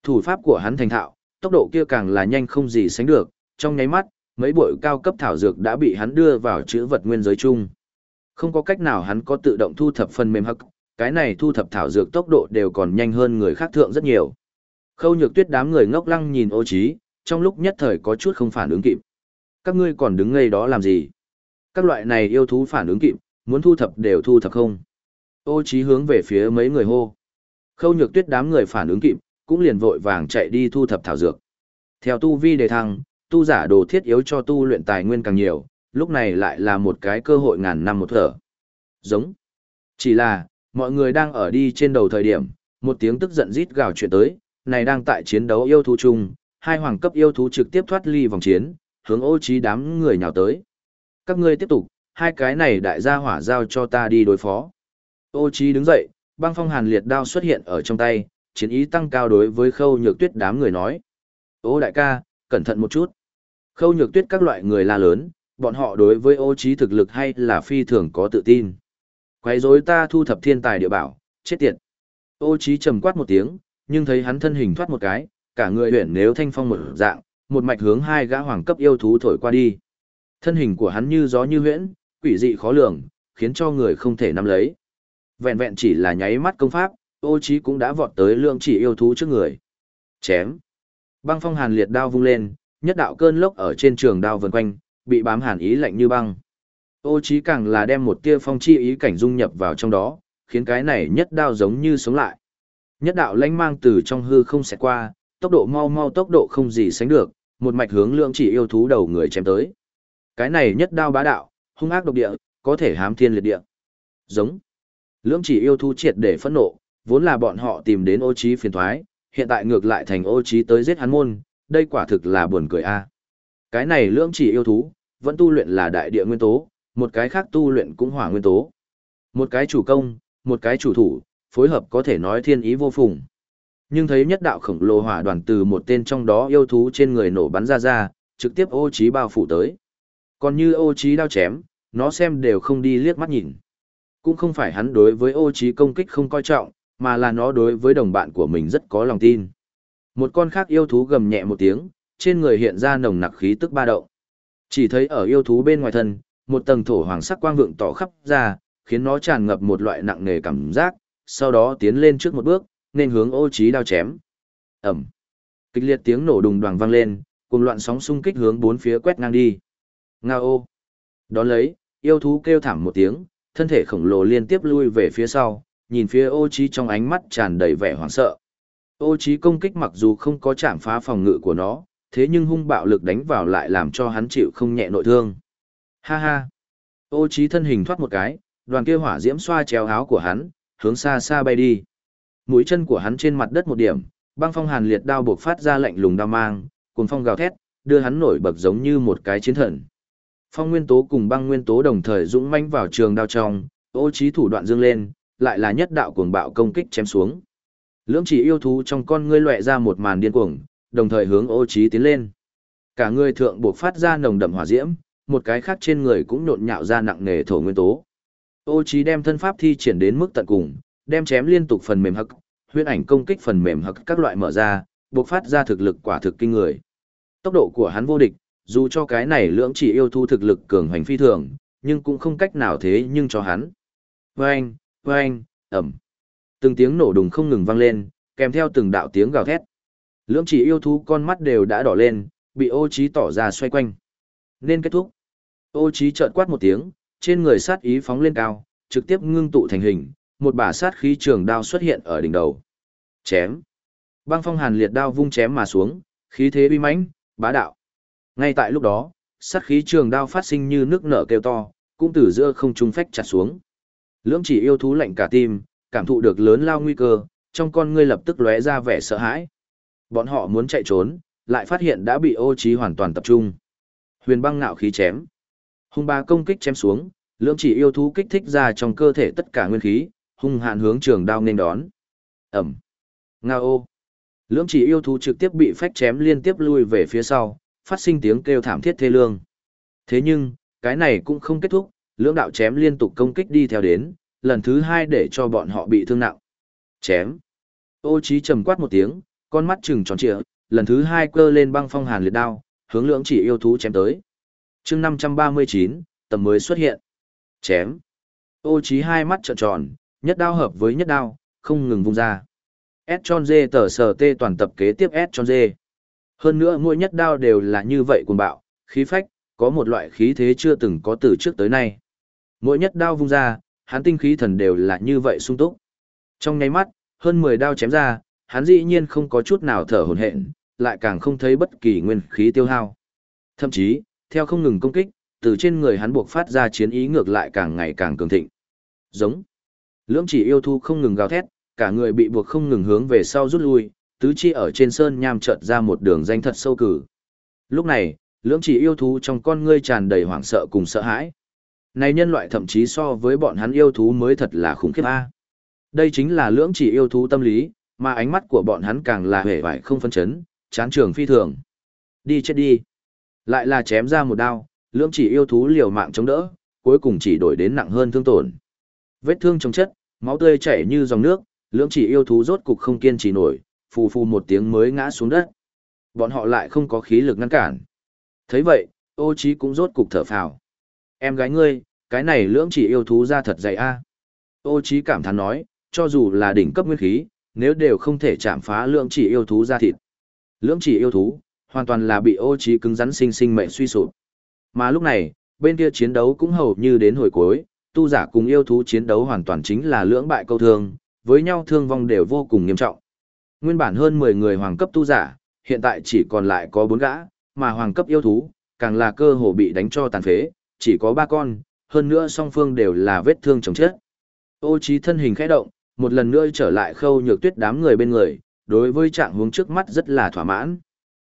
Thủ pháp của hắn thành thạo, tốc độ kia càng là nhanh không gì sánh được, trong nháy mắt, mấy bội cao cấp thảo dược đã bị hắn đưa vào chữ vật nguyên giới chung. Không có cách nào hắn có tự động thu thập phần mềm hắc, cái này thu thập thảo dược tốc độ đều còn nhanh hơn người khác thượng rất nhiều. Khâu nhược tuyết đám người ngốc lăng nhìn ô trí, trong lúc nhất thời có chút không phản ứng kịp. Các ngươi còn đứng ngây đó làm gì? Các loại này yêu thú phản ứng kịp, muốn thu thập đều thu thập không? Ô trí hướng về phía mấy người hô. Khâu nhược tuyết đám người phản ứng kịp, cũng liền vội vàng chạy đi thu thập thảo dược. Theo tu vi đề thăng, tu giả đồ thiết yếu cho tu luyện tài nguyên càng nhiều, lúc này lại là một cái cơ hội ngàn năm một thở. Giống. Chỉ là, mọi người đang ở đi trên đầu thời điểm, một tiếng tức giận rít gào chuyện tới, này đang tại chiến đấu yêu thú chung, hai hoàng cấp yêu thú trực tiếp thoát ly vòng chiến, hướng ô trí đám người nhào tới. Các ngươi tiếp tục, hai cái này đại gia hỏa giao cho ta đi đối phó. Ô trí đứng dậy, băng phong hàn liệt đao xuất hiện ở trong tay, chiến ý tăng cao đối với khâu nhược tuyết đám người nói. Ô đại ca, cẩn thận một chút. Khâu nhược tuyết các loại người la lớn, bọn họ đối với ô trí thực lực hay là phi thường có tự tin. Quấy rối ta thu thập thiên tài địa bảo, chết tiệt. Ô trí trầm quát một tiếng, nhưng thấy hắn thân hình thoát một cái, cả người huyển nếu thanh phong một dạng, một mạch hướng hai gã hoàng cấp yêu thú thổi qua đi. Thân hình của hắn như gió như huyễn, quỷ dị khó lường, khiến cho người không thể nắm lấy. Vẹn vẹn chỉ là nháy mắt công pháp, ô trí cũng đã vọt tới lượng chỉ yêu thú trước người. Chém. Băng phong hàn liệt đao vung lên, nhất đạo cơn lốc ở trên trường đao vần quanh, bị bám hàn ý lạnh như băng. Ô trí càng là đem một tia phong chi ý cảnh dung nhập vào trong đó, khiến cái này nhất đao giống như sống lại. Nhất đạo lãnh mang từ trong hư không xẹt qua, tốc độ mau mau tốc độ không gì sánh được, một mạch hướng lượng chỉ yêu thú đầu người chém tới. Cái này nhất đao bá đạo, hung ác độc địa, có thể hám thiên liệt địa. Giống. Lưỡng chỉ yêu thú triệt để phẫn nộ, vốn là bọn họ tìm đến ô trí phiền thoái, hiện tại ngược lại thành ô trí tới giết hắn môn, đây quả thực là buồn cười a. Cái này lưỡng chỉ yêu thú, vẫn tu luyện là đại địa nguyên tố, một cái khác tu luyện cũng hỏa nguyên tố. Một cái chủ công, một cái chủ thủ, phối hợp có thể nói thiên ý vô phùng. Nhưng thấy nhất đạo khổng lồ hỏa đoàn từ một tên trong đó yêu thú trên người nổ bắn ra ra, trực tiếp ô trí bao phủ tới. Còn như ô trí đao chém, nó xem đều không đi liếc mắt nhìn. Cũng không phải hắn đối với ô trí công kích không coi trọng, mà là nó đối với đồng bạn của mình rất có lòng tin. Một con khác yêu thú gầm nhẹ một tiếng, trên người hiện ra nồng nặc khí tức ba động. Chỉ thấy ở yêu thú bên ngoài thân, một tầng thổ hoàng sắc quang vượng tỏ khắp ra, khiến nó tràn ngập một loại nặng nề cảm giác, sau đó tiến lên trước một bước, nên hướng ô trí đao chém. ầm Kịch liệt tiếng nổ đùng đoàng vang lên, cùng loạn sóng xung kích hướng bốn phía quét ngang đi. Ngao. Đó Đón lấy, yêu thú kêu thảm một tiếng, thân thể khổng lồ liên tiếp lui về phía sau, nhìn phía ô trí trong ánh mắt tràn đầy vẻ hoảng sợ. Ô trí công kích mặc dù không có chạm phá phòng ngự của nó, thế nhưng hung bạo lực đánh vào lại làm cho hắn chịu không nhẹ nội thương. Ha ha! Ô trí thân hình thoát một cái, đoàn kia hỏa diễm xoa chéo áo của hắn, hướng xa xa bay đi. Mũi chân của hắn trên mặt đất một điểm, băng phong hàn liệt đao buộc phát ra lạnh lùng đao mang, cuồng phong gào thét, đưa hắn nổi bật giống như một cái chiến thần. Phong nguyên tố cùng băng nguyên tố đồng thời dũng mãnh vào trường đao trong, ô trí thủ đoạn dương lên, lại là nhất đạo cuồng bạo công kích chém xuống. Lưỡng chỉ yêu thú trong con ngươi lóe ra một màn điên cuồng, đồng thời hướng ô trí tiến lên. Cả người thượng buộc phát ra nồng đậm hỏa diễm, một cái khác trên người cũng nhộn nhạo ra nặng nề thổ nguyên tố. Ô trí đem thân pháp thi triển đến mức tận cùng, đem chém liên tục phần mềm hắc, huyễn ảnh công kích phần mềm hắc các loại mở ra, buộc phát ra thực lực quả thực kinh người. Tốc độ của hắn vô địch, dù cho cái này lưỡng chỉ yêu thu thực lực cường hành phi thường, nhưng cũng không cách nào thế nhưng cho hắn. Vâng, vâng, ẩm. Từng tiếng nổ đùng không ngừng vang lên, kèm theo từng đạo tiếng gào thét. Lưỡng chỉ yêu thú con mắt đều đã đỏ lên, bị ô trí tỏ ra xoay quanh. Nên kết thúc. Ô trí chợt quát một tiếng, trên người sát ý phóng lên cao, trực tiếp ngưng tụ thành hình, một bả sát khí trường đao xuất hiện ở đỉnh đầu. Chém. Băng phong hàn liệt đao vung chém mà xuống, khí thế uy mãnh, bá đạo. Ngay tại lúc đó, sát khí trường đao phát sinh như nước nở kêu to, cũng từ giữa không trung phách chặt xuống. Lưỡng chỉ yêu thú lạnh cả tim, cảm thụ được lớn lao nguy cơ, trong con ngươi lập tức lóe ra vẻ sợ hãi. Bọn họ muốn chạy trốn, lại phát hiện đã bị ô trí hoàn toàn tập trung. Huyền băng ngạo khí chém. Hung ba công kích chém xuống, lượng chỉ yêu thú kích thích ra trong cơ thể tất cả nguyên khí, hung hạn hướng trường đao nên đón. Ẩm. Nga ô. Lưỡng chỉ yêu thú trực tiếp bị phách chém liên tiếp lui về phía sau, phát sinh tiếng kêu thảm thiết thê lương. Thế nhưng, cái này cũng không kết thúc, lưỡng đạo chém liên tục công kích đi theo đến, lần thứ hai để cho bọn họ bị thương nặng. Chém. Ô trí trầm quát một tiếng, con mắt trừng tròn trịa, lần thứ hai cơ lên băng phong hàn liệt đao, hướng lưỡng chỉ yêu thú chém tới. Chương 539, tầm mới xuất hiện. Chém. Ô trí hai mắt trợn tròn, nhất đao hợp với nhất đao, không ngừng vung ra. S tròn dê tờ sờ tê toàn tập kế tiếp S tròn dê. Hơn nữa mỗi nhất đao đều là như vậy cuồng bạo, khí phách, có một loại khí thế chưa từng có từ trước tới nay. Mỗi nhất đao vung ra, hắn tinh khí thần đều là như vậy sung túc. Trong nháy mắt, hơn 10 đao chém ra, hắn dĩ nhiên không có chút nào thở hổn hển, lại càng không thấy bất kỳ nguyên khí tiêu hao. Thậm chí, theo không ngừng công kích, từ trên người hắn buộc phát ra chiến ý ngược lại càng ngày càng cường thịnh. Giống. Lưỡng chỉ yêu thu không ngừng gào thét, cả người bị buộc không ngừng hướng về sau rút lui, tứ chi ở trên sơn nham chợt ra một đường danh thật sâu cử. Lúc này, lưỡng chỉ yêu thú trong con ngươi tràn đầy hoảng sợ cùng sợ hãi. Này nhân loại thậm chí so với bọn hắn yêu thú mới thật là khủng khiếp a. Đây chính là lưỡng chỉ yêu thú tâm lý, mà ánh mắt của bọn hắn càng là hể vải không phân chấn, chán trường phi thường. Đi chết đi. Lại là chém ra một đao, lưỡng chỉ yêu thú liều mạng chống đỡ, cuối cùng chỉ đổi đến nặng hơn thương tổn. Vết thương trong chất, máu tươi chảy như dòng nước, lưỡng chỉ yêu thú rốt cục không kiên trì nổi, phù phù một tiếng mới ngã xuống đất. Bọn họ lại không có khí lực ngăn cản. thấy vậy, ô trí cũng rốt cục thở phào. Em gái ngươi, cái này lưỡng chỉ yêu thú ra thật dày a. Ô trí cảm thán nói, cho dù là đỉnh cấp nguyên khí, nếu đều không thể chạm phá lượng chỉ yêu thú ra thịt. Lưỡng chỉ yêu thú, hoàn toàn là bị ô trí cứng rắn sinh sinh mệnh suy sụp. Mà lúc này, bên kia chiến đấu cũng hầu như đến hồi cuối, tu giả cùng yêu thú chiến đấu hoàn toàn chính là lưỡng bại câu thương, với nhau thương vong đều vô cùng nghiêm trọng. Nguyên bản hơn 10 người hoàng cấp tu giả, hiện tại chỉ còn lại có 4 gã, mà hoàng cấp yêu thú, càng là cơ hồ bị đánh cho tàn phế, chỉ có 3 con, hơn nữa song phương đều là vết thương chồng chết. Ô trí thân hình khẽ động, một lần nữa trở lại khâu nhược tuyết đám người bên người, đối với trạng huống trước mắt rất là thỏa mãn.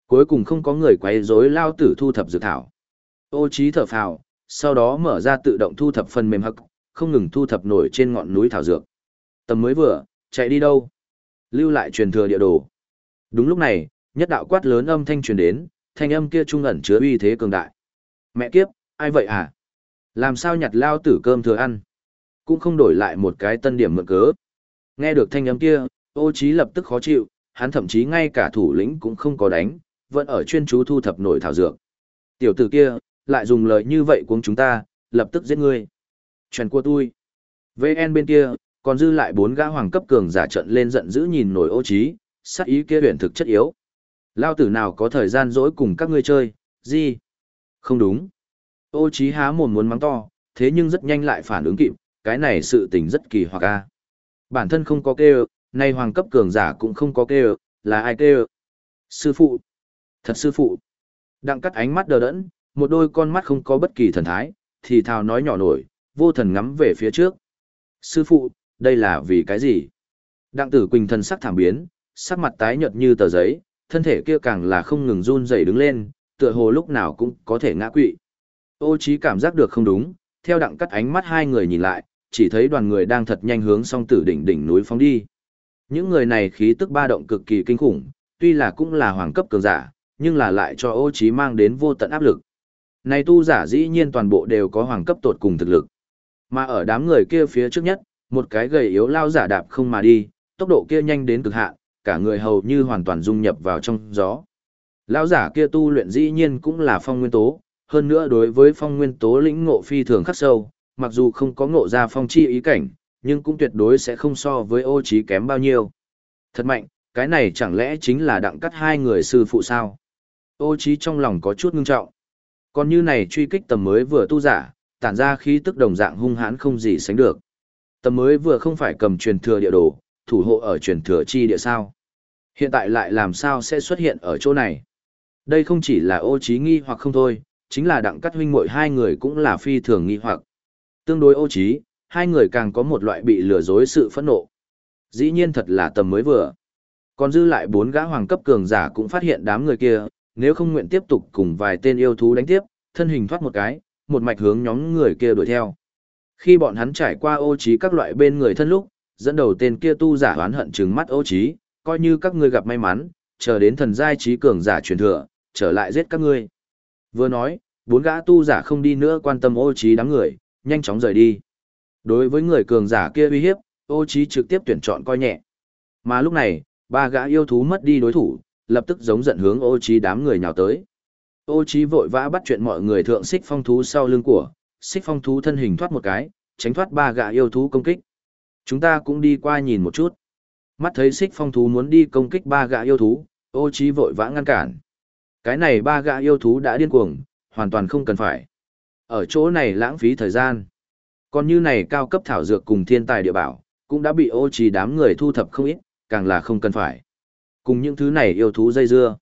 Cuối cùng không có người quấy rối lao tử thu thập dược thảo. Ô trí thở phào, sau đó mở ra tự động thu thập phần mềm hậc, không ngừng thu thập nổi trên ngọn núi thảo dược. Tầm mới vừa, chạy đi đâu? Lưu lại truyền thừa địa đồ. Đúng lúc này, nhất đạo quát lớn âm thanh truyền đến, thanh âm kia trung ẩn chứa uy thế cường đại. Mẹ kiếp, ai vậy à? Làm sao nhặt lao tử cơm thừa ăn? Cũng không đổi lại một cái tân điểm mượn cớ. Nghe được thanh âm kia, ô trí lập tức khó chịu, hắn thậm chí ngay cả thủ lĩnh cũng không có đánh, vẫn ở chuyên chú thu thập nổi thảo dược. Tiểu tử kia, lại dùng lời như vậy cuống chúng ta, lập tức giết ngươi. Truyền của tôi. VN bên kia, còn dư lại bốn gã hoàng cấp cường giả trận lên giận dữ nhìn nổi ô trí, sát ý kia huyền thực chất yếu. Lao tử nào có thời gian dỗi cùng các ngươi chơi, gì? Không đúng. Ô trí há mồm muốn mắng to, thế nhưng rất nhanh lại phản ứng kịp, cái này sự tình rất kỳ hoặc a. Bản thân không có kêu, nay hoàng cấp cường giả cũng không có kêu, là ai kêu? Sư phụ. Thật sư phụ. Đặng cắt ánh mắt đờ đẫn, một đôi con mắt không có bất kỳ thần thái, thì thào nói nhỏ nổi, vô thần ngắm về phía trước. Sư phụ, đây là vì cái gì? Đặng tử quỳnh thần sắc thảm biến, sắc mặt tái nhợt như tờ giấy, thân thể kia càng là không ngừng run rẩy đứng lên, tựa hồ lúc nào cũng có thể ngã quỵ. Ô trí cảm giác được không đúng, theo đặng cắt ánh mắt hai người nhìn lại, chỉ thấy đoàn người đang thật nhanh hướng song tử đỉnh đỉnh núi phóng đi. Những người này khí tức ba động cực kỳ kinh khủng, tuy là cũng là hoàng cấp cường giả, nhưng là lại cho ô trí mang đến vô tận áp lực. Này tu giả dĩ nhiên toàn bộ đều có hoàng cấp tột cùng thực lực. Mà ở đám người kia phía trước nhất, một cái gầy yếu lao giả đạp không mà đi, tốc độ kia nhanh đến cực hạn, cả người hầu như hoàn toàn dung nhập vào trong gió. Lão giả kia tu luyện dĩ nhiên cũng là phong nguyên tố, hơn nữa đối với phong nguyên tố lĩnh ngộ phi thường khắc sâu, mặc dù không có ngộ ra phong chi ý cảnh, nhưng cũng tuyệt đối sẽ không so với ô trí kém bao nhiêu. Thật mạnh, cái này chẳng lẽ chính là đặng cắt hai người sư phụ sao? Ô trí trong lòng có chút ngưng trọng. Còn như này truy kích tầm mới vừa tu giả, tản ra khí tức đồng dạng hung hãn không gì sánh được. Tầm mới vừa không phải cầm truyền thừa địa đồ, thủ hộ ở truyền thừa chi địa sao. Hiện tại lại làm sao sẽ xuất hiện ở chỗ này? Đây không chỉ là ô trí nghi hoặc không thôi, chính là đặng cắt huynh muội hai người cũng là phi thường nghi hoặc. Tương đối ô trí, hai người càng có một loại bị lừa dối sự phẫn nộ. Dĩ nhiên thật là tầm mới vừa. Còn dư lại bốn gã hoàng cấp cường giả cũng phát hiện đám người kia, nếu không nguyện tiếp tục cùng vài tên yêu thú đánh tiếp, thân hình thoát một cái, một mạch hướng nhóm người kia đuổi theo. Khi bọn hắn trải qua ô trí các loại bên người thân lúc, dẫn đầu tên kia tu giả oán hận trừng mắt ô trí, coi như các ngươi gặp may mắn, chờ đến thần giai trí cường giả truyền thừa, trở lại giết các ngươi. Vừa nói, bốn gã tu giả không đi nữa quan tâm ô trí đám người, nhanh chóng rời đi. Đối với người cường giả kia uy hiếp, ô trí trực tiếp tuyển chọn coi nhẹ. Mà lúc này, ba gã yêu thú mất đi đối thủ, lập tức giống giận hướng ô trí đám người nhào tới. Ô trí vội vã bắt chuyện mọi người thượng xích phong thú sau lưng của, xích phong thú thân hình thoát một cái, tránh thoát ba gã yêu thú công kích. Chúng ta cũng đi qua nhìn một chút. Mắt thấy xích phong thú muốn đi công kích ba gã yêu thú, ô trí vội vã ngăn cản. Cái này ba gã yêu thú đã điên cuồng, hoàn toàn không cần phải. Ở chỗ này lãng phí thời gian. Còn như này cao cấp thảo dược cùng thiên tài địa bảo, cũng đã bị ô trì đám người thu thập không ít, càng là không cần phải. Cùng những thứ này yêu thú dây dưa.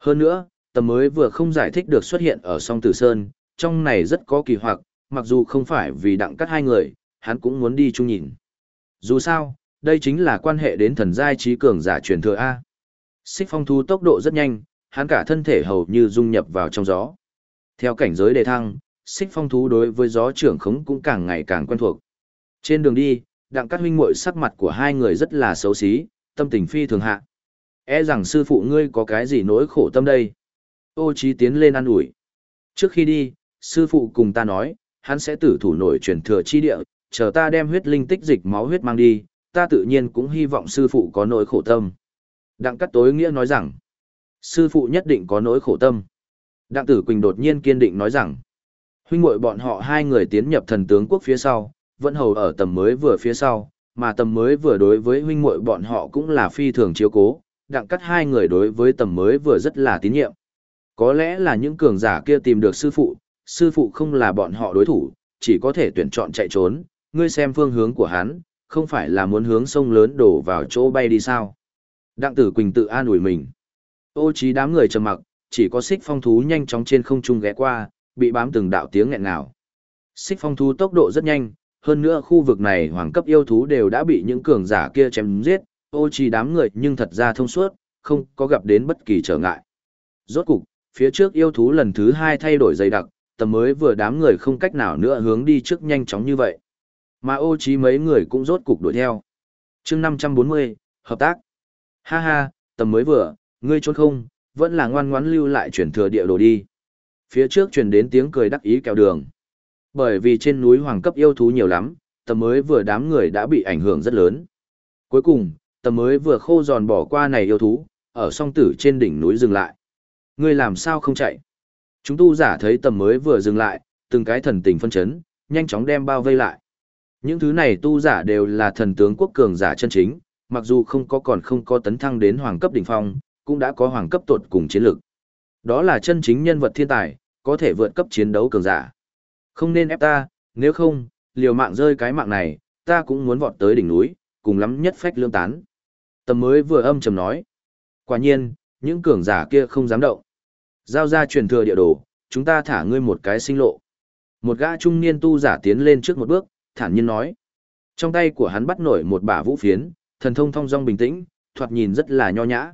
Hơn nữa, tầm mới vừa không giải thích được xuất hiện ở song tử sơn, trong này rất có kỳ hoặc, mặc dù không phải vì đặng cắt hai người, hắn cũng muốn đi chung nhìn. Dù sao, đây chính là quan hệ đến thần giai trí cường giả truyền thừa A. Xích phong thu tốc độ rất nhanh, hắn cả thân thể hầu như dung nhập vào trong gió. Theo cảnh giới đề thăng, xích phong thú đối với gió trưởng khống cũng càng ngày càng quen thuộc. Trên đường đi, đặng cắt huynh muội sắc mặt của hai người rất là xấu xí, tâm tình phi thường hạ. E rằng sư phụ ngươi có cái gì nỗi khổ tâm đây. Ô trí tiến lên ăn ủi. Trước khi đi, sư phụ cùng ta nói, hắn sẽ tử thủ nổi truyền thừa chi địa, chờ ta đem huyết linh tích dịch máu huyết mang đi, ta tự nhiên cũng hy vọng sư phụ có nỗi khổ tâm. Đặng cắt tối nghĩa nói rằng, sư phụ nhất định có nỗi khổ tâm. Đặng tử Quỳnh đột nhiên kiên định nói rằng, huynh muội bọn họ hai người tiến nhập thần tướng quốc phía sau, vẫn hầu ở tầm mới vừa phía sau, mà tầm mới vừa đối với huynh muội bọn họ cũng là phi thường chiếu cố, đặng cắt hai người đối với tầm mới vừa rất là tín nhiệm. Có lẽ là những cường giả kia tìm được sư phụ, sư phụ không là bọn họ đối thủ, chỉ có thể tuyển chọn chạy trốn, ngươi xem phương hướng của hắn, không phải là muốn hướng sông lớn đổ vào chỗ bay đi sao. Đặng tử Quỳnh tự an ủi mình. Ô trí đám người trầm mặc, chỉ có xích phong thú nhanh chóng trên không trung ghé qua, bị bám từng đạo tiếng nghẹn ngào. Xích phong thú tốc độ rất nhanh, hơn nữa khu vực này hoàng cấp yêu thú đều đã bị những cường giả kia chém giết, ô chỉ đám người nhưng thật ra thông suốt, không có gặp đến bất kỳ trở ngại. Rốt cục, phía trước yêu thú lần thứ hai thay đổi dày đặc, tầm mới vừa đám người không cách nào nữa hướng đi trước nhanh chóng như vậy. Mà ô trí mấy người cũng rốt cục đuổi theo. Chương 540, hợp tác. Ha ha, tầm mới vừa, ngươi trốn không, vẫn là ngoan ngoãn lưu lại chuyển thừa địa đồ đi. Phía trước truyền đến tiếng cười đắc ý kẹo đường. Bởi vì trên núi hoàng cấp yêu thú nhiều lắm, tầm mới vừa đám người đã bị ảnh hưởng rất lớn. Cuối cùng, tầm mới vừa khô giòn bỏ qua này yêu thú, ở song tử trên đỉnh núi dừng lại. Ngươi làm sao không chạy? Chúng tu giả thấy tầm mới vừa dừng lại, từng cái thần tình phân chấn, nhanh chóng đem bao vây lại. Những thứ này tu giả đều là thần tướng quốc cường giả chân chính, mặc dù không có còn không có tấn thăng đến hoàng cấp đỉnh phong, cũng đã có hoàng cấp tột cùng chiến lược. Đó là chân chính nhân vật thiên tài, có thể vượt cấp chiến đấu cường giả. Không nên ép ta, nếu không, liều mạng rơi cái mạng này, ta cũng muốn vọt tới đỉnh núi, cùng lắm nhất phách lương tán. Tầm mới vừa âm trầm nói. Quả nhiên, những cường giả kia không dám động. Giao ra truyền thừa địa đồ, chúng ta thả ngươi một cái sinh lộ. Một gã trung niên tu giả tiến lên trước một bước, thản nhiên nói. Trong tay của hắn bắt nổi một bả vũ phiến, thần thông thong dong bình tĩnh, thoạt nhìn rất là nho nhã.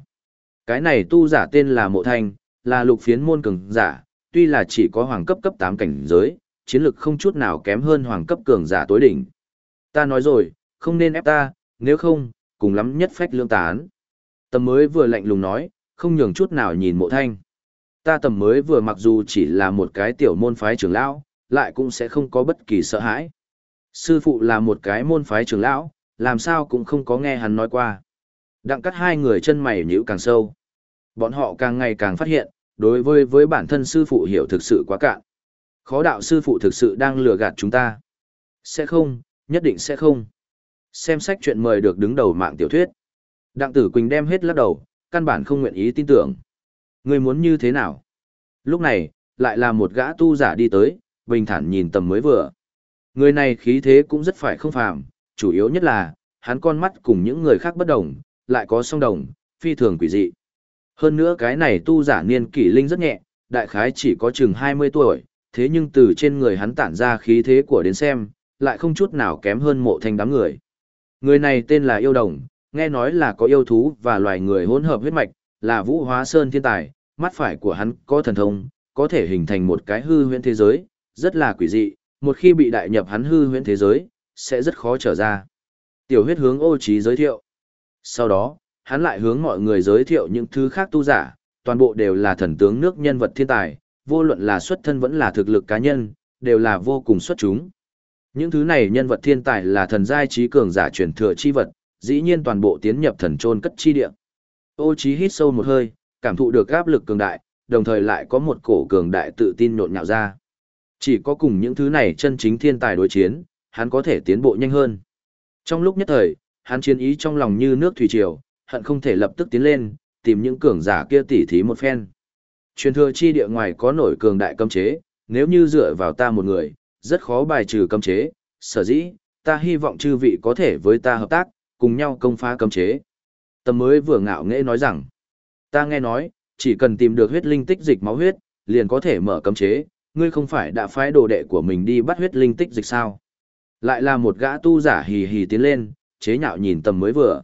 Cái này tu giả tên là Mộ Thanh, là lục phiến môn cường giả, tuy là chỉ có hoàng cấp cấp 8 cảnh giới, chiến lực không chút nào kém hơn hoàng cấp cường giả tối đỉnh. Ta nói rồi, không nên ép ta, nếu không, cùng lắm nhất phách lương tán. Tầm mới vừa lạnh lùng nói, không nhường chút nào nhìn mộ thanh. Ta tầm mới vừa mặc dù chỉ là một cái tiểu môn phái trưởng lão, lại cũng sẽ không có bất kỳ sợ hãi. Sư phụ là một cái môn phái trưởng lão, làm sao cũng không có nghe hắn nói qua. Đặng cắt hai người chân mày nhíu càng sâu. Bọn họ càng ngày càng phát hiện, đối với với bản thân sư phụ hiểu thực sự quá cạn. Khó đạo sư phụ thực sự đang lừa gạt chúng ta. Sẽ không, nhất định sẽ không. Xem sách chuyện mời được đứng đầu mạng tiểu thuyết. Đặng tử Quỳnh đem hết lắc đầu, căn bản không nguyện ý tin tưởng. Người muốn như thế nào? Lúc này, lại là một gã tu giả đi tới, bình thản nhìn tầm mới vừa. Người này khí thế cũng rất phải không phàm, chủ yếu nhất là, hắn con mắt cùng những người khác bất đồng, lại có song đồng, phi thường quỷ dị. Hơn nữa cái này tu giả niên kỷ linh rất nhẹ, đại khái chỉ có chừng 20 tuổi, thế nhưng từ trên người hắn tản ra khí thế của đến xem, lại không chút nào kém hơn mộ thanh đám người. Người này tên là Yêu Đồng, nghe nói là có yêu thú và loài người hỗn hợp huyết mạch, là vũ hóa sơn thiên tài, mắt phải của hắn có thần thông, có thể hình thành một cái hư huyễn thế giới, rất là quỷ dị, một khi bị đại nhập hắn hư huyễn thế giới, sẽ rất khó trở ra. Tiểu huyết hướng ô trí giới thiệu. Sau đó, hắn lại hướng mọi người giới thiệu những thứ khác tu giả, toàn bộ đều là thần tướng nước nhân vật thiên tài, vô luận là xuất thân vẫn là thực lực cá nhân, đều là vô cùng xuất chúng. Những thứ này nhân vật thiên tài là thần giai trí cường giả truyền thừa chi vật, dĩ nhiên toàn bộ tiến nhập thần trôn cất chi địa. Ô Chí hít sâu một hơi, cảm thụ được áp lực cường đại, đồng thời lại có một cổ cường đại tự tin nhộn nhạo ra. Chỉ có cùng những thứ này chân chính thiên tài đối chiến, hắn có thể tiến bộ nhanh hơn. Trong lúc nhất thời, hắn chiến ý trong lòng như nước thủy triều, hận không thể lập tức tiến lên, tìm những cường giả kia tỉ thí một phen. Truyền thừa chi địa ngoài có nổi cường đại cấm chế, nếu như dựa vào ta một người, rất khó bài trừ cấm chế, sở dĩ, ta hy vọng chư vị có thể với ta hợp tác, cùng nhau công phá cấm chế. Tầm mới vừa ngạo nghễ nói rằng, ta nghe nói, chỉ cần tìm được huyết linh tích dịch máu huyết, liền có thể mở cấm chế, ngươi không phải đã phái đồ đệ của mình đi bắt huyết linh tích dịch sao. Lại là một gã tu giả hì hì tiến lên, chế nhạo nhìn tầm mới vừa.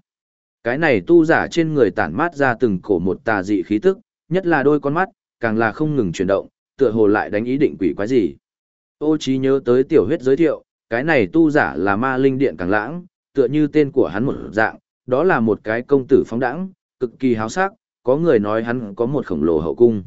Cái này tu giả trên người tản mát ra từng cổ một tà dị khí tức, nhất là đôi con mắt, càng là không ngừng chuyển động, tựa hồ lại đánh ý định quỷ quái gì. Ô trí nhớ tới tiểu huyết giới thiệu, cái này tu giả là ma linh điện càng lãng, tựa như tên của hắn một dạng, đó là một cái công tử phóng đẳng, cực kỳ háo sắc, có người nói hắn có một khổng lồ hậu cung.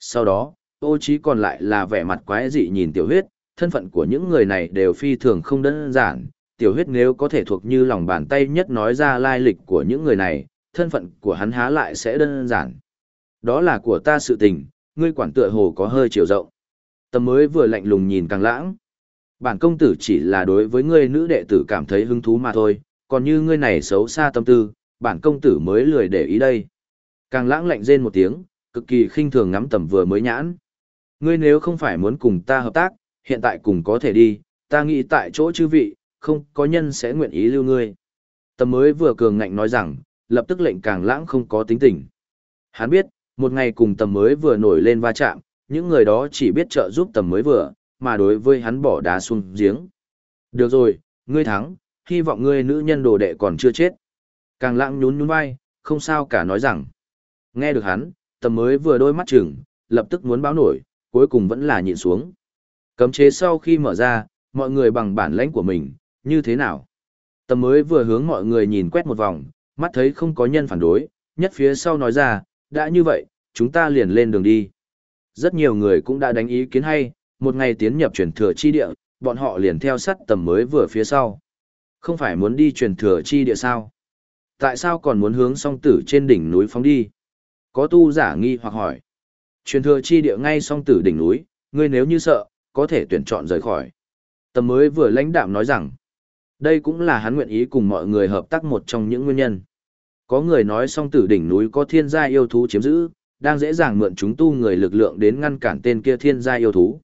Sau đó, ô trí còn lại là vẻ mặt quái dị nhìn tiểu huyết, thân phận của những người này đều phi thường không đơn giản, tiểu huyết nếu có thể thuộc như lòng bàn tay nhất nói ra lai lịch của những người này, thân phận của hắn há lại sẽ đơn giản. Đó là của ta sự tình, ngươi quản tựa hồ có hơi chiều rộng. Tầm mới vừa lạnh lùng nhìn càng lãng. Bản công tử chỉ là đối với ngươi nữ đệ tử cảm thấy hứng thú mà thôi, còn như ngươi này xấu xa tâm tư, bản công tử mới lười để ý đây. Càng lãng lạnh rên một tiếng, cực kỳ khinh thường ngắm tầm vừa mới nhãn. Ngươi nếu không phải muốn cùng ta hợp tác, hiện tại cùng có thể đi, ta nghĩ tại chỗ chư vị, không có nhân sẽ nguyện ý lưu ngươi. Tầm mới vừa cường ngạnh nói rằng, lập tức lệnh càng lãng không có tính tình. Hắn biết, một ngày cùng tầm mới vừa nổi lên va chạm, những người đó chỉ biết trợ giúp tầm mới vừa, mà đối với hắn bỏ đá xuống giếng. Được rồi, ngươi thắng, hy vọng ngươi nữ nhân đồ đệ còn chưa chết. Càng lãng nhún nhún vai, không sao cả nói rằng. Nghe được hắn, tầm mới vừa đôi mắt chừng, lập tức muốn báo nổi, cuối cùng vẫn là nhịn xuống. Cấm chế sau khi mở ra, mọi người bằng bản lãnh của mình, như thế nào? Tầm mới vừa hướng mọi người nhìn quét một vòng, mắt thấy không có nhân phản đối, nhất phía sau nói ra, đã như vậy, chúng ta liền lên đường đi. Rất nhiều người cũng đã đánh ý kiến hay, một ngày tiến nhập truyền thừa chi địa, bọn họ liền theo sát tầm mới vừa phía sau. Không phải muốn đi truyền thừa chi địa sao? Tại sao còn muốn hướng song tử trên đỉnh núi phóng đi? Có tu giả nghi hoặc hỏi. Truyền thừa chi địa ngay song tử đỉnh núi, ngươi nếu như sợ, có thể tuyển chọn rời khỏi. Tầm mới vừa lãnh đạm nói rằng, đây cũng là hắn nguyện ý cùng mọi người hợp tác một trong những nguyên nhân. Có người nói song tử đỉnh núi có thiên gia yêu thú chiếm giữ, đang dễ dàng mượn chúng tu người lực lượng đến ngăn cản tên kia thiên gia yêu thú.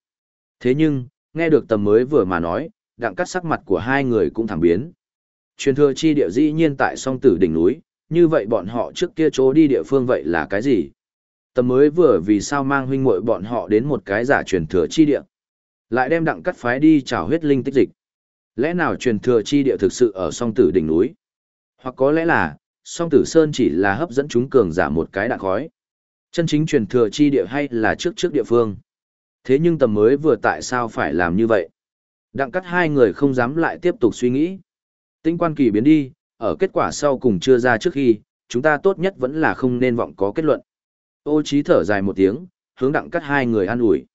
Thế nhưng, nghe được tầm mới vừa mà nói, đặng cắt sắc mặt của hai người cũng thẳng biến. Truyền thừa chi địa dĩ nhiên tại song tử đỉnh núi, như vậy bọn họ trước kia chỗ đi địa phương vậy là cái gì? Tầm mới vừa vì sao mang huynh muội bọn họ đến một cái giả truyền thừa chi địa. Lại đem đặng cắt phái đi trào huyết linh tích dịch. Lẽ nào truyền thừa chi địa thực sự ở song tử đỉnh núi? Hoặc có lẽ là, song tử sơn chỉ là hấp dẫn chúng cường giả một cái đạn khói. Chân chính truyền thừa chi địa hay là trước trước địa phương? Thế nhưng tầm mới vừa tại sao phải làm như vậy? Đặng cắt hai người không dám lại tiếp tục suy nghĩ. Tinh quan kỳ biến đi, ở kết quả sau cùng chưa ra trước khi, chúng ta tốt nhất vẫn là không nên vọng có kết luận. Ô trí thở dài một tiếng, hướng đặng cắt hai người an ủi.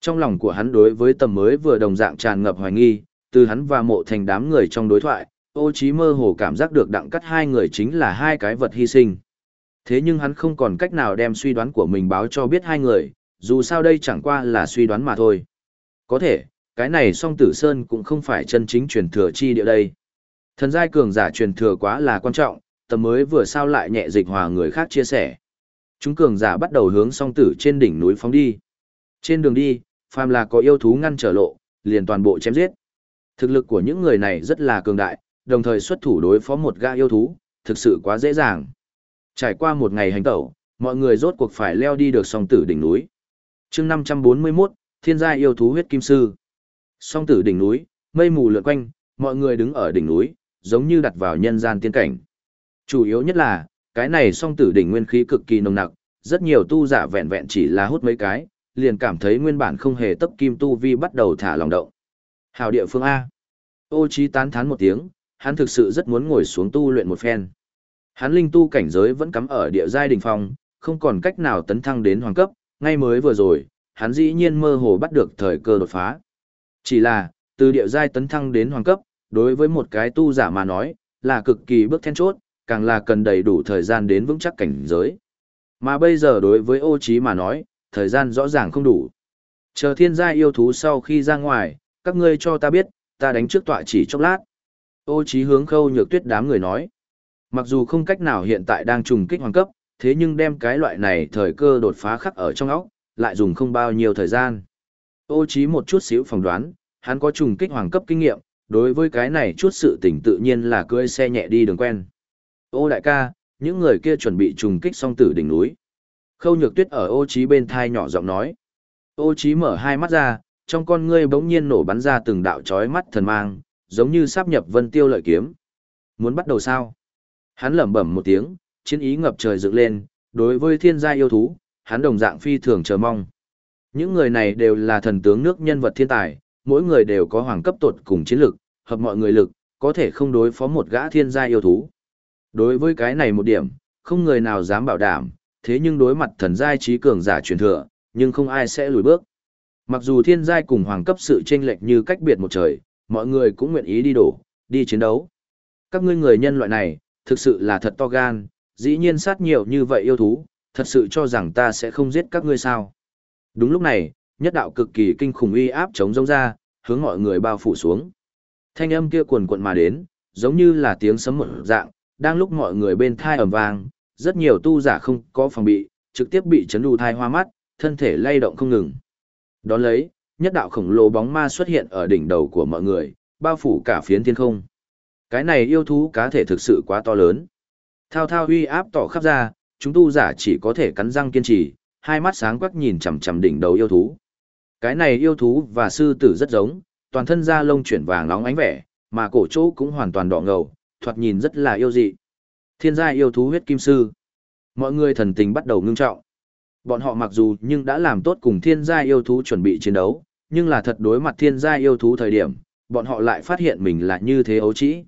Trong lòng của hắn đối với tầm mới vừa đồng dạng tràn ngập hoài nghi, từ hắn và mộ thành đám người trong đối thoại, ô trí mơ hồ cảm giác được đặng cắt hai người chính là hai cái vật hy sinh. Thế nhưng hắn không còn cách nào đem suy đoán của mình báo cho biết hai người, dù sao đây chẳng qua là suy đoán mà thôi. Có thể, cái này song tử sơn cũng không phải chân chính truyền thừa chi địa đây. Thần giai cường giả truyền thừa quá là quan trọng, tầm mới vừa sao lại nhẹ dịch hòa người khác chia sẻ. Chúng cường giả bắt đầu hướng song tử trên đỉnh núi phóng đi. Trên đường đi, phàm là có yêu thú ngăn trở lộ, liền toàn bộ chém giết. Thực lực của những người này rất là cường đại, đồng thời xuất thủ đối phó một gã yêu thú, thực sự quá dễ dàng. Trải qua một ngày hành tẩu, mọi người rốt cuộc phải leo đi được song tử đỉnh núi. chương 541, Thiên gia yêu thú huyết kim sư. Song tử đỉnh núi, mây mù lượn quanh, mọi người đứng ở đỉnh núi, giống như đặt vào nhân gian tiên cảnh. Chủ yếu nhất là, cái này song tử đỉnh nguyên khí cực kỳ nồng nặc, rất nhiều tu giả vẹn vẹn chỉ là hút mấy cái, liền cảm thấy nguyên bản không hề tấp kim tu vi bắt đầu thả lòng động. Hào địa phương A. Ô Chí tán thán một tiếng, hắn thực sự rất muốn ngồi xuống tu luyện một phen. Hắn linh tu cảnh giới vẫn cắm ở địa giai đỉnh phong, không còn cách nào tấn thăng đến hoàng cấp, ngay mới vừa rồi, hắn dĩ nhiên mơ hồ bắt được thời cơ đột phá. Chỉ là, từ địa giai tấn thăng đến hoàng cấp, đối với một cái tu giả mà nói, là cực kỳ bước then chốt, càng là cần đầy đủ thời gian đến vững chắc cảnh giới. Mà bây giờ đối với ô Chí mà nói, thời gian rõ ràng không đủ. Chờ thiên gia yêu thú sau khi ra ngoài, các ngươi cho ta biết, ta đánh trước tọa chỉ chốc lát. Ô Chí hướng khâu nhược tuyết đám người nói. Mặc dù không cách nào hiện tại đang trùng kích hoàng cấp, thế nhưng đem cái loại này thời cơ đột phá khắc ở trong óc, lại dùng không bao nhiêu thời gian. Ô Chí một chút xíu phỏng đoán, hắn có trùng kích hoàng cấp kinh nghiệm, đối với cái này chút sự tình tự nhiên là cưỡi xe nhẹ đi đường quen. Ô đại ca, những người kia chuẩn bị trùng kích song tử đỉnh núi. Khâu nhược tuyết ở ô Chí bên thai nhỏ giọng nói. Ô Chí mở hai mắt ra, trong con ngươi bỗng nhiên nổ bắn ra từng đạo chói mắt thần mang, giống như sắp nhập vân tiêu lợi kiếm. Muốn bắt đầu sao? Hắn lẩm bẩm một tiếng, chiến ý ngập trời dựng lên, đối với thiên gia yêu thú, hắn đồng dạng phi thường chờ mong. Những người này đều là thần tướng nước nhân vật thiên tài, mỗi người đều có hoàng cấp tột cùng chiến lực, hợp mọi người lực, có thể không đối phó một gã thiên gia yêu thú. Đối với cái này một điểm, không người nào dám bảo đảm, thế nhưng đối mặt thần giai trí cường giả truyền thừa, nhưng không ai sẽ lùi bước. Mặc dù thiên giai cùng hoàng cấp sự chênh lệch như cách biệt một trời, mọi người cũng nguyện ý đi đổ, đi chiến đấu. Các ngươi người nhân loại này, thực sự là thật to gan, dĩ nhiên sát nhiều như vậy yêu thú, thật sự cho rằng ta sẽ không giết các ngươi sao. Đúng lúc này, nhất đạo cực kỳ kinh khủng uy áp chống rông ra, hướng mọi người bao phủ xuống. Thanh âm kia cuồn cuộn mà đến, giống như là tiếng sấm một dạng, đang lúc mọi người bên thai ầm vang, rất nhiều tu giả không có phòng bị, trực tiếp bị chấn đù thai hoa mắt, thân thể lay động không ngừng. Đón lấy, nhất đạo khổng lồ bóng ma xuất hiện ở đỉnh đầu của mọi người, bao phủ cả phiến thiên không. Cái này yêu thú cá thể thực sự quá to lớn. Thao thao uy áp tỏ khắp ra, chúng tu giả chỉ có thể cắn răng kiên trì, hai mắt sáng quắc nhìn chằm chằm đỉnh đầu yêu thú. Cái này yêu thú và sư tử rất giống, toàn thân da lông chuyển vàng nóng ánh vẻ, mà cổ chỗ cũng hoàn toàn đỏ ngầu, thoạt nhìn rất là yêu dị. Thiên gia yêu thú huyết kim sư. Mọi người thần tình bắt đầu ngưng trọng. Bọn họ mặc dù nhưng đã làm tốt cùng thiên gia yêu thú chuẩn bị chiến đấu, nhưng là thật đối mặt thiên gia yêu thú thời điểm, bọn họ lại phát hiện mình là như thế ấu trĩ.